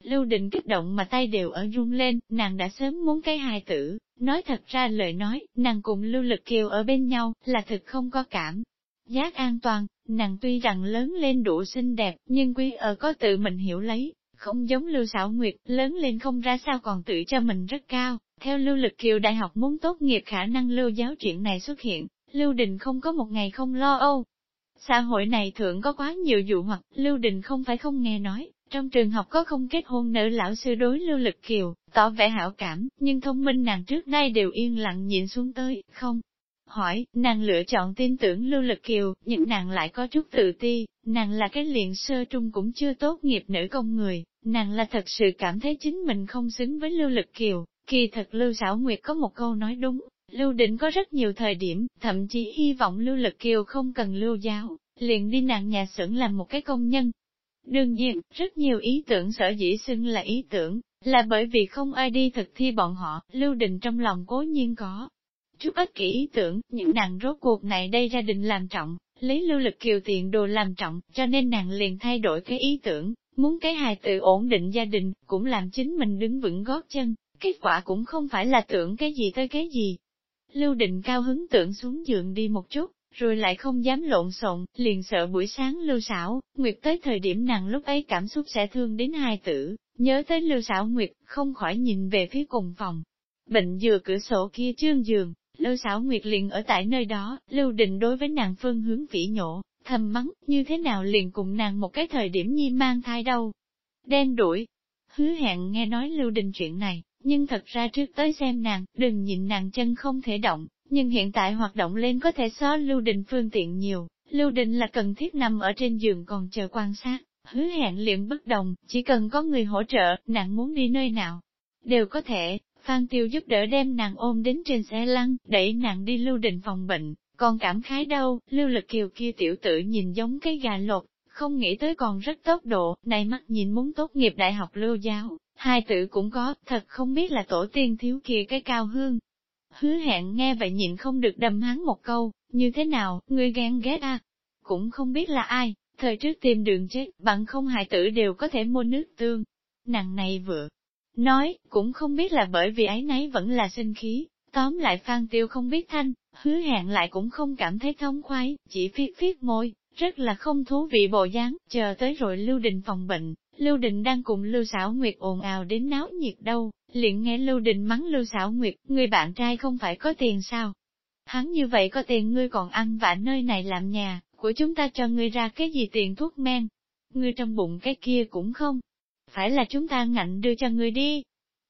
Lưu Định kích động mà tay đều ở run lên, nàng đã sớm muốn cái hài tử, nói thật ra lời nói, nàng cùng Lưu Lực Kiều ở bên nhau, là thực không có cảm. Giác an toàn, nàng tuy rằng lớn lên đủ xinh đẹp, nhưng quý ở có tự mình hiểu lấy, không giống Lưu Sảo Nguyệt, lớn lên không ra sao còn tự cho mình rất cao. Theo Lưu Lực Kiều đại học muốn tốt nghiệp khả năng lưu giáo chuyện này xuất hiện, Lưu Đình không có một ngày không lo âu, Xã hội này thượng có quá nhiều dụ hoặc, Lưu Đình không phải không nghe nói, trong trường học có không kết hôn nữ lão sư đối Lưu Lực Kiều, tỏ vẻ hảo cảm, nhưng thông minh nàng trước nay đều yên lặng nhịn xuống tới, không. Hỏi, nàng lựa chọn tin tưởng Lưu Lực Kiều, nhưng nàng lại có chút tự ti, nàng là cái liền sơ trung cũng chưa tốt nghiệp nữ công người, nàng là thật sự cảm thấy chính mình không xứng với Lưu Lực Kiều, kỳ thật Lưu Sảo Nguyệt có một câu nói đúng, Lưu Định có rất nhiều thời điểm, thậm chí hy vọng Lưu Lực Kiều không cần lưu giáo, liền đi nàng nhà xưởng làm một cái công nhân. Đương nhiên, rất nhiều ý tưởng sở dĩ xưng là ý tưởng, là bởi vì không ai đi thực thi bọn họ, Lưu Định trong lòng cố nhiên có. Chút ít kỹ ý tưởng, những nàng rốt cuộc này đây gia đình làm trọng, lấy lưu lực kiều tiện đồ làm trọng, cho nên nàng liền thay đổi cái ý tưởng, muốn cái hài tự ổn định gia đình, cũng làm chính mình đứng vững gót chân, kết quả cũng không phải là tưởng cái gì tới cái gì, Lưu định cao hứng tưởng xuống giường đi một chút, rồi lại không dám lộn xộn, liền sợ buổi sáng lưu Sảo, Nguyệt tới thời điểm nàng lúc ấy cảm xúc sẽ thương đến hai tử, nhớ tới lưu Sảo Nguyệt, không khỏi nhìn về phía cùng phòng. Bệnh dừa cửa sổ kia trương giường, lưu Sảo Nguyệt liền ở tại nơi đó, lưu định đối với nàng phương hướng vĩ nhổ, thầm mắng, như thế nào liền cùng nàng một cái thời điểm nhi mang thai đâu. Đen đuổi, hứa hẹn nghe nói lưu định chuyện này, nhưng thật ra trước tới xem nàng, đừng nhìn nàng chân không thể động, nhưng hiện tại hoạt động lên có thể xóa lưu đình phương tiện nhiều, lưu đình là cần thiết nằm ở trên giường còn chờ quan sát, hứa hẹn liền bất đồng, chỉ cần có người hỗ trợ, nàng muốn đi nơi nào, đều có thể, Phan Tiêu giúp đỡ đem nàng ôm đến trên xe lăn, đẩy nàng đi lưu đình phòng bệnh, còn cảm khái đâu, lưu lực kiều kia tiểu tử nhìn giống cái gà lột, không nghĩ tới còn rất tốc độ, này mắt nhìn muốn tốt nghiệp đại học lưu giáo, hai tử cũng có, thật không biết là tổ tiên thiếu kia cái cao hương. Hứa hẹn nghe vậy nhịn không được đâm hắn một câu, như thế nào, ngươi ghen ghét à? Cũng không biết là ai, thời trước tìm đường chết, bằng không hại tử đều có thể mua nước tương. nàng này vừa nói, cũng không biết là bởi vì ấy nấy vẫn là sinh khí, tóm lại Phan Tiêu không biết thanh, hứa hẹn lại cũng không cảm thấy thông khoái, chỉ phiết phiết môi, rất là không thú vị bộ dáng, chờ tới rồi lưu đình phòng bệnh, Lưu Định đang cùng Lưu Sảo Nguyệt ồn ào đến náo nhiệt đâu, liền nghe Lưu Định mắng Lưu Sảo Nguyệt, người bạn trai không phải có tiền sao? Hắn như vậy có tiền ngươi còn ăn vạ nơi này làm nhà, của chúng ta cho ngươi ra cái gì tiền thuốc men? Ngươi trong bụng cái kia cũng không. Phải là chúng ta ngạnh đưa cho ngươi đi.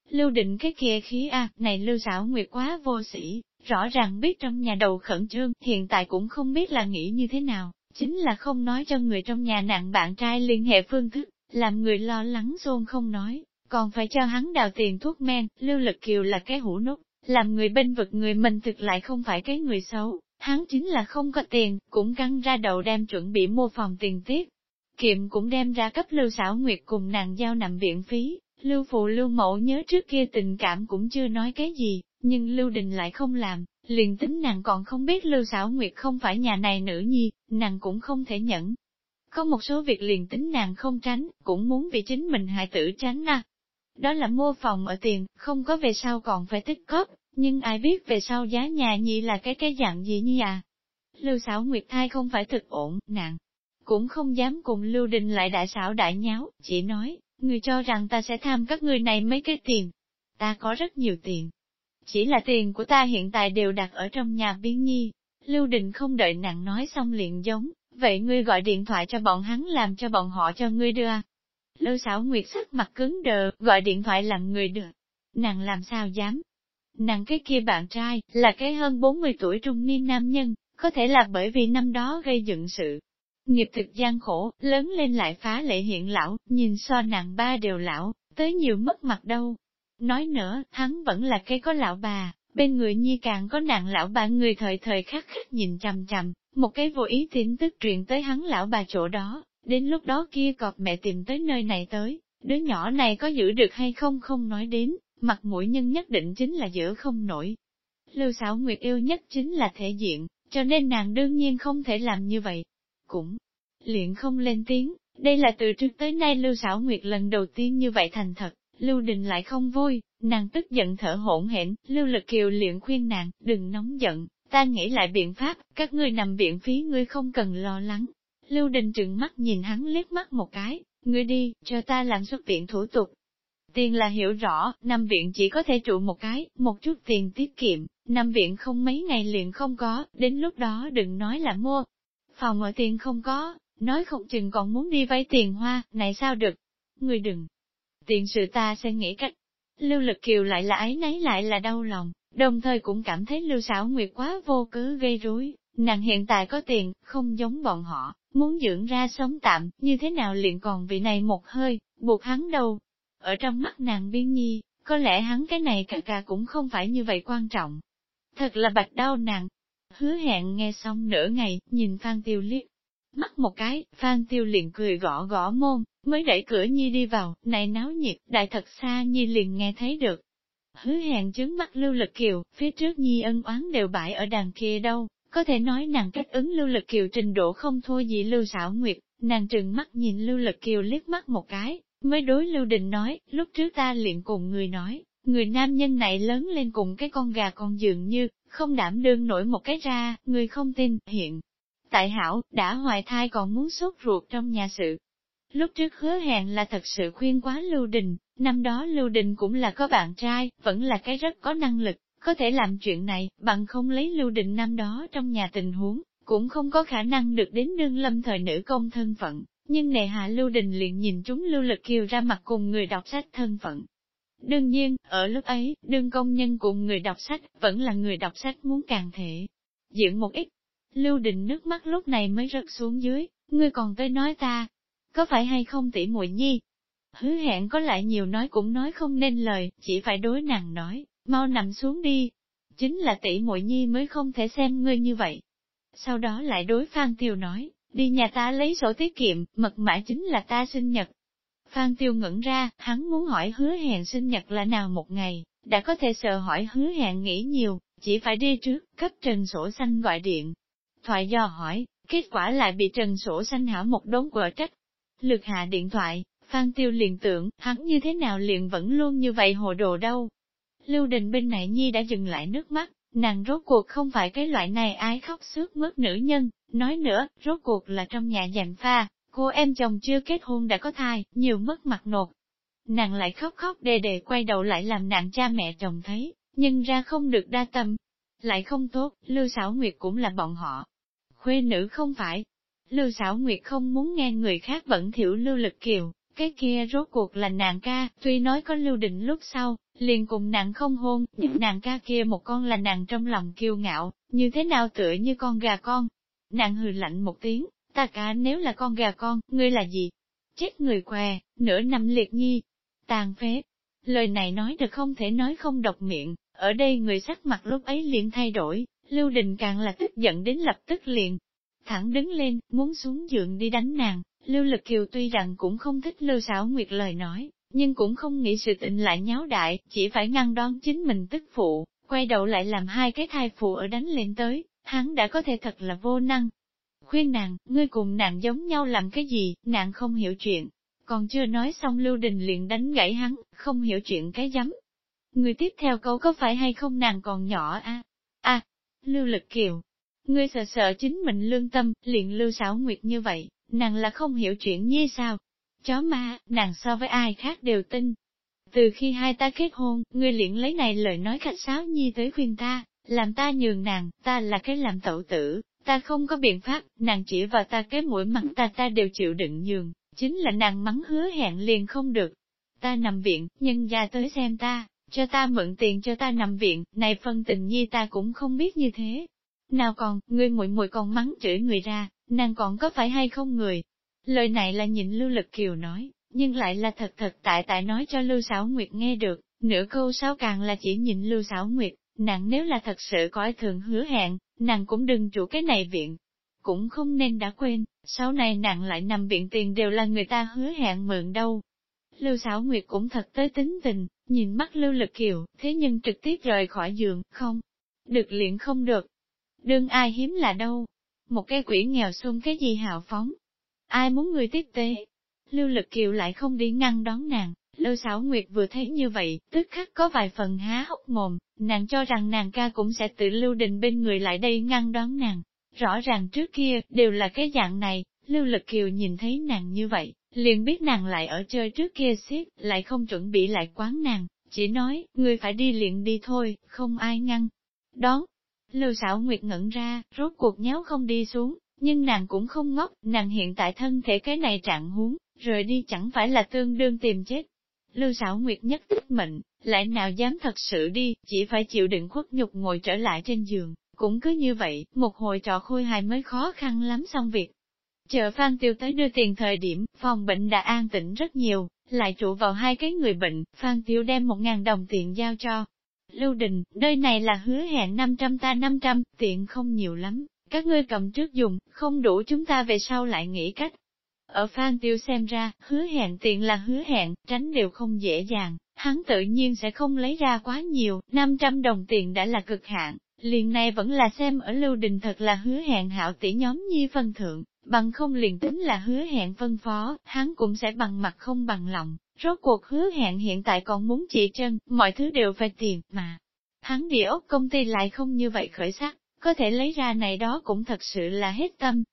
Lưu định cái kia khí a này Lưu Sảo Nguyệt quá vô sĩ, rõ ràng biết trong nhà đầu khẩn trương, hiện tại cũng không biết là nghĩ như thế nào, chính là không nói cho người trong nhà nạn bạn trai liên hệ phương thức, làm người lo lắng xôn không nói, còn phải cho hắn đào tiền thuốc men, lưu lực kiều là cái hũ nút, làm người bên vực người mình thực lại không phải cái người xấu, hắn chính là không có tiền, cũng căng ra đầu đem chuẩn bị mua phòng tiền tiết. Kiệm cũng đem ra cấp lưu xảo nguyệt cùng nàng giao nằm viện phí, lưu phụ lưu mẫu nhớ trước kia tình cảm cũng chưa nói cái gì, nhưng lưu đình lại không làm, liền tính nàng còn không biết lưu sảo nguyệt không phải nhà này nữ nhi, nàng cũng không thể nhẫn, có một số việc liền tính nàng không tránh, cũng muốn vì chính mình hại tử tránh à. Đó là mua phòng ở tiền, không có về sau còn phải tích cóp, nhưng ai biết về sau giá nhà nhị là cái cái dạng gì nhi à. Lưu sảo Nguyệt thai không phải thực ổn, nàng cũng không dám cùng Lưu Đình lại đại xảo đại nháo, chỉ nói, người cho rằng ta sẽ tham các người này mấy cái tiền. Ta có rất nhiều tiền. Chỉ là tiền của ta hiện tại đều đặt ở trong nhà biên nhi. Lưu Đình không đợi nàng nói xong liền giống, vậy ngươi gọi điện thoại cho bọn hắn làm cho bọn họ cho ngươi đưa. Lưu Sảo nguyệt sắc mặt cứng đờ, gọi điện thoại làm người được. Nàng làm sao dám? Nàng cái kia bạn trai, là cái hơn 40 tuổi trung niên nam nhân, có thể là bởi vì năm đó gây dựng sự. Nghiệp thực gian khổ, lớn lên lại phá lệ hiện lão, nhìn so nàng ba đều lão, tới nhiều mất mặt đâu. Nói nữa, hắn vẫn là cái có lão bà, bên người nhi càng có nạn lão bà người thời thời khắc khắc nhìn chằm chằm, một cái vô ý tin tức truyền tới hắn lão bà chỗ đó, đến lúc đó kia cọp mẹ tìm tới nơi này tới, đứa nhỏ này có giữ được hay không không nói đến, mặt mũi nhân nhất định chính là giữ không nổi. Lưu xảo nguyệt yêu nhất chính là thể diện, cho nên nàng đương nhiên không thể làm như vậy. Cũng liền không lên tiếng, đây là từ trước tới nay Lưu xảo nguyệt lần đầu tiên như vậy thành thật, Lưu Đình lại không vui, nàng tức giận thở hỗn hển, Lưu Lực Kiều luyện khuyên nàng, đừng nóng giận, ta nghĩ lại biện pháp, các ngươi nằm viện phí ngươi không cần lo lắng. Lưu Đình trừng mắt nhìn hắn liếc mắt một cái, ngươi đi, cho ta làm xuất viện thủ tục, Tiền là hiểu rõ, năm viện chỉ có thể trụ một cái, một chút tiền tiết kiệm, năm viện không mấy ngày liền không có, đến lúc đó đừng nói là mua. Phòng ở tiền không có, nói không chừng còn muốn đi vay tiền hoa, này sao được? Người đừng. Tiền sự ta sẽ nghĩ cách. Lưu lực kiều lại là ái nấy lại là đau lòng, đồng thời cũng cảm thấy lưu Sảo nguyệt quá vô cớ gây rối. Nàng hiện tại có tiền, không giống bọn họ, muốn dưỡng ra sống tạm, như thế nào liền còn vị này một hơi, buộc hắn đâu, ở trong mắt nàng biên nhi, có lẽ hắn cái này cả cả cũng không phải như vậy quan trọng. Thật là bạch đau nàng. Hứa hẹn nghe xong nửa ngày, nhìn Phan Tiêu liếc. Mắt một cái, Phan Tiêu liền cười gõ gõ môn, mới đẩy cửa Nhi đi vào, này náo nhiệt, đại thật xa Nhi liền nghe thấy được. Hứa hẹn chứng mắt lưu lực kiều, phía trước Nhi ân oán đều bãi ở đàn kia đâu, có thể nói nàng cách ứng lưu lực kiều trình độ không thua gì lưu sảo nguyệt, nàng trừng mắt nhìn lưu lực kiều liếc mắt một cái, Mới đối Lưu Đình nói, lúc trước ta liền cùng người nói, người nam nhân này lớn lên cùng cái con gà con dường như, không đảm đương nổi một cái ra, người không tin, hiện. Tại hảo, đã hoài thai còn muốn sốt ruột trong nhà sự. Lúc trước hứa hẹn là thật sự khuyên quá Lưu Đình, năm đó Lưu Đình cũng là có bạn trai, vẫn là cái rất có năng lực, có thể làm chuyện này, bằng không lấy Lưu Đình năm đó trong nhà tình huống, cũng không có khả năng được đến đương lâm thời nữ công thân phận, nhưng nề hạ Lưu Đình liền nhìn chúng Lưu Lực Kiều ra mặt cùng người đọc sách thân phận. Đương nhiên, ở lúc ấy, đương công nhân cùng người đọc sách, vẫn là người đọc sách muốn càng thể. dưỡng một ít, Lưu Đình nước mắt lúc này mới rớt xuống dưới, ngươi còn tới nói ta, có phải hay không tỷ muội nhi? Hứa hẹn có lại nhiều nói cũng nói không nên lời, chỉ phải đối nàng nói, mau nằm xuống đi. Chính là tỷ muội nhi mới không thể xem ngươi như vậy. Sau đó lại đối Phan Tiêu nói, đi nhà ta lấy sổ tiết kiệm, mật mã chính là ta sinh nhật. Phan Tiêu ngẩn ra, hắn muốn hỏi hứa hẹn sinh nhật là nào một ngày, đã có thể sợ hỏi hứa hẹn nghĩ nhiều, chỉ phải đi trước, cấp Trần Sổ Xanh gọi điện. Thoại do hỏi, kết quả lại bị Trần Sổ Xanh hảo một đống quở trách. Lực hạ điện thoại, Phan Tiêu liền tưởng, hắn như thế nào liền vẫn luôn như vậy hồ đồ đâu. Lưu Đình bên này Nhi đã dừng lại nước mắt, nàng rốt cuộc không phải cái loại này ai khóc sướt mướt nữ nhân, Nói nữa, rốt cuộc là trong nhà dành pha, cô em chồng chưa kết hôn đã có thai, nhiều mất mặt nột. Nàng lại khóc khóc đề đề quay đầu lại làm nạn cha mẹ chồng thấy, nhưng ra không được đa tâm. Lại không tốt, Lưu Sảo Nguyệt cũng là bọn họ. Khuê nữ không phải. Lưu Sảo Nguyệt không muốn nghe người khác bẩn thiểu Lưu Lực Kiều, cái kia rốt cuộc là nàng ca, tuy nói có Lưu Định lúc sau, liền cùng nàng không hôn, nhưng nàng ca kia một con là nàng trong lòng kiêu ngạo, như thế nào tựa như con gà con, Nàng hừ lạnh một tiếng, ta cả nếu là con gà con, ngươi là gì? Chết người què, nửa năm liệt nhi. Tàn phế. Lời này nói được không thể nói không độc miệng, ở đây người sắc mặt lúc ấy liền thay đổi, Lưu Đình càng là tức giận đến lập tức liền. Thẳng đứng lên, muốn xuống giường đi đánh nàng, Lưu Lực Kiều tuy rằng cũng không thích Lưu Sảo Nguyệt lời nói, nhưng cũng không nghĩ sự tình lại nháo đại, chỉ phải ngăn đón chính mình tức phụ, quay đầu lại làm hai cái thai phụ ở đánh lên tới, hắn đã có thể thật là vô năng. Khuyên nàng, ngươi cùng nàng giống nhau làm cái gì, nàng không hiểu chuyện. Còn chưa nói xong Lưu Đình liền đánh gãy hắn, không hiểu chuyện cái giấm. Người tiếp theo câu có phải hay không nàng còn nhỏ a à? à, Lưu Lực Kiều. Ngươi sợ sợ chính mình lương tâm, liền Lưu xảo nguyệt như vậy, nàng là không hiểu chuyện như sao. Chó ma, nàng so với ai khác đều tin. Từ khi hai ta kết hôn, ngươi liền lấy này lời nói khách sáo nhi tới khuyên ta, làm ta nhường nàng, ta là cái làm tẩu tử, ta không có biện pháp, nàng chỉ vào ta cái mũi mặt ta ta đều chịu đựng nhường, chính là nàng mắng hứa hẹn liền không được. Ta nằm viện, nhân gia tới xem ta, cho ta mượn tiền cho ta nằm viện, này phân tình nhi ta cũng không biết như thế. Nào còn, ngươi muội muội còn mắng chửi người ra, nàng còn có phải hay không người? Lời này là nhìn Lưu Lực Kiều nói, nhưng lại là thật thật tại tại nói cho Lưu Sảo Nguyệt nghe được, nửa câu sáu càng là chỉ nhìn Lưu Sảo Nguyệt, nàng nếu là thật sự coi thường hứa hẹn, nàng cũng đừng chủ cái này viện. Cũng không nên đã quên, sau này nàng lại nằm viện tiền đều là người ta hứa hẹn mượn đâu. Lưu Sảo Nguyệt cũng thật tới tính tình, nhìn mắt Lưu Lực Kiều, thế nhưng trực tiếp rời khỏi giường, không, được luyện không được. Đương ai hiếm là đâu, một cái quỷ nghèo xuân cái gì hào phóng. Ai muốn người tiếp tế? Lưu Lực Kiều lại không đi ngăn đón nàng, Lưu Sảo Nguyệt vừa thấy như vậy, tức khắc có vài phần há hốc mồm, nàng cho rằng nàng ca cũng sẽ tự Lưu Đình bên người lại đây ngăn đón nàng. Rõ ràng trước kia, đều là cái dạng này, Lưu Lực Kiều nhìn thấy nàng như vậy, liền biết nàng lại ở chơi trước kia xiết, lại không chuẩn bị lại quán nàng, chỉ nói, người phải đi luyện đi thôi, không ai ngăn. Đón, Lưu Sảo Nguyệt ngẩn ra, rốt cuộc nhéo không đi xuống, nhưng nàng cũng không ngốc, nàng hiện tại thân thể cái này trạng huống, rời đi chẳng phải là tương đương tìm chết. Lưu Sảo Nguyệt nhất tích mệnh, lại nào dám thật sự đi, chỉ phải chịu đựng khuất nhục ngồi trở lại trên giường, cũng cứ như vậy, một hồi trọ khôi hài mới khó khăn lắm xong việc. Chờ Phan Tiêu tới đưa tiền thời điểm, phòng bệnh đã an tĩnh rất nhiều, lại trụ vào hai cái người bệnh, Phan Tiêu đem một ngàn đồng tiền giao cho. Lưu Đình, nơi này là hứa hẹn 500 ta 500, tiện không nhiều lắm, các ngươi cầm trước dùng, không đủ chúng ta về sau lại nghĩ cách. Ở Phan Tiêu xem ra, hứa hẹn tiền là hứa hẹn, tránh đều không dễ dàng, hắn tự nhiên sẽ không lấy ra quá nhiều, 500 đồng tiền đã là cực hạn, liền này vẫn là xem ở Lưu Đình thật là hứa hẹn hạo tỷ nhóm nhi phân thượng, bằng không liền tính là hứa hẹn phân phó, hắn cũng sẽ bằng mặt không bằng lòng, rốt cuộc hứa hẹn hiện tại còn muốn chỉ chân, mọi thứ đều phải tiền, mà. Hắn địa ốc công ty lại không như vậy khởi sắc, có thể lấy ra này đó cũng thật sự là hết tâm.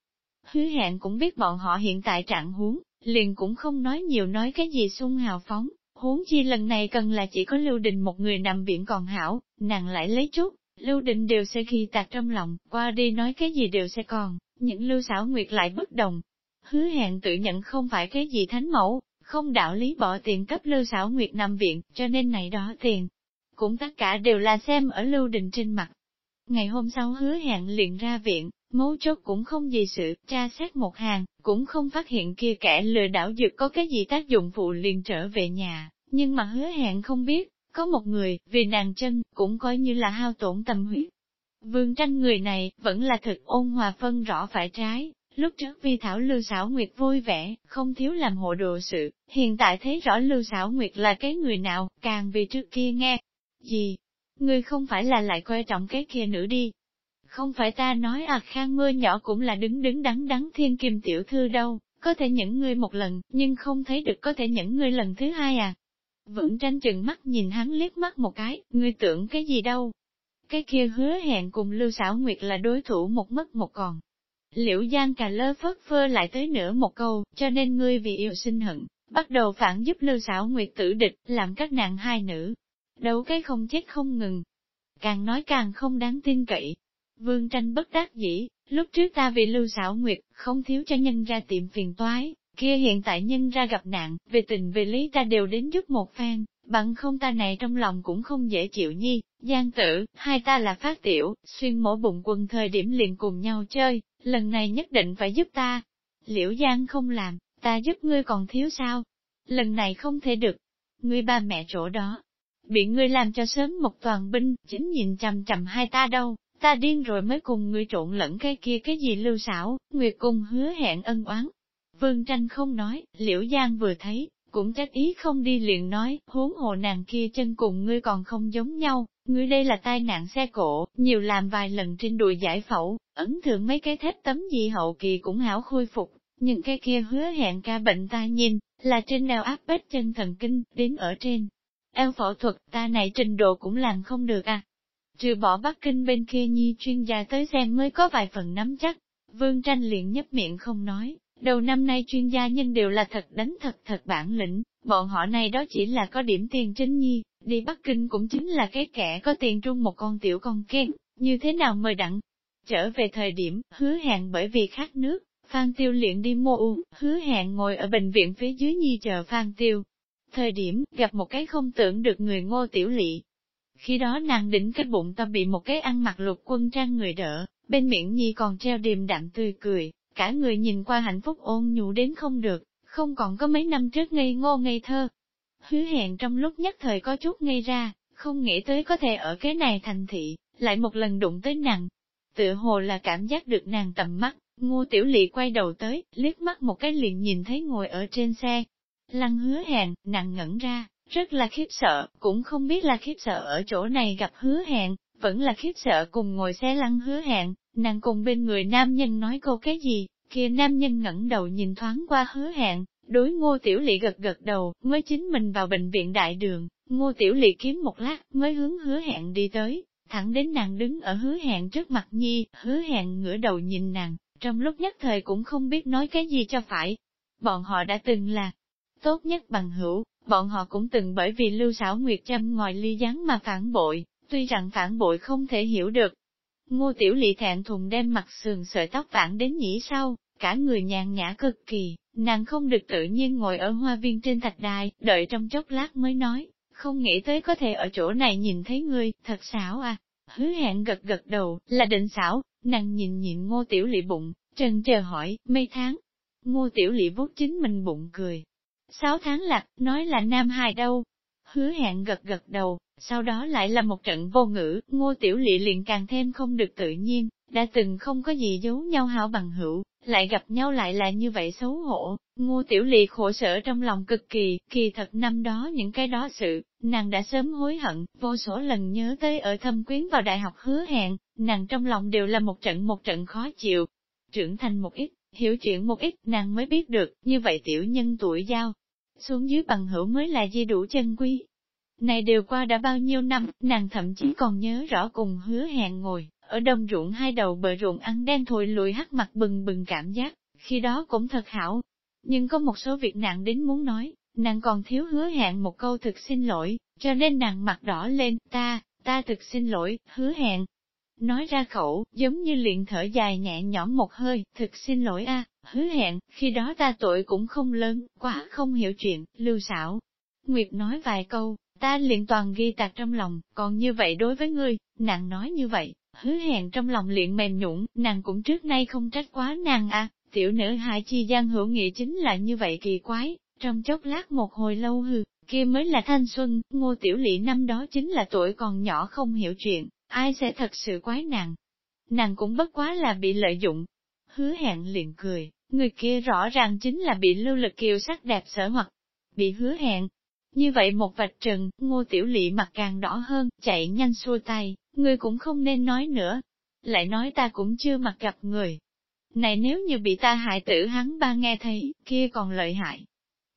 Hứa hẹn cũng biết bọn họ hiện tại trạng huống, liền cũng không nói nhiều nói cái gì sung hào phóng, huống chi lần này cần là chỉ có Lưu Đình một người nằm viện còn hảo, nàng lại lấy chút, Lưu Định đều sẽ ghi tạc trong lòng, qua đi nói cái gì đều sẽ còn, những Lưu xảo nguyệt lại bất đồng. Hứa hẹn tự nhận không phải cái gì thánh mẫu, không đạo lý bỏ tiền cấp Lưu xảo nguyệt nằm viện, cho nên này đó tiền. Cũng tất cả đều là xem ở Lưu Đình trên mặt. Ngày hôm sau hứa hẹn liền ra viện, mấu chốt cũng không gì sự, tra xét một hàng, cũng không phát hiện kia kẻ lừa đảo dược có cái gì tác dụng phụ liền trở về nhà, nhưng mà hứa hẹn không biết, có một người, vì nàng chân, cũng coi như là hao tổn tâm huyết. Vương tranh người này, vẫn là thực ôn hòa phân rõ phải trái, lúc trước vi thảo Lưu Sảo Nguyệt vui vẻ, không thiếu làm hộ đồ sự, hiện tại thấy rõ Lưu Sảo Nguyệt là cái người nào, càng vì trước kia nghe. Gì? Ngươi không phải là lại coi trọng cái kia nữ đi. Không phải ta nói à khang mưa nhỏ cũng là đứng đứng đắn đắn thiên kim tiểu thư đâu, có thể nhẫn ngươi một lần, nhưng không thấy được có thể nhẫn ngươi lần thứ hai à. Vẫn tranh chừng mắt nhìn hắn liếc mắt một cái, ngươi tưởng cái gì đâu. Cái kia hứa hẹn cùng Lưu Sảo Nguyệt là đối thủ một mất một còn. Liễu Giang cà lơ phớt phơ lại tới nửa một câu, cho nên ngươi vì yêu sinh hận, bắt đầu phản giúp Lưu Sảo Nguyệt tử địch, làm các nàng hai nữ. Đấu cái không chết không ngừng. Càng nói càng không đáng tin cậy. Vương tranh bất đắc dĩ, lúc trước ta vì Lưu Sảo Nguyệt, không thiếu cho nhân ra tiệm phiền toái, kia hiện tại nhân ra gặp nạn, về tình về lý ta đều đến giúp một phen, bằng không ta này trong lòng cũng không dễ chịu nhi, giang tử, hai ta là phát tiểu, xuyên mỗi bụng quần thời điểm liền cùng nhau chơi, lần này nhất định phải giúp ta. Liễu Giang không làm, ta giúp ngươi còn thiếu sao? Lần này không thể được. Ngươi ba mẹ chỗ đó, bị ngươi làm cho sớm một toàn binh, chính nhìn chằm chằm hai ta đâu, ta điên rồi mới cùng ngươi trộn lẫn cái kia cái gì lưu xảo, nguyệt cùng hứa hẹn ân oán, Vương tranh không nói, liễu giang vừa thấy, cũng trách ý không đi liền nói, huống hồ nàng kia chân cùng ngươi còn không giống nhau, ngươi đây là tai nạn xe cộ, nhiều làm vài lần trên đùi giải phẫu, ấn thượng mấy cái thép tấm gì hậu kỳ cũng hảo khôi phục, những cái kia hứa hẹn ca bệnh ta nhìn, là trên đeo áp bết chân thần kinh, đến ở trên. Eo phẫu thuật ta này trình độ cũng làm không được à. Trừ bỏ Bắc Kinh bên kia nhi chuyên gia tới xem mới có vài phần nắm chắc, vương tranh liền nhấp miệng không nói, đầu năm nay chuyên gia nhân đều là thật đánh thật thật bản lĩnh, bọn họ này đó chỉ là có điểm tiền chính nhi, đi Bắc Kinh cũng chính là cái kẻ có tiền trung một con tiểu con khen, như thế nào mời đặng. Trở về thời điểm, hứa hẹn bởi vì khát nước, Phan Tiêu liền đi mua uống, hứa hẹn ngồi ở bệnh viện phía dưới nhi chờ Phan Tiêu. Thời điểm, gặp một cái không tưởng được người ngô tiểu lị. Khi đó nàng đỉnh cái bụng ta bị một cái ăn mặc lục quân trang người đỡ, bên miệng nhi còn treo điềm đạm tươi cười, cả người nhìn qua hạnh phúc ôn nhu đến không được, không còn có mấy năm trước ngây ngô ngây thơ. Hứa hẹn trong lúc nhất thời có chút ngây ra, không nghĩ tới có thể ở cái này thành thị, lại một lần đụng tới nàng. Tựa hồ là cảm giác được nàng tầm mắt, ngô tiểu lị quay đầu tới, liếc mắt một cái liền nhìn thấy ngồi ở trên xe. Lăng hứa hẹn, nàng ngẩn ra, rất là khiếp sợ, cũng không biết là khiếp sợ ở chỗ này gặp hứa hẹn, vẫn là khiếp sợ cùng ngồi xe lăng hứa hẹn, nàng cùng bên người nam nhân nói câu cái gì, kia nam nhân ngẩng đầu nhìn thoáng qua hứa hẹn, đối ngô tiểu lị gật gật đầu, mới chính mình vào bệnh viện đại đường, ngô tiểu lị kiếm một lát, mới hướng hứa hẹn đi tới, thẳng đến nàng đứng ở hứa hẹn trước mặt nhi, hứa hẹn ngửa đầu nhìn nàng, trong lúc nhất thời cũng không biết nói cái gì cho phải. Bọn họ đã từng là tốt nhất bằng hữu, bọn họ cũng từng bởi vì lưu xảo nguyệt châm ngòi ly gián mà phản bội, tuy rằng phản bội không thể hiểu được. Ngô tiểu lị thẹn thùng đem mặt sườn sợi tóc vãn đến nhĩ sau, cả người nhàn nhã cực kỳ, nàng không được tự nhiên ngồi ở hoa viên trên thạch đài, đợi trong chốc lát mới nói, không nghĩ tới có thể ở chỗ này nhìn thấy ngươi, thật xảo à. Hứa hẹn gật gật đầu, là định xảo, nàng nhìn nhịn ngô tiểu lị bụng, trần chờ hỏi, mấy tháng. Ngô tiểu lị vuốt chính mình bụng cười. Sáu tháng lạc, nói là nam hài đâu. Hứa hẹn gật gật đầu, sau đó lại là một trận vô ngữ, ngô tiểu lị liền càng thêm không được tự nhiên, đã từng không có gì giấu nhau hảo bằng hữu, lại gặp nhau lại là như vậy xấu hổ, ngô tiểu lị khổ sở trong lòng cực kỳ, kỳ thật năm đó những cái đó sự, nàng đã sớm hối hận, vô số lần nhớ tới ở thâm quyến vào đại học hứa hẹn, nàng trong lòng đều là một trận một trận khó chịu, trưởng thành một ít, hiểu chuyện một ít, nàng mới biết được, như vậy tiểu nhân tuổi giao, xuống dưới bằng hữu mới là di đủ chân quý. Này đều qua đã bao nhiêu năm, nàng thậm chí còn nhớ rõ cùng hứa hẹn ngồi, ở đông ruộng hai đầu bờ ruộng ăn đen thổi lùi hắt mặt bừng bừng cảm giác, khi đó cũng thật hảo. Nhưng có một số việc nàng đến muốn nói, nàng còn thiếu hứa hẹn một câu thực xin lỗi, cho nên nàng mặt đỏ lên, ta, ta thực xin lỗi, hứa hẹn. Nói ra khẩu, giống như liền thở dài nhẹ nhõm một hơi, thực xin lỗi a, hứa hẹn, khi đó ta tuổi cũng không lớn, quá không hiểu chuyện, lưu xảo. Nguyệt nói vài câu, ta liền toàn ghi tạc trong lòng, còn như vậy đối với ngươi, nàng nói như vậy, hứa hẹn trong lòng liền mềm nhũng, nàng cũng trước nay không trách quá nàng à, tiểu nữ hại chi gian hữu nghị chính là như vậy kỳ quái, trong chốc lát một hồi lâu hư, kia mới là thanh xuân, ngô tiểu lị năm đó chính là tuổi còn nhỏ không hiểu chuyện, ai sẽ thật sự quái nàng. Nàng cũng bất quá là bị lợi dụng. Hứa hẹn liền cười, người kia rõ ràng chính là bị lưu lực kiều sắc đẹp sở hoặc bị hứa hẹn. Như vậy một vạch trần, ngô tiểu lị mặt càng đỏ hơn, chạy nhanh xua tay, Ngươi cũng không nên nói nữa. Lại nói ta cũng chưa mặt gặp người. Này nếu như bị ta hại tử hắn ba nghe thấy, kia còn lợi hại.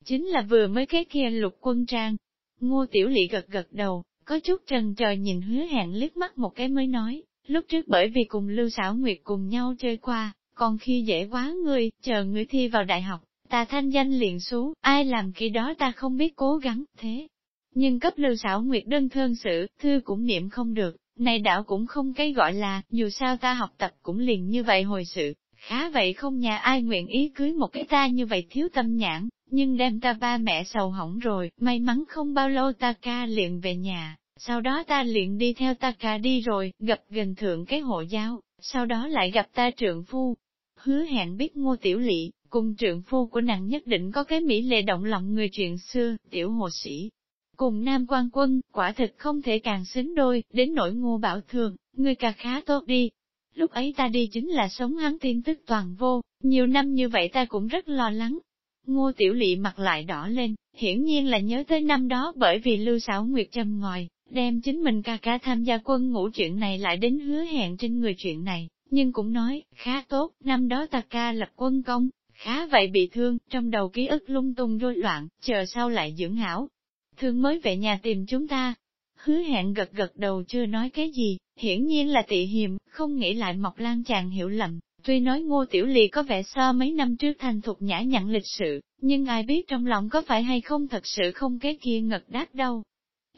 Chính là vừa mới cái kia lục quân trang. Ngô tiểu lị gật gật đầu, có chút trần trời nhìn hứa hẹn liếc mắt một cái mới nói, lúc trước bởi vì cùng Lưu Sảo Nguyệt cùng nhau chơi qua, còn khi dễ quá ngươi, chờ ngươi thi vào đại học, ta thanh danh liền xuống, ai làm khi đó ta không biết cố gắng, thế. Nhưng cấp Lưu Sảo Nguyệt đơn thương sự, thư cũng niệm không được, này đạo cũng không cái gọi là, dù sao ta học tập cũng liền như vậy hồi sự, khá vậy không nhà ai nguyện ý cưới một cái ta như vậy thiếu tâm nhãn, nhưng đem ta ba mẹ sầu hỏng rồi, may mắn không bao lâu ta ca liền về nhà, sau đó ta liền đi theo ta ca đi rồi, gặp gần thượng cái hộ giáo, sau đó lại gặp ta trượng phu. Hứa hẹn biết ngô tiểu lị, cùng trượng phu của nàng nhất định có cái mỹ lệ động lòng người chuyện xưa, tiểu hồ sĩ, cùng nam quan quân, quả thực không thể càng xứng đôi, đến nỗi ngô bảo thường, người cà khá tốt đi. Lúc ấy ta đi chính là sống hắn tin tức toàn vô, nhiều năm như vậy ta cũng rất lo lắng. Ngô tiểu lị mặt lại đỏ lên, hiển nhiên là nhớ tới năm đó bởi vì lưu xảo nguyệt châm ngòi, đem chính mình ca ca tham gia quân ngũ chuyện này lại đến hứa hẹn trên người chuyện này, nhưng cũng nói, khá tốt, năm đó ta ca lập quân công, khá vậy bị thương, trong đầu ký ức lung tung rối loạn, chờ sau lại dưỡng hảo, thương mới về nhà tìm chúng ta. Hứa hẹn gật gật đầu chưa nói cái gì, hiển nhiên là tị hiềm, không nghĩ lại Mộc Lan chàng hiểu lầm, Tuy nói ngô tiểu lì có vẻ so mấy năm trước thành thục nhã nhặn lịch sự, nhưng ai biết trong lòng có phải hay không thật sự không cái kia ngật đát đâu.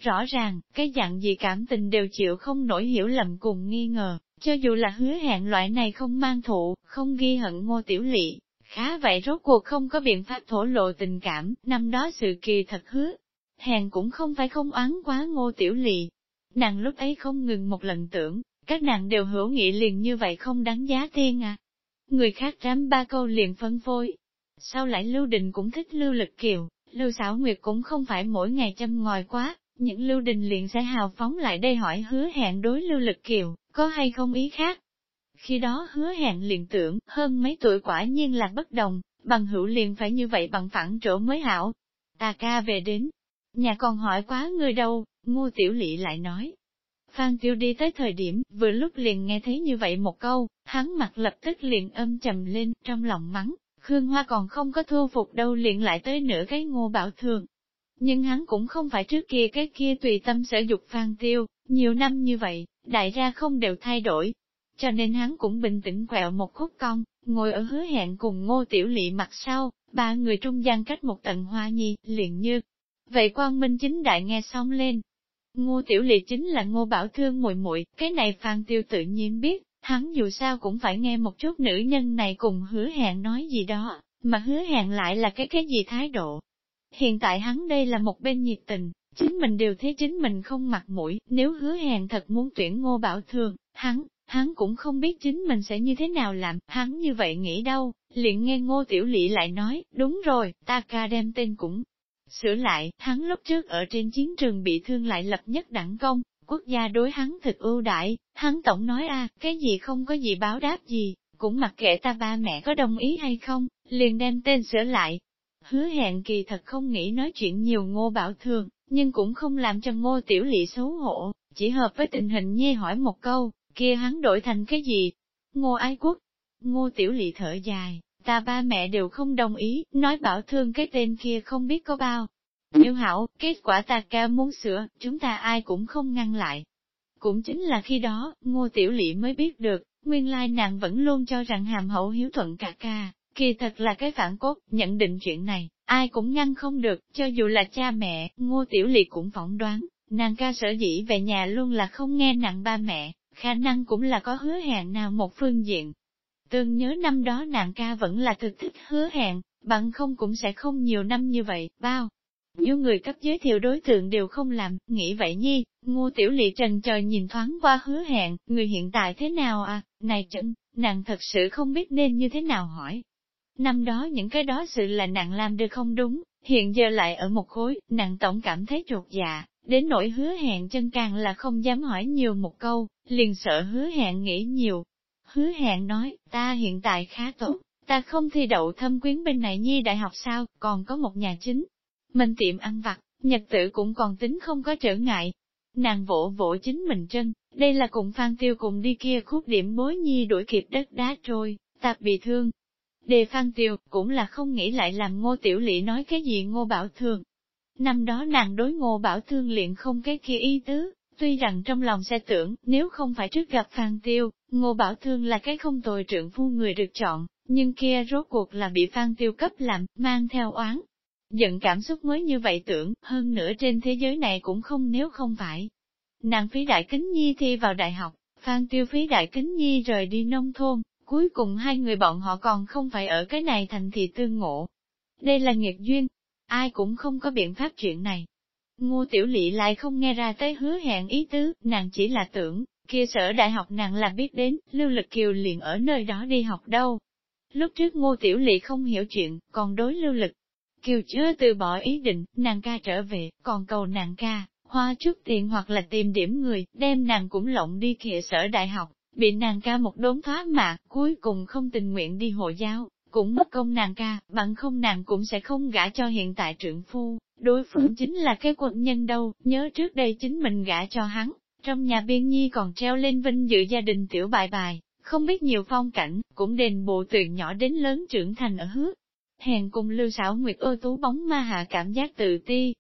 Rõ ràng, cái dạng gì cảm tình đều chịu không nổi hiểu lầm cùng nghi ngờ, cho dù là hứa hẹn loại này không mang thụ, không ghi hận ngô tiểu lị. Khá vậy rốt cuộc không có biện pháp thổ lộ tình cảm, năm đó sự kỳ thật hứa. Hèn cũng không phải không oán quá ngô tiểu lì. Nàng lúc ấy không ngừng một lần tưởng, các nàng đều hữu nghị liền như vậy không đáng giá thiên à. Người khác rám ba câu liền phân phối. Sau lại Lưu Đình cũng thích Lưu Lực Kiều, Lưu Sảo Nguyệt cũng không phải mỗi ngày châm ngòi quá, những Lưu Đình liền sẽ hào phóng lại đây hỏi hứa hẹn đối Lưu Lực Kiều, có hay không ý khác. Khi đó hứa hẹn liền tưởng, hơn mấy tuổi quả nhiên là bất đồng, bằng hữu liền phải như vậy bằng phẳng chỗ mới hảo. Ta ca về đến, nhà còn hỏi quá người đâu, ngô tiểu lị lại nói, Phan Tiêu đi tới thời điểm, vừa lúc liền nghe thấy như vậy một câu, hắn mặt lập tức liền âm trầm lên, trong lòng mắng, Khương Hoa còn không có thu phục đâu liền lại tới nửa cái ngô bảo thường. Nhưng hắn cũng không phải trước kia cái kia tùy tâm sở dục Phan Tiêu, nhiều năm như vậy, đại ra không đều thay đổi. Cho nên hắn cũng bình tĩnh quẹo một khúc cong, ngồi ở hứa hẹn cùng ngô tiểu lị mặt sau, ba người trung gian cách một tận hoa nhi, liền như. Vậy Quan minh chính đại nghe xong lên, Ngô Tiểu lị chính là Ngô Bảo Thương muội muội, cái này Phan Tiêu tự nhiên biết, hắn dù sao cũng phải nghe một chút nữ nhân này cùng hứa hẹn nói gì đó, mà hứa hẹn lại là cái cái gì thái độ. Hiện tại hắn đây là một bên nhiệt tình, chính mình đều thấy chính mình không mặt mũi, nếu hứa hẹn thật muốn tuyển Ngô Bảo Thương, hắn, hắn cũng không biết chính mình sẽ như thế nào làm, hắn như vậy nghĩ đâu, liền nghe Ngô Tiểu lỵ lại nói, đúng rồi, ta ca đem tên cũng Sửa lại, hắn lúc trước ở trên chiến trường bị thương lại lập nhất đẳng công, quốc gia đối hắn thực ưu đại, hắn tổng nói a cái gì không có gì báo đáp gì, cũng mặc kệ ta ba mẹ có đồng ý hay không, liền đem tên sửa lại. Hứa hẹn kỳ thật không nghĩ nói chuyện nhiều ngô bảo thường, nhưng cũng không làm cho ngô tiểu lỵ xấu hổ, chỉ hợp với tình hình nhi hỏi một câu, kia hắn đổi thành cái gì? Ngô ái quốc. Ngô tiểu lị thở dài, Ta ba mẹ đều không đồng ý, nói bảo thương cái tên kia không biết có bao. Nhiêu hảo, kết quả ta ca muốn sửa, chúng ta ai cũng không ngăn lại. Cũng chính là khi đó, ngô tiểu lị mới biết được, nguyên lai nàng vẫn luôn cho rằng hàm hậu hiếu thuận cả ca, kỳ thật là cái phản cốt, nhận định chuyện này, ai cũng ngăn không được, cho dù là cha mẹ, ngô tiểu lị cũng phỏng đoán, nàng ca sở dĩ về nhà luôn là không nghe nặng ba mẹ, khả năng cũng là có hứa hẹn nào một phương diện, Tương nhớ năm đó nàng ca vẫn là thực thích hứa hẹn, bằng không cũng sẽ không nhiều năm như vậy, bao. Nhiều người cấp giới thiệu đối tượng đều không làm, nghĩ vậy nhi, ngô tiểu lị trần trời nhìn thoáng qua hứa hẹn, người hiện tại thế nào à, này trận, nàng thật sự không biết nên như thế nào hỏi. Năm đó những cái đó sự là nàng làm được không đúng, hiện giờ lại ở một khối, nàng tổng cảm thấy trột dạ, đến nỗi hứa hẹn chân càng là không dám hỏi nhiều một câu, liền sợ hứa hẹn nghĩ nhiều, Hứa hẹn nói, ta hiện tại khá tốt, ta không thi đậu thâm quyến bên này nhi đại học sao, còn có một nhà chính. Mình tiệm ăn vặt, nhật tử cũng còn tính không có trở ngại. Nàng vỗ vỗ chính mình chân, đây là cùng Phan Tiêu cùng đi kia khúc điểm bối nhi đuổi kịp đất đá trôi, tạp bị thương. Đề Phan Tiêu cũng là không nghĩ lại làm ngô tiểu lị nói cái gì ngô bảo thường. Năm đó nàng đối ngô bảo thương liền không cái kia y tứ, tuy rằng trong lòng sẽ tưởng nếu không phải trước gặp Phan Tiêu, Ngô Bảo Thương là cái không tồi trưởng phu người được chọn, nhưng kia rốt cuộc là bị Phan Tiêu cấp làm, mang theo oán. Giận cảm xúc mới như vậy tưởng, hơn nữa trên thế giới này cũng không nếu không phải. Nàng phí đại kính nhi thi vào đại học, Phan Tiêu phí đại kính nhi rời đi nông thôn, cuối cùng hai người bọn họ còn không phải ở cái này thành thị tương ngộ. Đây là nghiệt duyên, ai cũng không có biện pháp chuyện này. Ngô Tiểu Lị lại không nghe ra tới hứa hẹn ý tứ, nàng chỉ là tưởng, kia sở đại học nàng là biết đến, Lưu Lực Kiều liền ở nơi đó đi học đâu. Lúc trước ngô tiểu lị không hiểu chuyện, còn đối Lưu Lực. Kiều chưa từ bỏ ý định, nàng ca trở về, còn cầu nàng ca, hoa chút tiền hoặc là tìm điểm người, đem nàng cũng lộng đi kia sở đại học, bị nàng ca một đốn thoát mạc, cuối cùng không tình nguyện đi hộ giáo, cũng mất công nàng ca, bằng không nàng cũng sẽ không gả cho hiện tại trượng phu, đối phương chính là cái quận nhân đâu, nhớ trước đây chính mình gả cho hắn, trong nhà biên nhi còn treo lên vinh dự gia đình tiểu bài bài, không biết nhiều phong cảnh, cũng đền bộ từ nhỏ đến lớn trưởng thành ở hước. Hèn cùng lưu xảo nguyệt ô tú bóng ma hạ cảm giác tự ti.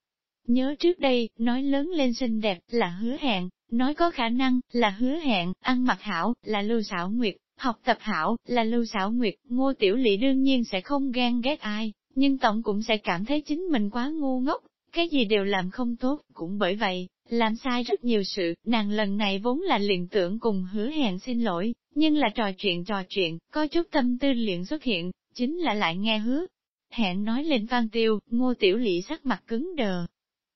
Nhớ trước đây, nói lớn lên xinh đẹp là hứa hẹn, nói có khả năng là hứa hẹn, ăn mặc hảo là lưu xảo nguyệt, Học tập hảo, là lưu xảo nguyệt, ngô tiểu lị đương nhiên sẽ không ghen ghét ai, nhưng tổng cũng sẽ cảm thấy chính mình quá ngu ngốc, cái gì đều làm không tốt, cũng bởi vậy, làm sai rất nhiều sự, nàng lần này vốn là liền tưởng cùng hứa hẹn xin lỗi, nhưng là trò chuyện trò chuyện, có chút tâm tư liền xuất hiện, chính là lại nghe hứa. Hẹn nói lên Phan Tiêu, ngô tiểu lị sắc mặt cứng đờ.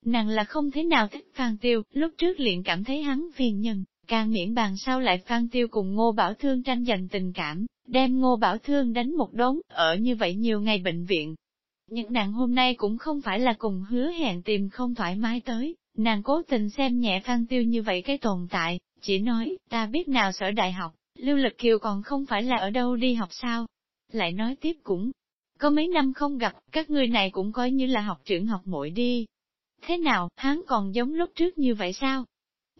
Nàng là không thế nào thích Phan Tiêu, lúc trước liền cảm thấy hắn phiền nhân, càng miễn bàn sau lại Phan Tiêu cùng Ngô Bảo Thương tranh giành tình cảm, đem Ngô Bảo Thương đánh một đốn, ở như vậy nhiều ngày bệnh viện. Nhưng nàng hôm nay cũng không phải là cùng hứa hẹn tìm không thoải mái tới, nàng cố tình xem nhẹ Phan Tiêu như vậy cái tồn tại, chỉ nói, ta biết nào sở đại học, Lưu Lực Kiều còn không phải là ở đâu đi học sao. Lại nói tiếp cũng, có mấy năm không gặp, các người này cũng coi như là học trưởng học muội đi. Thế nào, hắn còn giống lúc trước như vậy sao?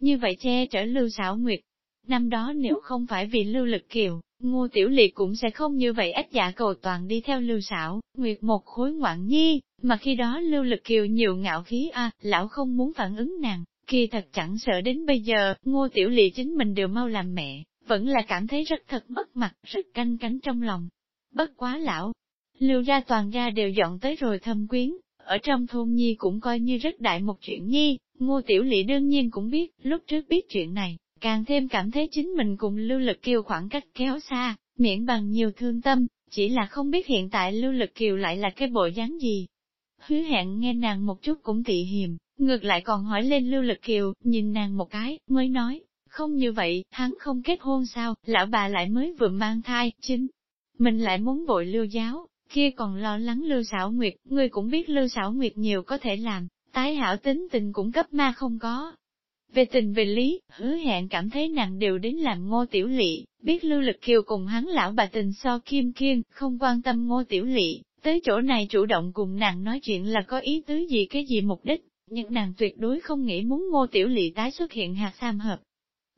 Như vậy che chở Lưu Sảo Nguyệt. Năm đó nếu không phải vì Lưu Lực Kiều, Ngô Tiểu Liệt cũng sẽ không như vậy ách dạ cầu toàn đi theo Lưu Sảo, Nguyệt một khối ngoạn nhi, mà khi đó Lưu Lực Kiều nhiều ngạo khí a, lão không muốn phản ứng nàng, kỳ thật chẳng sợ đến bây giờ, Ngô Tiểu Liệt chính mình đều mau làm mẹ, vẫn là cảm thấy rất thật mất mặt, rất canh cánh trong lòng. Bất quá lão, Lưu ra toàn ra đều dọn tới rồi thâm quyến, ở trong thôn nhi cũng coi như rất đại một chuyện nhi, ngô tiểu lị đương nhiên cũng biết, lúc trước biết chuyện này, càng thêm cảm thấy chính mình cùng lưu lực kiều khoảng cách kéo xa, miễn bằng nhiều thương tâm, chỉ là không biết hiện tại lưu lực kiều lại là cái bộ dáng gì. Hứa hẹn nghe nàng một chút cũng tị hiềm, ngược lại còn hỏi lên lưu lực kiều, nhìn nàng một cái, mới nói, không như vậy, hắn không kết hôn sao, lão bà lại mới vừa mang thai, chính. Mình lại muốn vội lưu giáo, kia còn lo lắng Lưu Sảo Nguyệt, ngươi cũng biết Lưu Sảo Nguyệt nhiều có thể làm, tái hảo tính tình cũng cấp ma không có. Về tình về lý, hứa hẹn cảm thấy nàng đều đến làm ngô tiểu lị, biết Lưu Lực Kiều cùng hắn lão bà tình so kim kiên, không quan tâm ngô tiểu lị, tới chỗ này chủ động cùng nàng nói chuyện là có ý tứ gì cái gì mục đích, nhưng nàng tuyệt đối không nghĩ muốn ngô tiểu lị tái xuất hiện hạt sam hợp.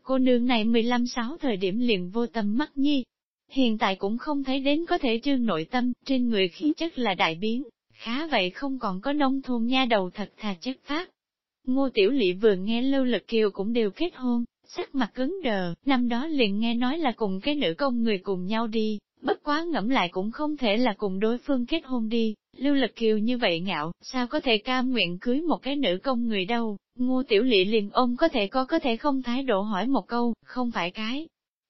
Cô nương này 15 sáu thời điểm liền vô tâm mắt nhi, hiện tại cũng không thấy đến có thể trương nội tâm, trên người khí chất là đại biến, khá vậy không còn có nông thôn nha đầu thật thà chất phát. Ngô Tiểu Lị vừa nghe Lưu Lực Kiều cũng đều kết hôn, sắc mặt cứng đờ, năm đó liền nghe nói là cùng cái nữ công người cùng nhau đi, bất quá ngẫm lại cũng không thể là cùng đối phương kết hôn đi, Lưu Lực Kiều như vậy ngạo, sao có thể cam nguyện cưới một cái nữ công người đâu, Ngô Tiểu Lị liền ôm có thể có có thể không thái độ hỏi một câu, không phải cái.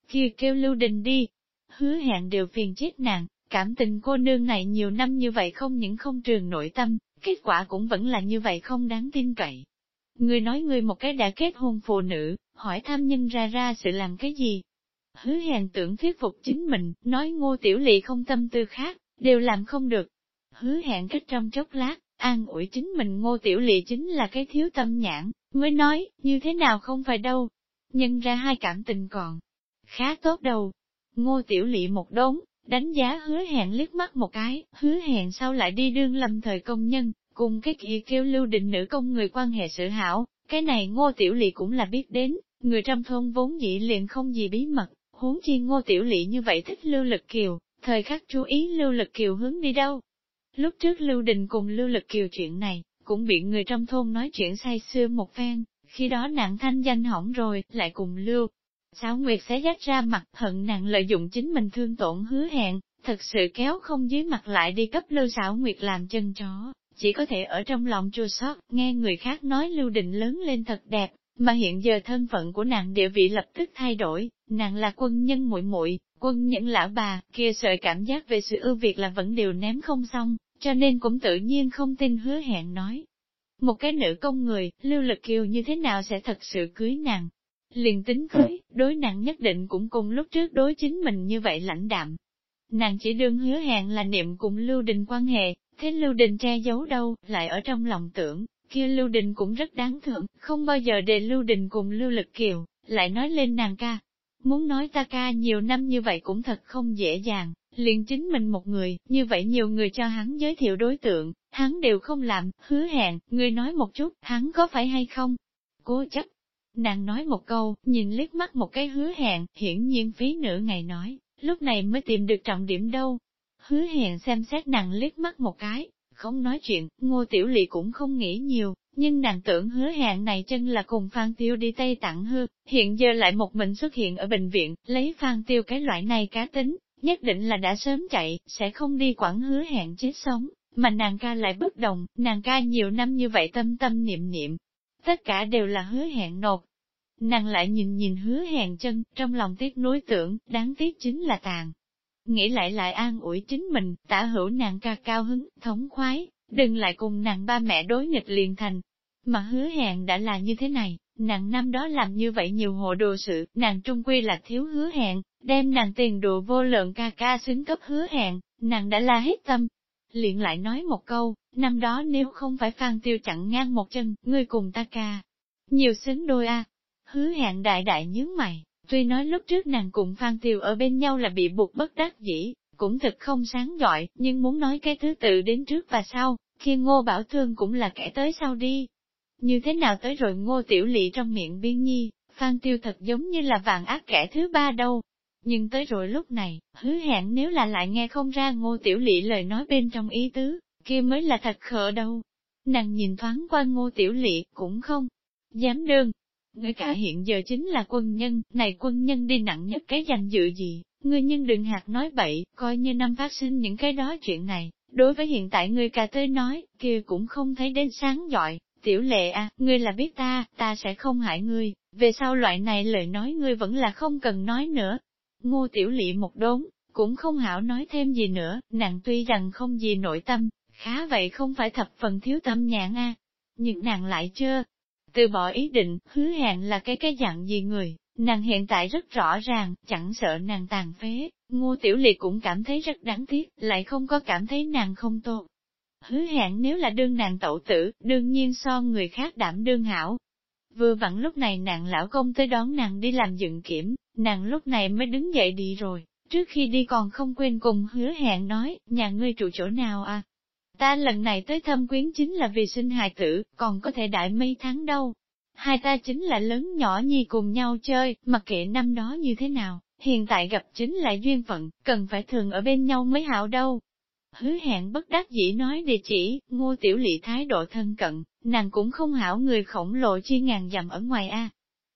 Kia kêu Lưu Đình đi, hứa hẹn đều phiền chết nàng, cảm tình cô nương này nhiều năm như vậy không những không trường nội tâm, kết quả cũng vẫn là như vậy không đáng tin cậy. Người nói người một cái đã kết hôn phụ nữ, hỏi tham nhân ra ra sự làm cái gì? Hứa hẹn tưởng thuyết phục chính mình, nói ngô tiểu lị không tâm tư khác, đều làm không được. Hứa hẹn cách trong chốc lát, an ủi chính mình ngô tiểu lị chính là cái thiếu tâm nhãn, mới nói, như thế nào không phải đâu. Nhân ra hai cảm tình còn khá tốt đâu, Ngô Tiểu Lị một đốn, đánh giá hứa hẹn liếc mắt một cái, hứa hẹn sau lại đi đương lâm thời công nhân, cùng cái kia kêu lưu định nữ công người quan hệ sự hảo, cái này Ngô Tiểu Lị cũng là biết đến, người trong thôn vốn dĩ liền không gì bí mật, huống chi Ngô Tiểu Lị như vậy thích lưu lực kiều, thời khắc chú ý lưu lực kiều hướng đi đâu. Lúc trước lưu đình cùng lưu lực kiều chuyện này, cũng bị người trong thôn nói chuyện say xưa một phen, khi đó nặng thanh danh hỏng rồi, lại cùng lưu. Sao Nguyệt sẽ dắt ra mặt hận nàng lợi dụng chính mình thương tổn hứa hẹn, thật sự kéo không dưới mặt lại đi cấp Lưu Sảo Nguyệt làm chân chó, chỉ có thể ở trong lòng chua xót nghe người khác nói Lưu Định lớn lên thật đẹp, mà hiện giờ thân phận của nàng địa vị lập tức thay đổi, nàng là quân nhân muội muội, quân nhân lão bà, kia sợi cảm giác về sự ưu việt là vẫn đều ném không xong, cho nên cũng tự nhiên không tin hứa hẹn nói. Một cái nữ công người, Lưu Lực Kiều như thế nào sẽ thật sự cưới nàng, liền tính cưới, đối nặng nhất định cũng cùng lúc trước đối chính mình như vậy lãnh đạm. Nàng chỉ đương hứa hẹn là niệm cùng Lưu Đình quan hệ, thế Lưu Đình che giấu đâu, lại ở trong lòng tưởng, kia Lưu Đình cũng rất đáng thượng, không bao giờ để Lưu Đình cùng Lưu Lực Kiều, lại nói lên nàng ca. Muốn nói ta ca nhiều năm như vậy cũng thật không dễ dàng, liền chính mình một người, như vậy nhiều người cho hắn giới thiệu đối tượng, hắn đều không làm, hứa hẹn, người nói một chút, hắn có phải hay không? Cố chấp, Nàng nói một câu, nhìn liếc mắt một cái hứa hẹn, hiển nhiên phí nửa ngày nói, lúc này mới tìm được trọng điểm đâu. Hứa hẹn xem xét nàng liếc mắt một cái, không nói chuyện, ngô tiểu lị cũng không nghĩ nhiều, Nhưng nàng tưởng hứa hẹn này chân là cùng Phan Tiêu đi Tây Tặng Hư, hiện giờ lại một mình xuất hiện ở bệnh viện, lấy Phan Tiêu cái loại này cá tính, nhất định là đã sớm chạy, sẽ không đi quản hứa hẹn chết sống, mà nàng ca lại bất đồng, nàng ca nhiều năm như vậy tâm tâm niệm niệm, tất cả đều là hứa hẹn nộp. Nàng lại nhìn nhìn hứa hẹn chân, trong lòng tiếc nuối tưởng, đáng tiếc chính là tàn. Nghĩ lại lại an ủi chính mình, tả hữu nàng ca cao hứng, thống khoái, đừng lại cùng nàng ba mẹ đối nghịch liền thành. Mà hứa hẹn đã là như thế này, nàng năm đó làm như vậy nhiều hộ đồ sự, nàng trung quy là thiếu hứa hẹn, đem nàng tiền đồ vô lượng ca ca xứng cấp hứa hẹn, nàng đã là hết tâm. Liền lại nói một câu, năm đó nếu không phải Phan Tiêu chặn ngang một chân, ngươi cùng ta ca. Nhiều xứng đôi a Hứa hẹn đại đại nhướng mày, tuy nói lúc trước nàng cùng Phan Tiêu ở bên nhau là bị buộc bất đắc dĩ, cũng thật không sáng giỏi, nhưng muốn nói cái thứ tự đến trước và sau, khi ngô bảo thương cũng là kẻ tới sau đi. Như thế nào tới rồi ngô tiểu lị trong miệng biên nhi, Phan Tiêu thật giống như là vàng ác kẻ thứ ba đâu. Nhưng tới rồi lúc này, hứa hẹn nếu là lại nghe không ra ngô tiểu lị lời nói bên trong ý tứ, kia mới là thật khờ đâu. Nàng nhìn thoáng qua ngô tiểu lị, cũng không dám đương. Người cả hiện giờ chính là quân nhân, này quân nhân đi nặng nhất cái danh dự gì, ngươi nhưng đừng hạt nói bậy, coi như năm phát sinh những cái đó chuyện này, đối với hiện tại ngươi cả tới nói, kia cũng không thấy đến sáng giỏi, tiểu lệ à, ngươi là biết ta, ta sẽ không hại ngươi, về sau loại này lời nói ngươi vẫn là không cần nói nữa. Ngô tiểu lị một đốn, cũng không hảo nói thêm gì nữa, nàng tuy rằng không gì nội tâm, khá vậy không phải thập phần thiếu tâm nhãn a nhưng nàng lại chưa từ bỏ ý định, hứa hẹn là cái cái dạng gì người, nàng hiện tại rất rõ ràng, chẳng sợ nàng tàn phế, ngô tiểu liệt cũng cảm thấy rất đáng tiếc, lại không có cảm thấy nàng không tốt. Hứa hẹn nếu là đương nàng tẩu tử, đương nhiên so người khác đảm đương hảo. Vừa vặn lúc này nàng lão công tới đón nàng đi làm dựng kiểm, nàng lúc này mới đứng dậy đi rồi, trước khi đi còn không quên cùng hứa hẹn nói, nhà ngươi trụ chỗ nào à? Ta lần này tới thâm quyến chính là vì sinh hài tử, còn có thể đại mấy tháng đâu. Hai ta chính là lớn nhỏ nhi cùng nhau chơi, mặc kệ năm đó như thế nào, hiện tại gặp chính là duyên phận, cần phải thường ở bên nhau mới hảo đâu. Hứa hẹn bất đắc dĩ nói địa chỉ, ngô tiểu lị thái độ thân cận, nàng cũng không hảo người khổng lồ chi ngàn dặm ở ngoài A.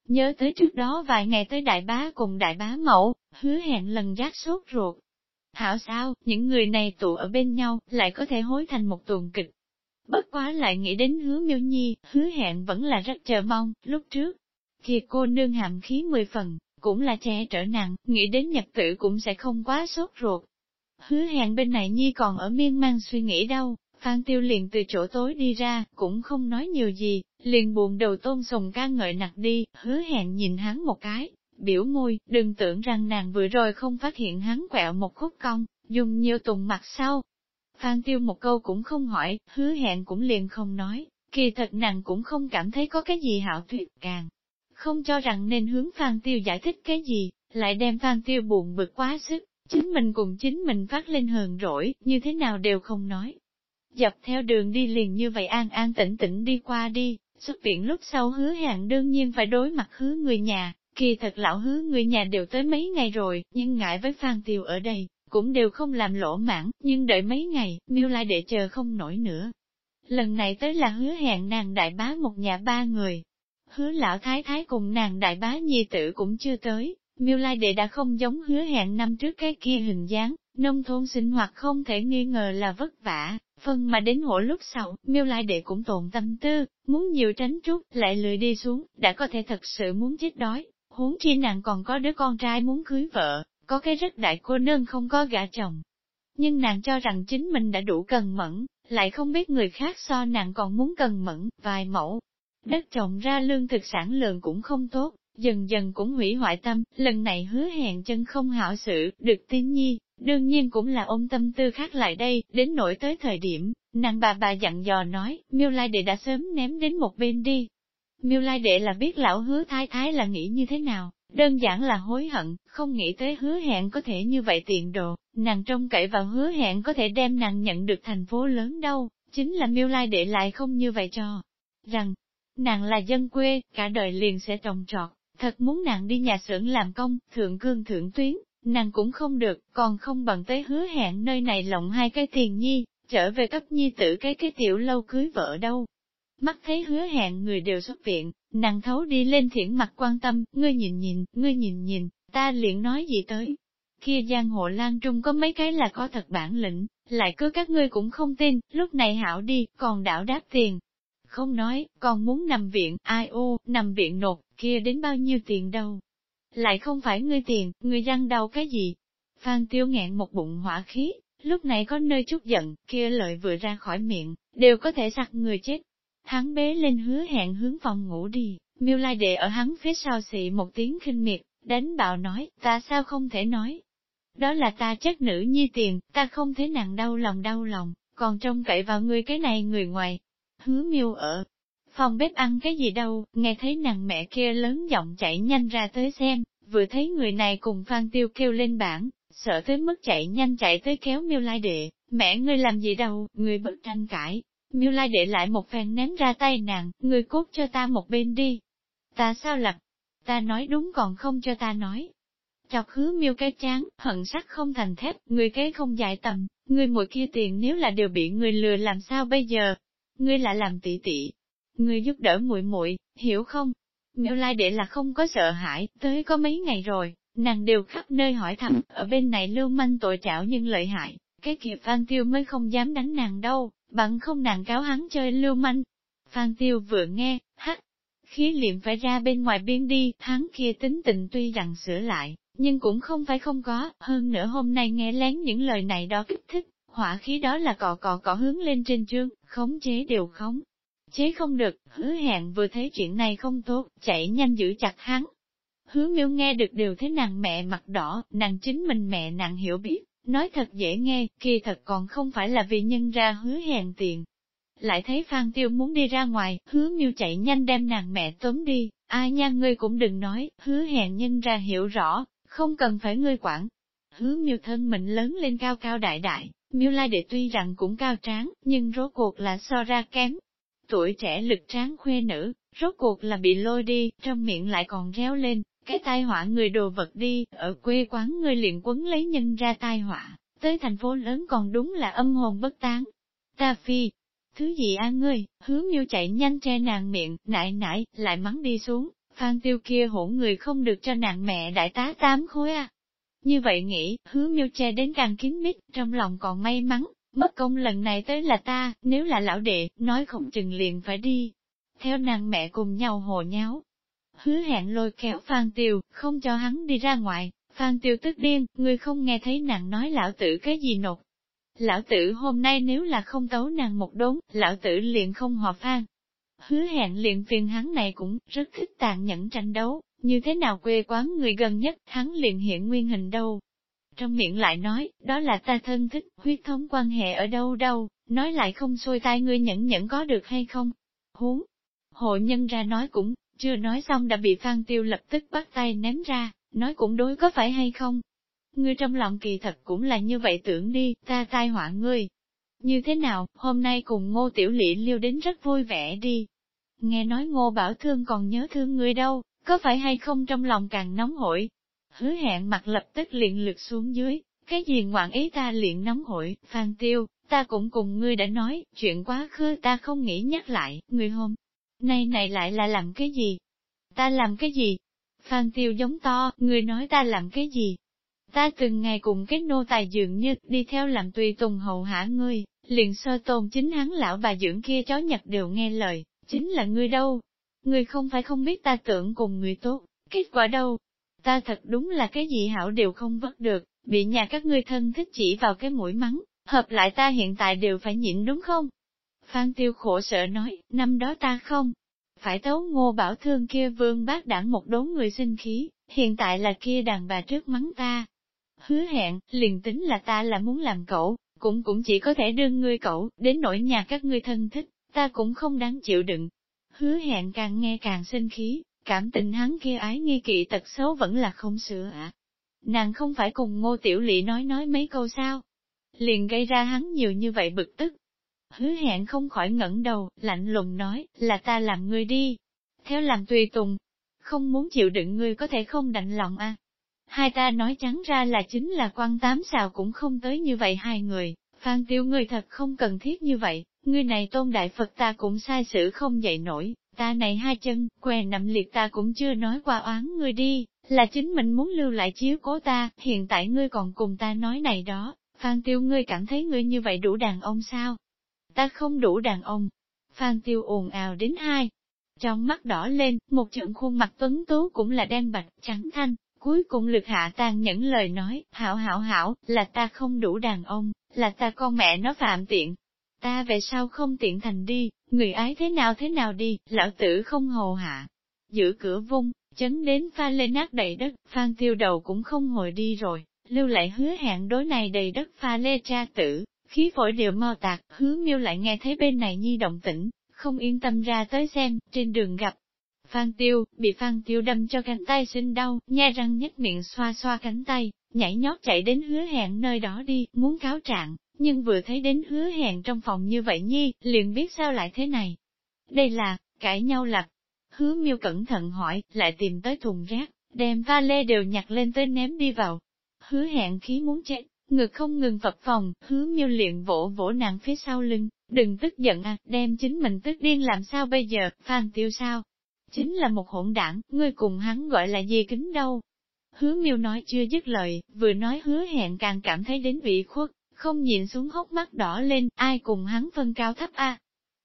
Nhớ tới trước đó vài ngày tới đại bá cùng đại bá mẫu, hứa hẹn lần giác sốt ruột, Hảo sao, những người này tụ ở bên nhau, lại có thể hối thành một tuần kịch. Bất quá lại nghĩ đến hứa miêu nhi, hứa hẹn vẫn là rất chờ mong, lúc trước. Kia cô nương hàm khí mười phần, cũng là trẻ trở nặng, nghĩ đến nhập tử cũng sẽ không quá sốt ruột. Hứa hẹn bên này nhi còn ở miên man suy nghĩ đâu, Phan Tiêu liền từ chỗ tối đi ra, cũng không nói nhiều gì, liền buồn đầu tôn sùng ca ngợi nặc đi, hứa hẹn nhìn hắn một cái, biểu môi, đừng tưởng rằng nàng vừa rồi không phát hiện hắn quẹo một khúc cong, dùng nhiều tùng mặt sau. Phan tiêu một câu cũng không hỏi, hứa hẹn cũng liền không nói, kỳ thật nàng cũng không cảm thấy có cái gì hảo tuyệt càng. Không cho rằng nên hướng Phan tiêu giải thích cái gì, lại đem Phan tiêu buồn bực quá sức, chính mình cùng chính mình phát lên hờn rỗi, như thế nào đều không nói. Dập theo đường đi liền như vậy an an tĩnh tĩnh đi qua đi, xuất viện lúc sau hứa hẹn đương nhiên phải đối mặt hứa người nhà, Kỳ thật lão hứa người nhà đều tới mấy ngày rồi, nhưng ngại với Phan Tiều ở đây, cũng đều không làm lỗ mãn, nhưng đợi mấy ngày, miêu lại để chờ không nổi nữa. Lần này tới là hứa hẹn nàng đại bá một nhà ba người. Hứa lão thái thái cùng nàng đại bá nhi tử cũng chưa tới, miêu lai đệ đã không giống hứa hẹn năm trước cái kia hình dáng, nông thôn sinh hoạt không thể nghi ngờ là vất vả, phân mà đến hộ lúc sau, miêu lai đệ cũng tồn tâm tư, muốn nhiều tránh chút, lại lười đi xuống, đã có thể thật sự muốn chết đói, huống chi nàng còn có đứa con trai muốn cưới vợ, có cái rất đại cô nương không có gả chồng. Nhưng nàng cho rằng chính mình đã đủ cần mẫn, lại không biết người khác so nàng còn muốn cần mẫn, vài mẫu. Đất trồng ra lương thực sản lượng cũng không tốt, dần dần cũng hủy hoại tâm, lần này hứa hẹn chân không hảo sự, được tin nhi, đương nhiên cũng là ôm tâm tư khác lại đây, đến nỗi tới thời điểm, nàng bà bà dặn dò nói, miêu lai đệ đã sớm ném đến một bên đi, Miêu Lai Đệ là biết lão hứa thái thái là nghĩ như thế nào, đơn giản là hối hận, không nghĩ tới hứa hẹn có thể như vậy tiện đồ, nàng trông cậy vào hứa hẹn có thể đem nàng nhận được thành phố lớn đâu, chính là Miêu Lai Đệ lại không như vậy cho. Rằng, nàng là dân quê, cả đời liền sẽ trồng trọt, thật muốn nàng đi nhà xưởng làm công, thượng cương thượng tuyến, nàng cũng không được, còn không bằng tới hứa hẹn nơi này lộng hai cái tiền nhi, trở về cấp nhi tử cái cái tiểu lâu cưới vợ đâu. mắt thấy hứa hẹn người đều xuất viện, nàng thấu đi lên thiển mặt quan tâm, ngươi nhìn nhìn, ngươi nhìn nhìn, ta liền nói gì tới. Kia giang hộ lan trung có mấy cái là có thật bản lĩnh, lại cứ các ngươi cũng không tin, lúc này hảo đi, còn đảo đáp tiền. Không nói, còn muốn nằm viện, ai u nằm viện nột kia đến bao nhiêu tiền đâu. Lại không phải ngươi tiền, ngươi răng đau cái gì. Phan tiêu nghẹn một bụng hỏa khí, lúc này có nơi chút giận, kia lợi vừa ra khỏi miệng, đều có thể sặc người chết. Hắn bế lên hứa hẹn hướng phòng ngủ đi, miêu lai đệ ở hắn phía sau xị một tiếng khinh miệt, đánh bạo nói, ta sao không thể nói. Đó là ta chất nữ nhi tiền, ta không thế nặng đau lòng đau lòng, còn trông cậy vào người cái này người ngoài. Hứa miêu ở phòng bếp ăn cái gì đâu, nghe thấy nàng mẹ kia lớn giọng chạy nhanh ra tới xem, vừa thấy người này cùng Phan Tiêu kêu lên bảng, sợ tới mức chạy nhanh chạy tới kéo miêu lai đệ, mẹ ngươi làm gì đâu, ngươi bật tranh cãi. Miêu lai đệ lại một phen ném ra tay nàng, ngươi cốt cho ta một bên đi. Ta sao lập? Ta nói đúng còn không cho ta nói. Chọc hứa miêu cái chán, hận sắc không thành thép, người cái không dài tầm, người mỗi kia tiền nếu là đều bị người lừa làm sao bây giờ? Ngươi lại làm tỉ tỉ, ngươi giúp đỡ muội muội, hiểu không? Miêu lai đệ là không có sợ hãi, tới có mấy ngày rồi, nàng đều khắp nơi hỏi thăm, ở bên này lưu manh tội trảo nhưng lợi hại, cái kia Phan Tiêu mới không dám đánh nàng đâu, bằng không nàng cáo hắn chơi lưu manh. Phan Tiêu vừa nghe, hắt, khí liệm phải ra bên ngoài biên đi, hắn kia tính tình tuy rằng sửa lại, nhưng cũng không phải không có, hơn nữa hôm nay nghe lén những lời này đó kích thích, hỏa khí đó là cọ cọ cọ hướng lên trên trương, khống chế đều khống. Chế không được, hứa hẹn vừa thấy chuyện này không tốt, chạy nhanh giữ chặt hắn. Hứa miêu nghe được điều thế nàng mẹ mặt đỏ, nàng chính mình mẹ nàng hiểu biết, nói thật dễ nghe, kỳ thật còn không phải là vì nhân ra hứa hẹn tiền. Lại thấy Phan Tiêu muốn đi ra ngoài, hứa miêu chạy nhanh đem nàng mẹ tóm đi, ai nha ngươi cũng đừng nói, hứa hẹn nhân ra hiểu rõ, không cần phải ngươi quản. Hứa miêu thân mình lớn lên cao cao đại đại, miêu lai đệ tuy rằng cũng cao tráng, nhưng rốt cuộc là so ra kém, tuổi trẻ lực tráng khuê nữ, rốt cuộc là bị lôi đi, trong miệng lại còn réo lên, cái tai họa người đồ vật đi, ở quê quán người liền quấn lấy nhân ra tai họa, tới thành phố lớn còn đúng là âm hồn bất tán. Ta phi, thứ gì a ngươi, hứa miêu chạy nhanh che nàng miệng, nại nại, lại mắng đi xuống, phan tiêu kia hỗn người không được cho nàng mẹ đại tá tám khối a. Như vậy nghĩ, hứa miêu che đến càng kín mít, trong lòng còn may mắn, Mất công lần này tới là ta, nếu là lão đệ, nói không chừng liền phải đi. Theo nàng mẹ cùng nhau hồ nháo. Hứa hẹn lôi kéo Phan Tiêu, không cho hắn đi ra ngoài. Phan Tiêu tức điên, người không nghe thấy nàng nói lão tử cái gì nột. Lão tử hôm nay nếu là không tấu nàng một đốn, lão tử liền không hòa phan. Hứa hẹn liền phiền hắn này cũng rất thích tàn nhẫn tranh đấu, như thế nào quê quán người gần nhất, hắn liền hiện nguyên hình đâu, trong miệng lại nói, đó là ta thân thích, huyết thống quan hệ ở đâu đâu, nói lại không xôi tai ngươi nhẫn nhẫn có được hay không? Huống, hộ nhân ra nói cũng, chưa nói xong đã bị Phan Tiêu lập tức bắt tay ném ra, nói cũng đối có phải hay không? Ngươi trong lòng kỳ thật cũng là như vậy tưởng đi, ta tai họa ngươi. Như thế nào, hôm nay cùng ngô tiểu lị liêu đến rất vui vẻ đi. Nghe nói ngô bảo thương còn nhớ thương ngươi đâu, có phải hay không trong lòng càng nóng hổi, Hứa hẹn mặt lập tức liền lượt xuống dưới, cái gì ngoạn ý ta liền nóng hổi, Phan Tiêu, ta cũng cùng ngươi đã nói, chuyện quá khứ ta không nghĩ nhắc lại, ngươi hôm nay này lại là làm cái gì? Ta làm cái gì? Phan Tiêu giống to, ngươi nói ta làm cái gì? Ta từng ngày cùng cái nô tài dường như đi theo làm tùy tùng hầu hạ ngươi, liền sơ tôn chính hắn lão bà dưỡng kia chó nhặt đều nghe lời, chính là ngươi đâu? Người không phải không biết ta tưởng cùng người tốt, kết quả đâu, ta thật đúng là cái gì hảo đều không vất được, bị nhà các ngươi thân thích chỉ vào cái mũi mắng, hợp lại ta hiện tại đều phải nhịn đúng không? Phan Tiêu khổ sợ nói, năm đó ta không, phải tấu ngô bảo thương kia vương bác đảng một đốn người sinh khí, hiện tại là kia đàn bà trước mắng ta. Hứa hẹn, liền tính là ta là muốn làm cậu, cũng cũng chỉ có thể đương ngươi cậu, đến nỗi nhà các ngươi thân thích, ta cũng không đáng chịu đựng. Hứa hẹn càng nghe càng sinh khí, Cảm tình hắn kia ái nghi kỵ tật xấu vẫn là không sửa ạ. Nàng không phải cùng ngô tiểu lị nói nói mấy câu sao. Liền gây ra hắn nhiều như vậy bực tức. Hứa hẹn không khỏi ngẩng đầu, lạnh lùng nói, là ta làm ngươi đi. Theo làm tùy tùng, không muốn chịu đựng ngươi có thể không đành lòng à. Hai ta nói trắng ra là chính là quan tám xào cũng không tới như vậy hai người, Phan Tiêu ngươi thật không cần thiết như vậy, ngươi này tôn đại Phật ta cũng sai sử không dậy nổi, ta này hai chân, què nằm liệt ta cũng chưa nói qua oán ngươi đi, là chính mình muốn lưu lại chiếu cố ta, hiện tại ngươi còn cùng ta nói này đó, Phan Tiêu ngươi cảm thấy ngươi như vậy đủ đàn ông sao? Ta không đủ đàn ông. Phan Tiêu ồn ào đến hai. Trong mắt đỏ lên, một trận khuôn mặt tuấn tú cũng là đen bạch, trắng thanh, cuối cùng lực hạ tàn nhẫn lời nói, hảo hảo hảo, là ta không đủ đàn ông, là ta con mẹ nó phạm tiện. Ta về sau không tiện thành đi, người ái thế nào thế nào đi, lão tử không hồ hạ. Giữ cửa vung, chấn đến pha lên nát đầy đất, phan tiêu đầu cũng không hồi đi rồi, lưu lại hứa hẹn đối này đầy đất pha lê cha tử, khí phổi đều mau tạc, hứa miêu lại nghe thấy bên này nhi động tĩnh, không yên tâm ra tới xem, trên đường gặp. Phan Tiêu, bị Phan Tiêu đâm cho cánh tay sinh đau, nhe răng nhếch miệng xoa xoa cánh tay, nhảy nhót chạy đến hứa hẹn nơi đó đi, muốn cáo trạng, nhưng vừa thấy đến hứa hẹn trong phòng như vậy nhi, liền biết sao lại thế này. Đây là, cãi nhau lặt. Hứa miêu cẩn thận hỏi, lại tìm tới thùng rác, đem va lê đều nhặt lên tới ném đi vào. Hứa hẹn khí muốn chết, ngực không ngừng phập phòng, hứa miêu liền vỗ vỗ nàng phía sau lưng, đừng tức giận à, đem chính mình tức điên làm sao bây giờ, phan tiêu sao? Chính là một hỗn đảng, ngươi cùng hắn gọi là gì kính đâu. Hứa miêu nói chưa dứt lời, vừa nói hứa hẹn càng cảm thấy đến vị khuất, không nhịn xuống hốc mắt đỏ lên, ai cùng hắn phân cao thấp a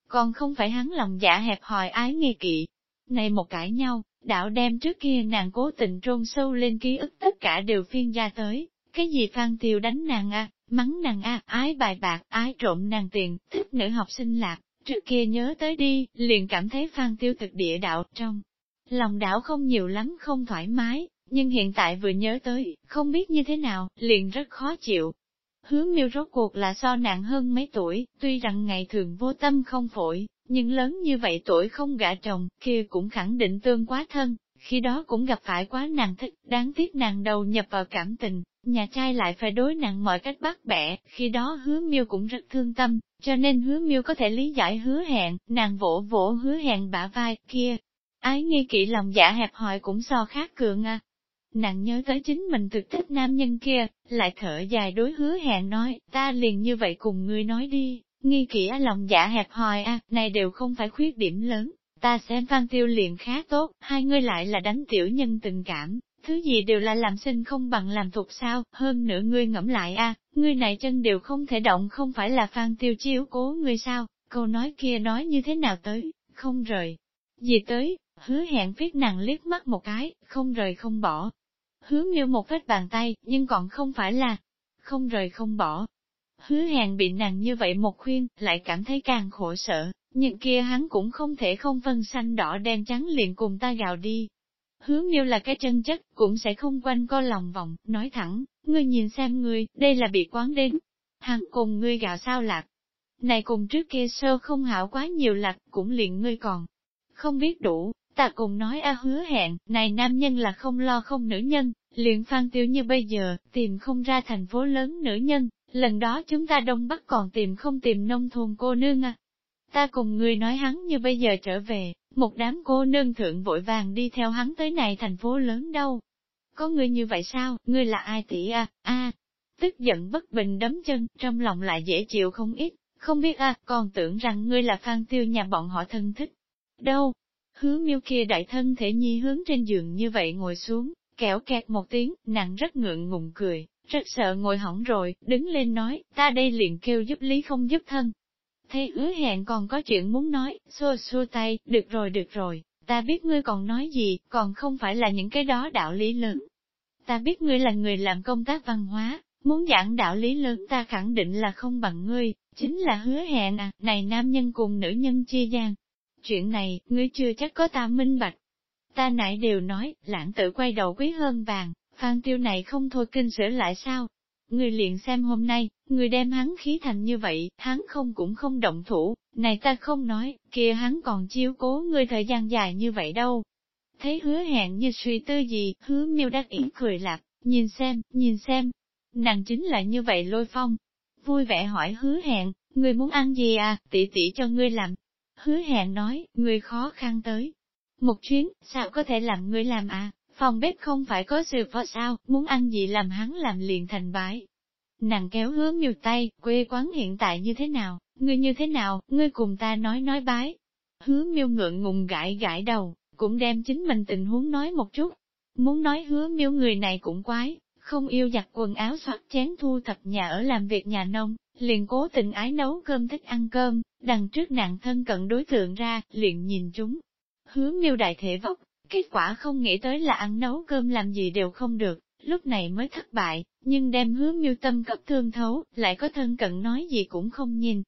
Còn không phải hắn lòng dạ hẹp hòi ái nghi kỵ. Này một cãi nhau, đạo đem trước kia nàng cố tình trôn sâu lên ký ức tất cả đều phiên ra tới, cái gì Phan Tiêu đánh nàng a, mắng nàng a, ái bài bạc, ái trộm nàng tiền, thích nữ học sinh lạc, trước kia nhớ tới đi, liền cảm thấy Phan Tiêu thực địa đạo trong. Lòng đảo không nhiều lắm không thoải mái, nhưng hiện tại vừa nhớ tới, không biết như thế nào, liền rất khó chịu. Hứa miêu rốt cuộc là so nặng hơn mấy tuổi, tuy rằng ngày thường vô tâm không phổi, nhưng lớn như vậy tuổi không gả chồng, kia cũng khẳng định tương quá thân, khi đó cũng gặp phải quá nàng thích, đáng tiếc nàng đầu nhập vào cảm tình, nhà trai lại phải đối nặng mọi cách bắt bẻ, khi đó hứa miêu cũng rất thương tâm, cho nên hứa miêu có thể lý giải hứa hẹn, nàng vỗ vỗ hứa hẹn bả vai kia. Ái nghi kỹ lòng dạ hẹp hòi cũng so khác cường à. Nàng nhớ tới chính mình thực thích nam nhân kia, lại thở dài đối hứa hẹn nói, ta liền như vậy cùng ngươi nói đi, nghi kỹ lòng dạ hẹp hòi à, này đều không phải khuyết điểm lớn, ta xem phan tiêu liền khá tốt, hai ngươi lại là đánh tiểu nhân tình cảm, Thứ gì đều là làm sinh không bằng làm thuộc sao, hơn nữa ngươi ngẫm lại a, ngươi này chân đều không thể động không phải là phan tiêu chiếu cố ngươi sao, câu nói kia nói như thế nào tới, không rời. Gì tới, hứa hẹn viết nàng liếc mắt một cái, không rời không bỏ. Hứa nghiêu một vết bàn tay, nhưng còn không phải là không rời không bỏ. Hứa hẹn bị nàng như vậy một khuyên, lại cảm thấy càng khổ sở, nhưng kia hắn cũng không thể không phân xanh đỏ đen trắng liền cùng ta gào đi, Hứa nghiêu là cái chân chất, cũng sẽ không quanh co lòng vòng, nói thẳng, ngươi nhìn xem ngươi, đây là bị quán đến. Hắn cùng ngươi gạo sao lạc. Này cùng trước kia sơ không hảo quá nhiều lạc, cũng liền ngươi còn. Không biết đủ, ta cùng nói a hứa hẹn, này nam nhân là không lo không nữ nhân, liền phan tiêu như bây giờ, tìm không ra thành phố lớn nữ nhân, lần đó chúng ta đông bắc còn tìm không tìm nông thôn cô nương à. Ta cùng người nói hắn như bây giờ trở về, một đám cô nương thượng vội vàng đi theo hắn tới này thành phố lớn đâu. Có người như vậy sao, ngươi là ai tỷ à, a tức giận bất bình đấm chân, trong lòng lại dễ chịu không ít, không biết à, còn tưởng rằng ngươi là phan tiêu nhà bọn họ thân thích. Đâu? Hứa miêu kia đại thân thể nhi hướng trên giường như vậy ngồi xuống, kéo kẹt một tiếng, nàng rất ngượng ngùng cười, rất sợ ngồi hỏng rồi, đứng lên nói, ta đây liền kêu giúp lý không giúp thân, Thấy ứa hẹn còn có chuyện muốn nói, xua xua tay, được rồi được rồi, ta biết ngươi còn nói gì, còn không phải là những cái đó đạo lý lớn. Ta biết ngươi là người làm công tác văn hóa, muốn giảng đạo lý lớn ta khẳng định là không bằng ngươi, chính là hứa hẹn à, này nam nhân cùng nữ nhân chia gian. Chuyện này, ngươi chưa chắc có ta minh bạch. Ta nãy đều nói, lãng tự quay đầu quý hơn vàng, phan tiêu này không thôi kinh sửa lại sao, Người liền xem hôm nay, người đem hắn khí thành như vậy, hắn không cũng không động thủ, này ta không nói, kia hắn còn chiếu cố người thời gian dài như vậy đâu. Thấy hứa hẹn như suy tư gì, hứa miêu đắc ý cười lạc, nhìn xem, nhìn xem, nàng chính là như vậy lôi phong. Vui vẻ hỏi hứa hẹn, người muốn ăn gì à, tỷ tỷ cho ngươi làm. Hứa hẹn nói, người khó khăn tới. Một chuyến, sao có thể làm ngươi làm à? Phòng bếp không phải có sự phó sao, muốn ăn gì làm hắn làm liền thành bái. Nàng kéo hứa miêu tay, quê quán hiện tại như thế nào, ngươi như thế nào, ngươi cùng ta nói nói bái. Hứa miêu ngượng ngùng gãi gãi đầu, cũng đem chính mình tình huống nói một chút. Muốn nói hứa miêu người này cũng quái, không yêu giặt quần áo soát chén thu thập nhà ở làm việc nhà nông, liền cố tình ái nấu cơm thích ăn cơm, đằng trước nạn thân cận đối tượng ra, liền nhìn chúng. Hứa miêu đại thể vóc, kết quả không nghĩ tới là ăn nấu cơm làm gì đều không được, lúc này mới thất bại, nhưng đem hứa miêu tâm cấp thương thấu, lại có thân cận nói gì cũng không nhìn.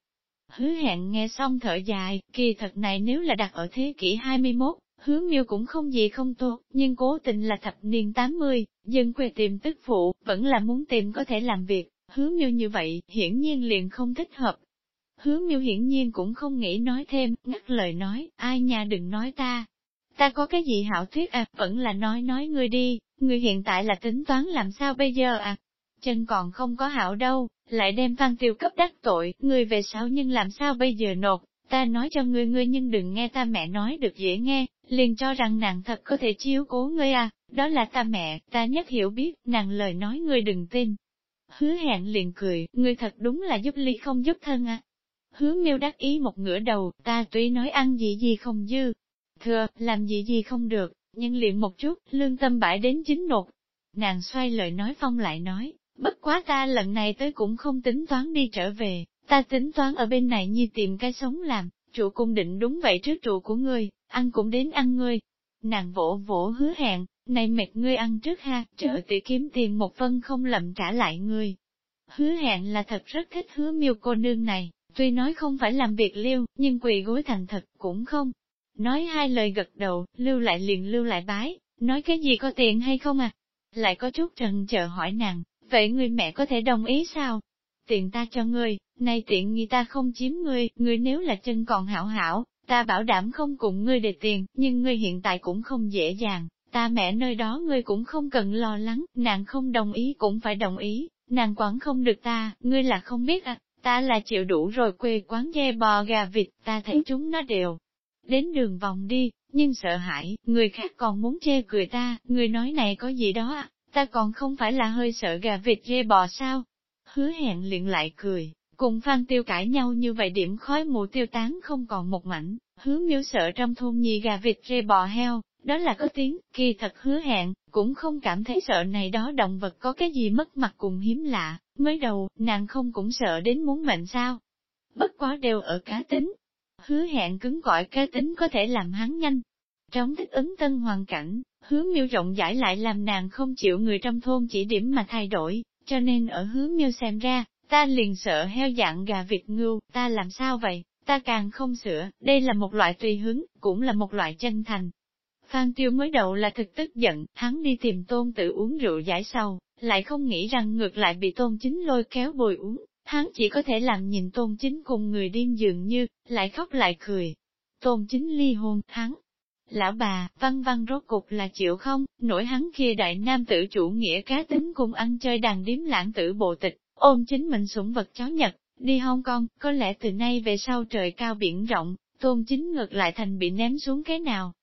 Hứa hẹn nghe xong thở dài, kỳ thật này nếu là đặt ở thế kỷ 21, hứa miêu cũng không gì không tốt, nhưng cố tình là thập niên 80, dân quê tìm tức phụ, vẫn là muốn tìm có thể làm việc, hứa miêu như vậy, hiển nhiên liền không thích hợp. Hứa miêu hiển nhiên cũng không nghĩ nói thêm, ngắt lời nói, ai nhà đừng nói ta. Ta có cái gì hảo thuyết à, vẫn là nói nói ngươi đi, ngươi hiện tại là tính toán làm sao bây giờ à? Chân còn không có hảo đâu, lại đem phan tiêu cấp đắc tội, ngươi về sau nhưng làm sao bây giờ nộp, ta nói cho ngươi ngươi nhưng đừng nghe ta mẹ nói được dễ nghe, liền cho rằng nàng thật có thể chiếu cố ngươi à, đó là ta mẹ, ta nhất hiểu biết, nàng lời nói ngươi đừng tin. Hứa hẹn liền cười, ngươi thật đúng là giúp ly không giúp thân à. Hứa miêu đắc ý một ngửa đầu, ta tuy nói ăn gì gì không dư, thừa, làm gì gì không được, nhưng liền một chút, lương tâm bãi đến chính nột. Nàng xoay lời nói phong lại nói, bất quá ta lần này tới cũng không tính toán đi trở về, ta tính toán ở bên này như tìm cái sống làm, trụ cung định đúng vậy trước trụ của ngươi, ăn cũng đến ăn ngươi. Nàng vỗ vỗ hứa hẹn, này mệt ngươi ăn trước ha, trợ tỷ kiếm tiền một phân không lầm trả lại ngươi. Hứa hẹn là thật rất thích hứa miêu cô nương này, tuy nói không phải làm việc liêu, nhưng quỳ gối thành thật cũng không. Nói hai lời gật đầu, lưu lại liền lưu lại bái, nói cái gì có tiền hay không à? Lại có chút trần chờ hỏi nàng, vậy người mẹ có thể đồng ý sao? Tiền ta cho ngươi, nay tiện nghi ta không chiếm ngươi, ngươi nếu là chân còn hảo hảo, ta bảo đảm không cùng ngươi để tiền, nhưng ngươi hiện tại cũng không dễ dàng, ta mẹ nơi đó ngươi cũng không cần lo lắng, nàng không đồng ý cũng phải đồng ý, nàng quản không được ta, ngươi là không biết à, ta là chịu đủ rồi quê quán dê bò gà vịt, ta thấy chúng nó đều. Đến đường vòng đi, nhưng sợ hãi, người khác còn muốn chê cười ta, người nói này có gì đó à, ta còn không phải là hơi sợ gà vịt dê bò sao? Hứa hẹn liền lại cười, Cùng Phan Tiêu cãi nhau như vậy điểm khói mù tiêu tán không còn một mảnh, hứa miêu sợ trong thôn nhì gà vịt rê bò heo, đó là có tiếng, kỳ thật hứa hẹn, cũng không cảm thấy sợ này đó động vật có cái gì mất mặt cùng hiếm lạ, mới đầu, nàng không cũng sợ đến muốn mệnh sao. Bất quá đều ở cá tính. Hứa hẹn cứng gọi cá tính có thể làm hắn nhanh. Trong thích ứng tân hoàn cảnh, hứa miêu rộng giải lại làm nàng không chịu người trong thôn chỉ điểm mà thay đổi, cho nên ở hứa miêu xem ra, Ta liền sợ heo dạng gà vịt ngưu, ta làm sao vậy, ta càng không sửa, đây là một loại tùy hứng, cũng là một loại chân thành. Phan Tiêu mới đầu là thực tức giận, hắn đi tìm tôn tự uống rượu giải sầu, lại không nghĩ rằng ngược lại bị tôn chính lôi kéo bồi uống, hắn chỉ có thể làm nhìn tôn chính cùng người điên dường như, lại khóc lại cười. Tôn chính ly hôn, hắn. Lão bà, văn văn rốt cục là chịu không, nổi hắn kia đại nam tử chủ nghĩa cá tính cùng ăn chơi đàn điếm lãng tử bộ tịch, ôm chính mình sủng vật chó Nhật, đi Hong Kong, có lẽ từ nay về sau trời cao biển rộng, tôn chính ngược lại thành bị ném xuống cái nào.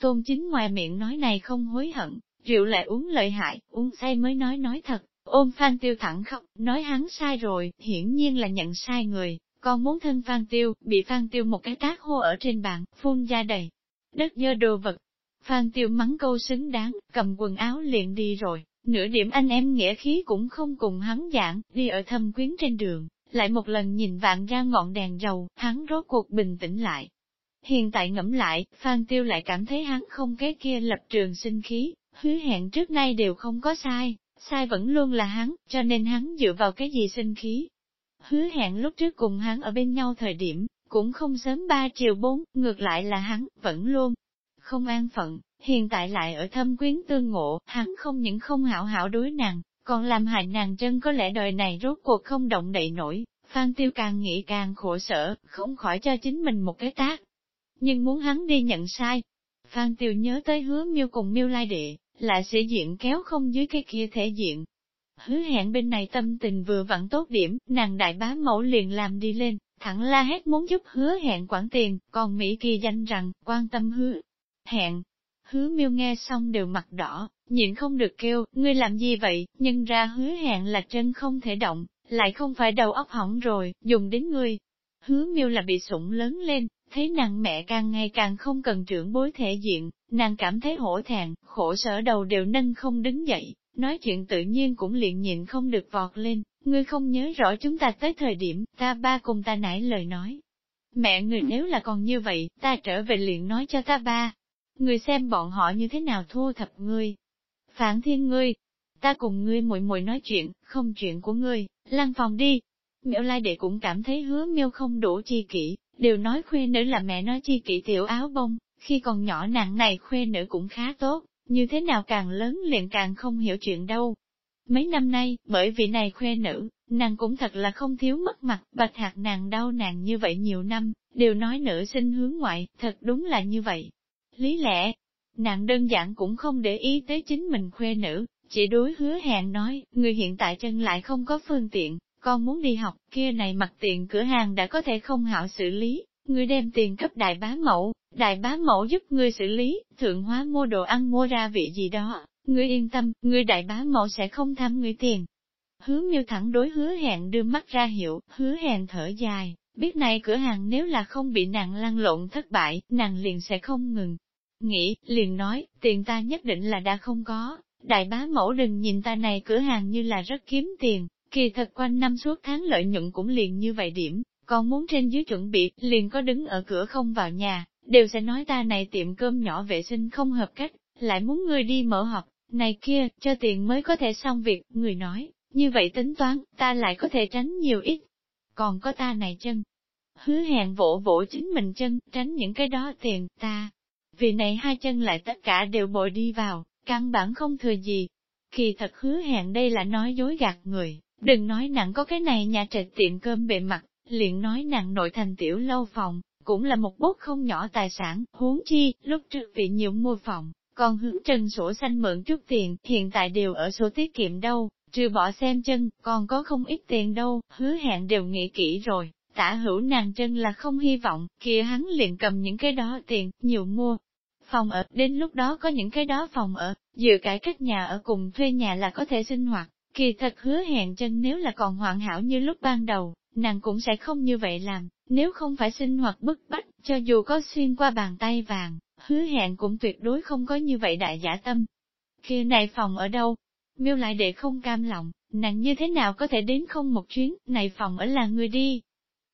Tôn chính ngoài miệng nói này không hối hận, rượu lại uống lợi hại, uống say mới nói nói thật, ôm Phan Tiêu thẳng khóc, nói hắn sai rồi, hiển nhiên là nhận sai người, Con muốn thân Phan Tiêu, bị Phan Tiêu một cái tác hô ở trên bàn, phun ra đầy. Đất dơ đồ vật. Phan Tiêu mắng câu xứng đáng, cầm quần áo liền đi rồi nửa điểm anh em nghĩa khí cũng không cùng hắn giảng, đi ở thâm quyến trên đường, lại một lần nhìn vạn ra ngọn đèn dầu, hắn rốt cuộc bình tĩnh lại. Hiện tại ngẫm lại, Phan Tiêu lại cảm thấy hắn không cái kia lập trường sinh khí, hứa hẹn trước nay đều không có sai, sai vẫn luôn là hắn, cho nên hắn dựa vào cái gì sinh khí. Hứa hẹn lúc trước cùng hắn ở bên nhau thời điểm, cũng không sớm 3 chiều 4, ngược lại là hắn, vẫn luôn không an phận, hiện tại lại ở thâm quyến tương ngộ, hắn không những không hảo hảo đối nàng, còn làm hại nàng chân có lẽ đời này rốt cuộc không động đậy nổi, Phan Tiêu càng nghĩ càng khổ sở, không khỏi cho chính mình một cái tác. Nhưng muốn hắn đi nhận sai, Phan Tiêu nhớ tới hứa miêu cùng miêu lai đệ, lại sẽ diện kéo không dưới cái kia thể diện. Hứa hẹn bên này tâm tình vừa vặn tốt điểm, nàng đại bá mẫu liền làm đi lên, thẳng la hét muốn giúp hứa hẹn quản tiền, còn Mỹ Kỳ danh rằng, quan tâm hứa hẹn, Hứa miêu nghe xong đều mặt đỏ, nhịn không được kêu, ngươi làm gì vậy, Nhưng ra hứa hẹn là chân không thể động, lại không phải đầu óc hỏng rồi, dùng đến ngươi. Hứa miêu là bị sủng lớn lên, thấy nàng mẹ càng ngày càng không cần trưởng bối thể diện, nàng cảm thấy hổ thẹn, khổ sở đầu đều nâng không đứng dậy, nói chuyện tự nhiên cũng liền nhịn không được vọt lên, ngươi không nhớ rõ chúng ta tới thời điểm, ta ba cùng ta nãy lời nói. Mẹ người nếu là còn như vậy, ta trở về liền nói cho ta ba. Người xem bọn họ như thế nào thu thập ngươi. Phản thiên ngươi, ta cùng ngươi muội muội nói chuyện, không chuyện của ngươi, lăn phòng đi. Miễu lai đệ cũng cảm thấy hứa miêu không đủ chi kỷ, đều nói khuê nữ là mẹ nói chi kỷ tiểu áo bông, khi còn nhỏ nặng này khuê nữ cũng khá tốt, như thế nào càng lớn liền càng không hiểu chuyện đâu. Mấy năm nay, bởi vì này khuê nữ, nàng cũng thật là không thiếu mất mặt, bạch hạt nàng đau nàng như vậy nhiều năm, đều nói nữ sinh hướng ngoại, thật đúng là như vậy. Lý lẽ, nàng đơn giản cũng không để ý tới chính mình khuê nữ, chỉ đối hứa hẹn nói, người hiện tại chân lại không có phương tiện, con muốn đi học, kia này mặt tiền cửa hàng đã có thể không hảo xử lý, người đem tiền cấp đại bá mẫu, đại bá mẫu giúp ngươi xử lý, thượng hóa mua đồ ăn mua ra vị gì đó, ngươi yên tâm, ngươi đại bá mẫu sẽ không tham ngươi tiền. Hứa miêu thẳng đối hứa hẹn đưa mắt ra hiệu, hứa hẹn thở dài, biết này cửa hàng nếu là không bị nàng lăn lộn thất bại, nàng liền sẽ không ngừng. Nghĩ, liền nói, tiền ta nhất định là đã không có, đại bá mẫu đừng nhìn ta này cửa hàng như là rất kiếm tiền, kỳ thật quanh năm suốt tháng lợi nhuận cũng liền như vậy điểm, còn muốn trên dưới chuẩn bị, liền có đứng ở cửa không vào nhà, đều sẽ nói ta này tiệm cơm nhỏ vệ sinh không hợp cách, lại muốn người đi mở học, này kia, cho tiền mới có thể xong việc, người nói, như vậy tính toán, ta lại có thể tránh nhiều ít. Còn có ta này chân, hứa hẹn vỗ vỗ chính mình chân, tránh những cái đó tiền, ta. Vì này hai chân lại tất cả đều bội đi vào, căn bản không thừa gì. Kỳ thật hứa hẹn đây là nói dối gạt người, đừng nói nặng có cái này nhà trệt tiệm cơm bề mặt, liền nói nặng nội thành tiểu lâu phòng, cũng là một bút không nhỏ tài sản, huống chi, lúc trước vị nhiều mua phòng, còn hướng trần sổ xanh mượn chút tiền, hiện tại đều ở sổ tiết kiệm đâu, trừ bỏ xem chân, còn có không ít tiền đâu, hứa hẹn đều nghĩ kỹ rồi, tả hữu nàng chân là không hy vọng, kia hắn liền cầm những cái đó tiền, nhiều mua. Phòng ở, đến lúc đó có những cái đó phòng ở, dựa cải cách nhà ở cùng thuê nhà là có thể sinh hoạt, kỳ thật hứa hẹn chân nếu là còn hoàn hảo như lúc ban đầu, nàng cũng sẽ không như vậy làm, nếu không phải sinh hoạt bức bách, cho dù có xuyên qua bàn tay vàng, hứa hẹn cũng tuyệt đối không có như vậy đại giả tâm. Kia này phòng ở đâu? Miêu lại để không cam lòng, nàng như thế nào có thể đến không một chuyến, này phòng ở là người đi.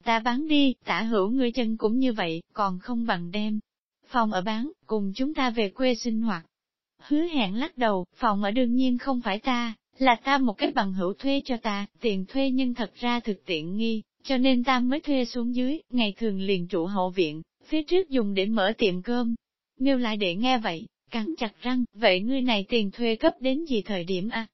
Ta bán đi, tả hữu người chân cũng như vậy, còn không bằng đem. Phòng ở bán, cùng chúng ta về quê sinh hoạt. Hứa hẹn lắc đầu, phòng ở đương nhiên không phải ta, là ta một cái bằng hữu thuê cho ta, tiền thuê nhưng thật ra thực tiện nghi, cho nên ta mới thuê xuống dưới, ngày thường liền trụ hậu viện, phía trước dùng để mở tiệm cơm. Miêu lại để nghe vậy, cắn chặt răng, vậy ngươi này tiền thuê cấp đến gì thời điểm a? À?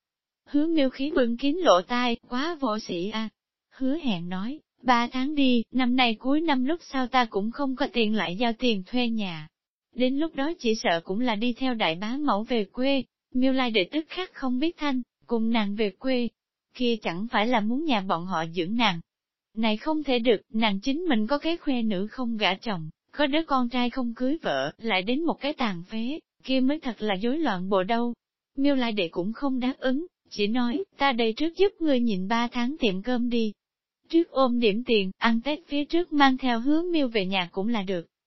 Hứa miêu khí bưng kín lộ tai, quá vô sĩ a. À? Hứa hẹn nói, ba tháng đi, năm nay cuối năm lúc sau ta cũng không có tiền lại giao tiền thuê nhà. Đến lúc đó chỉ sợ cũng là đi theo đại bá mẫu về quê, miêu lai đệ tức khắc không biết thanh, cùng nàng về quê, kia chẳng phải là muốn nhà bọn họ dưỡng nàng. Này không thể được, nàng chính mình có cái khoe nữ không gả chồng, có đứa con trai không cưới vợ, lại đến một cái tàn phế, kia mới thật là rối loạn bộ đâu. Miêu lai đệ cũng không đáp ứng, chỉ nói, ta đây trước giúp ngươi nhìn ba tháng tiệm cơm đi. Trước ôm điểm tiền, ăn Tết phía trước mang theo hứa miêu về nhà cũng là được.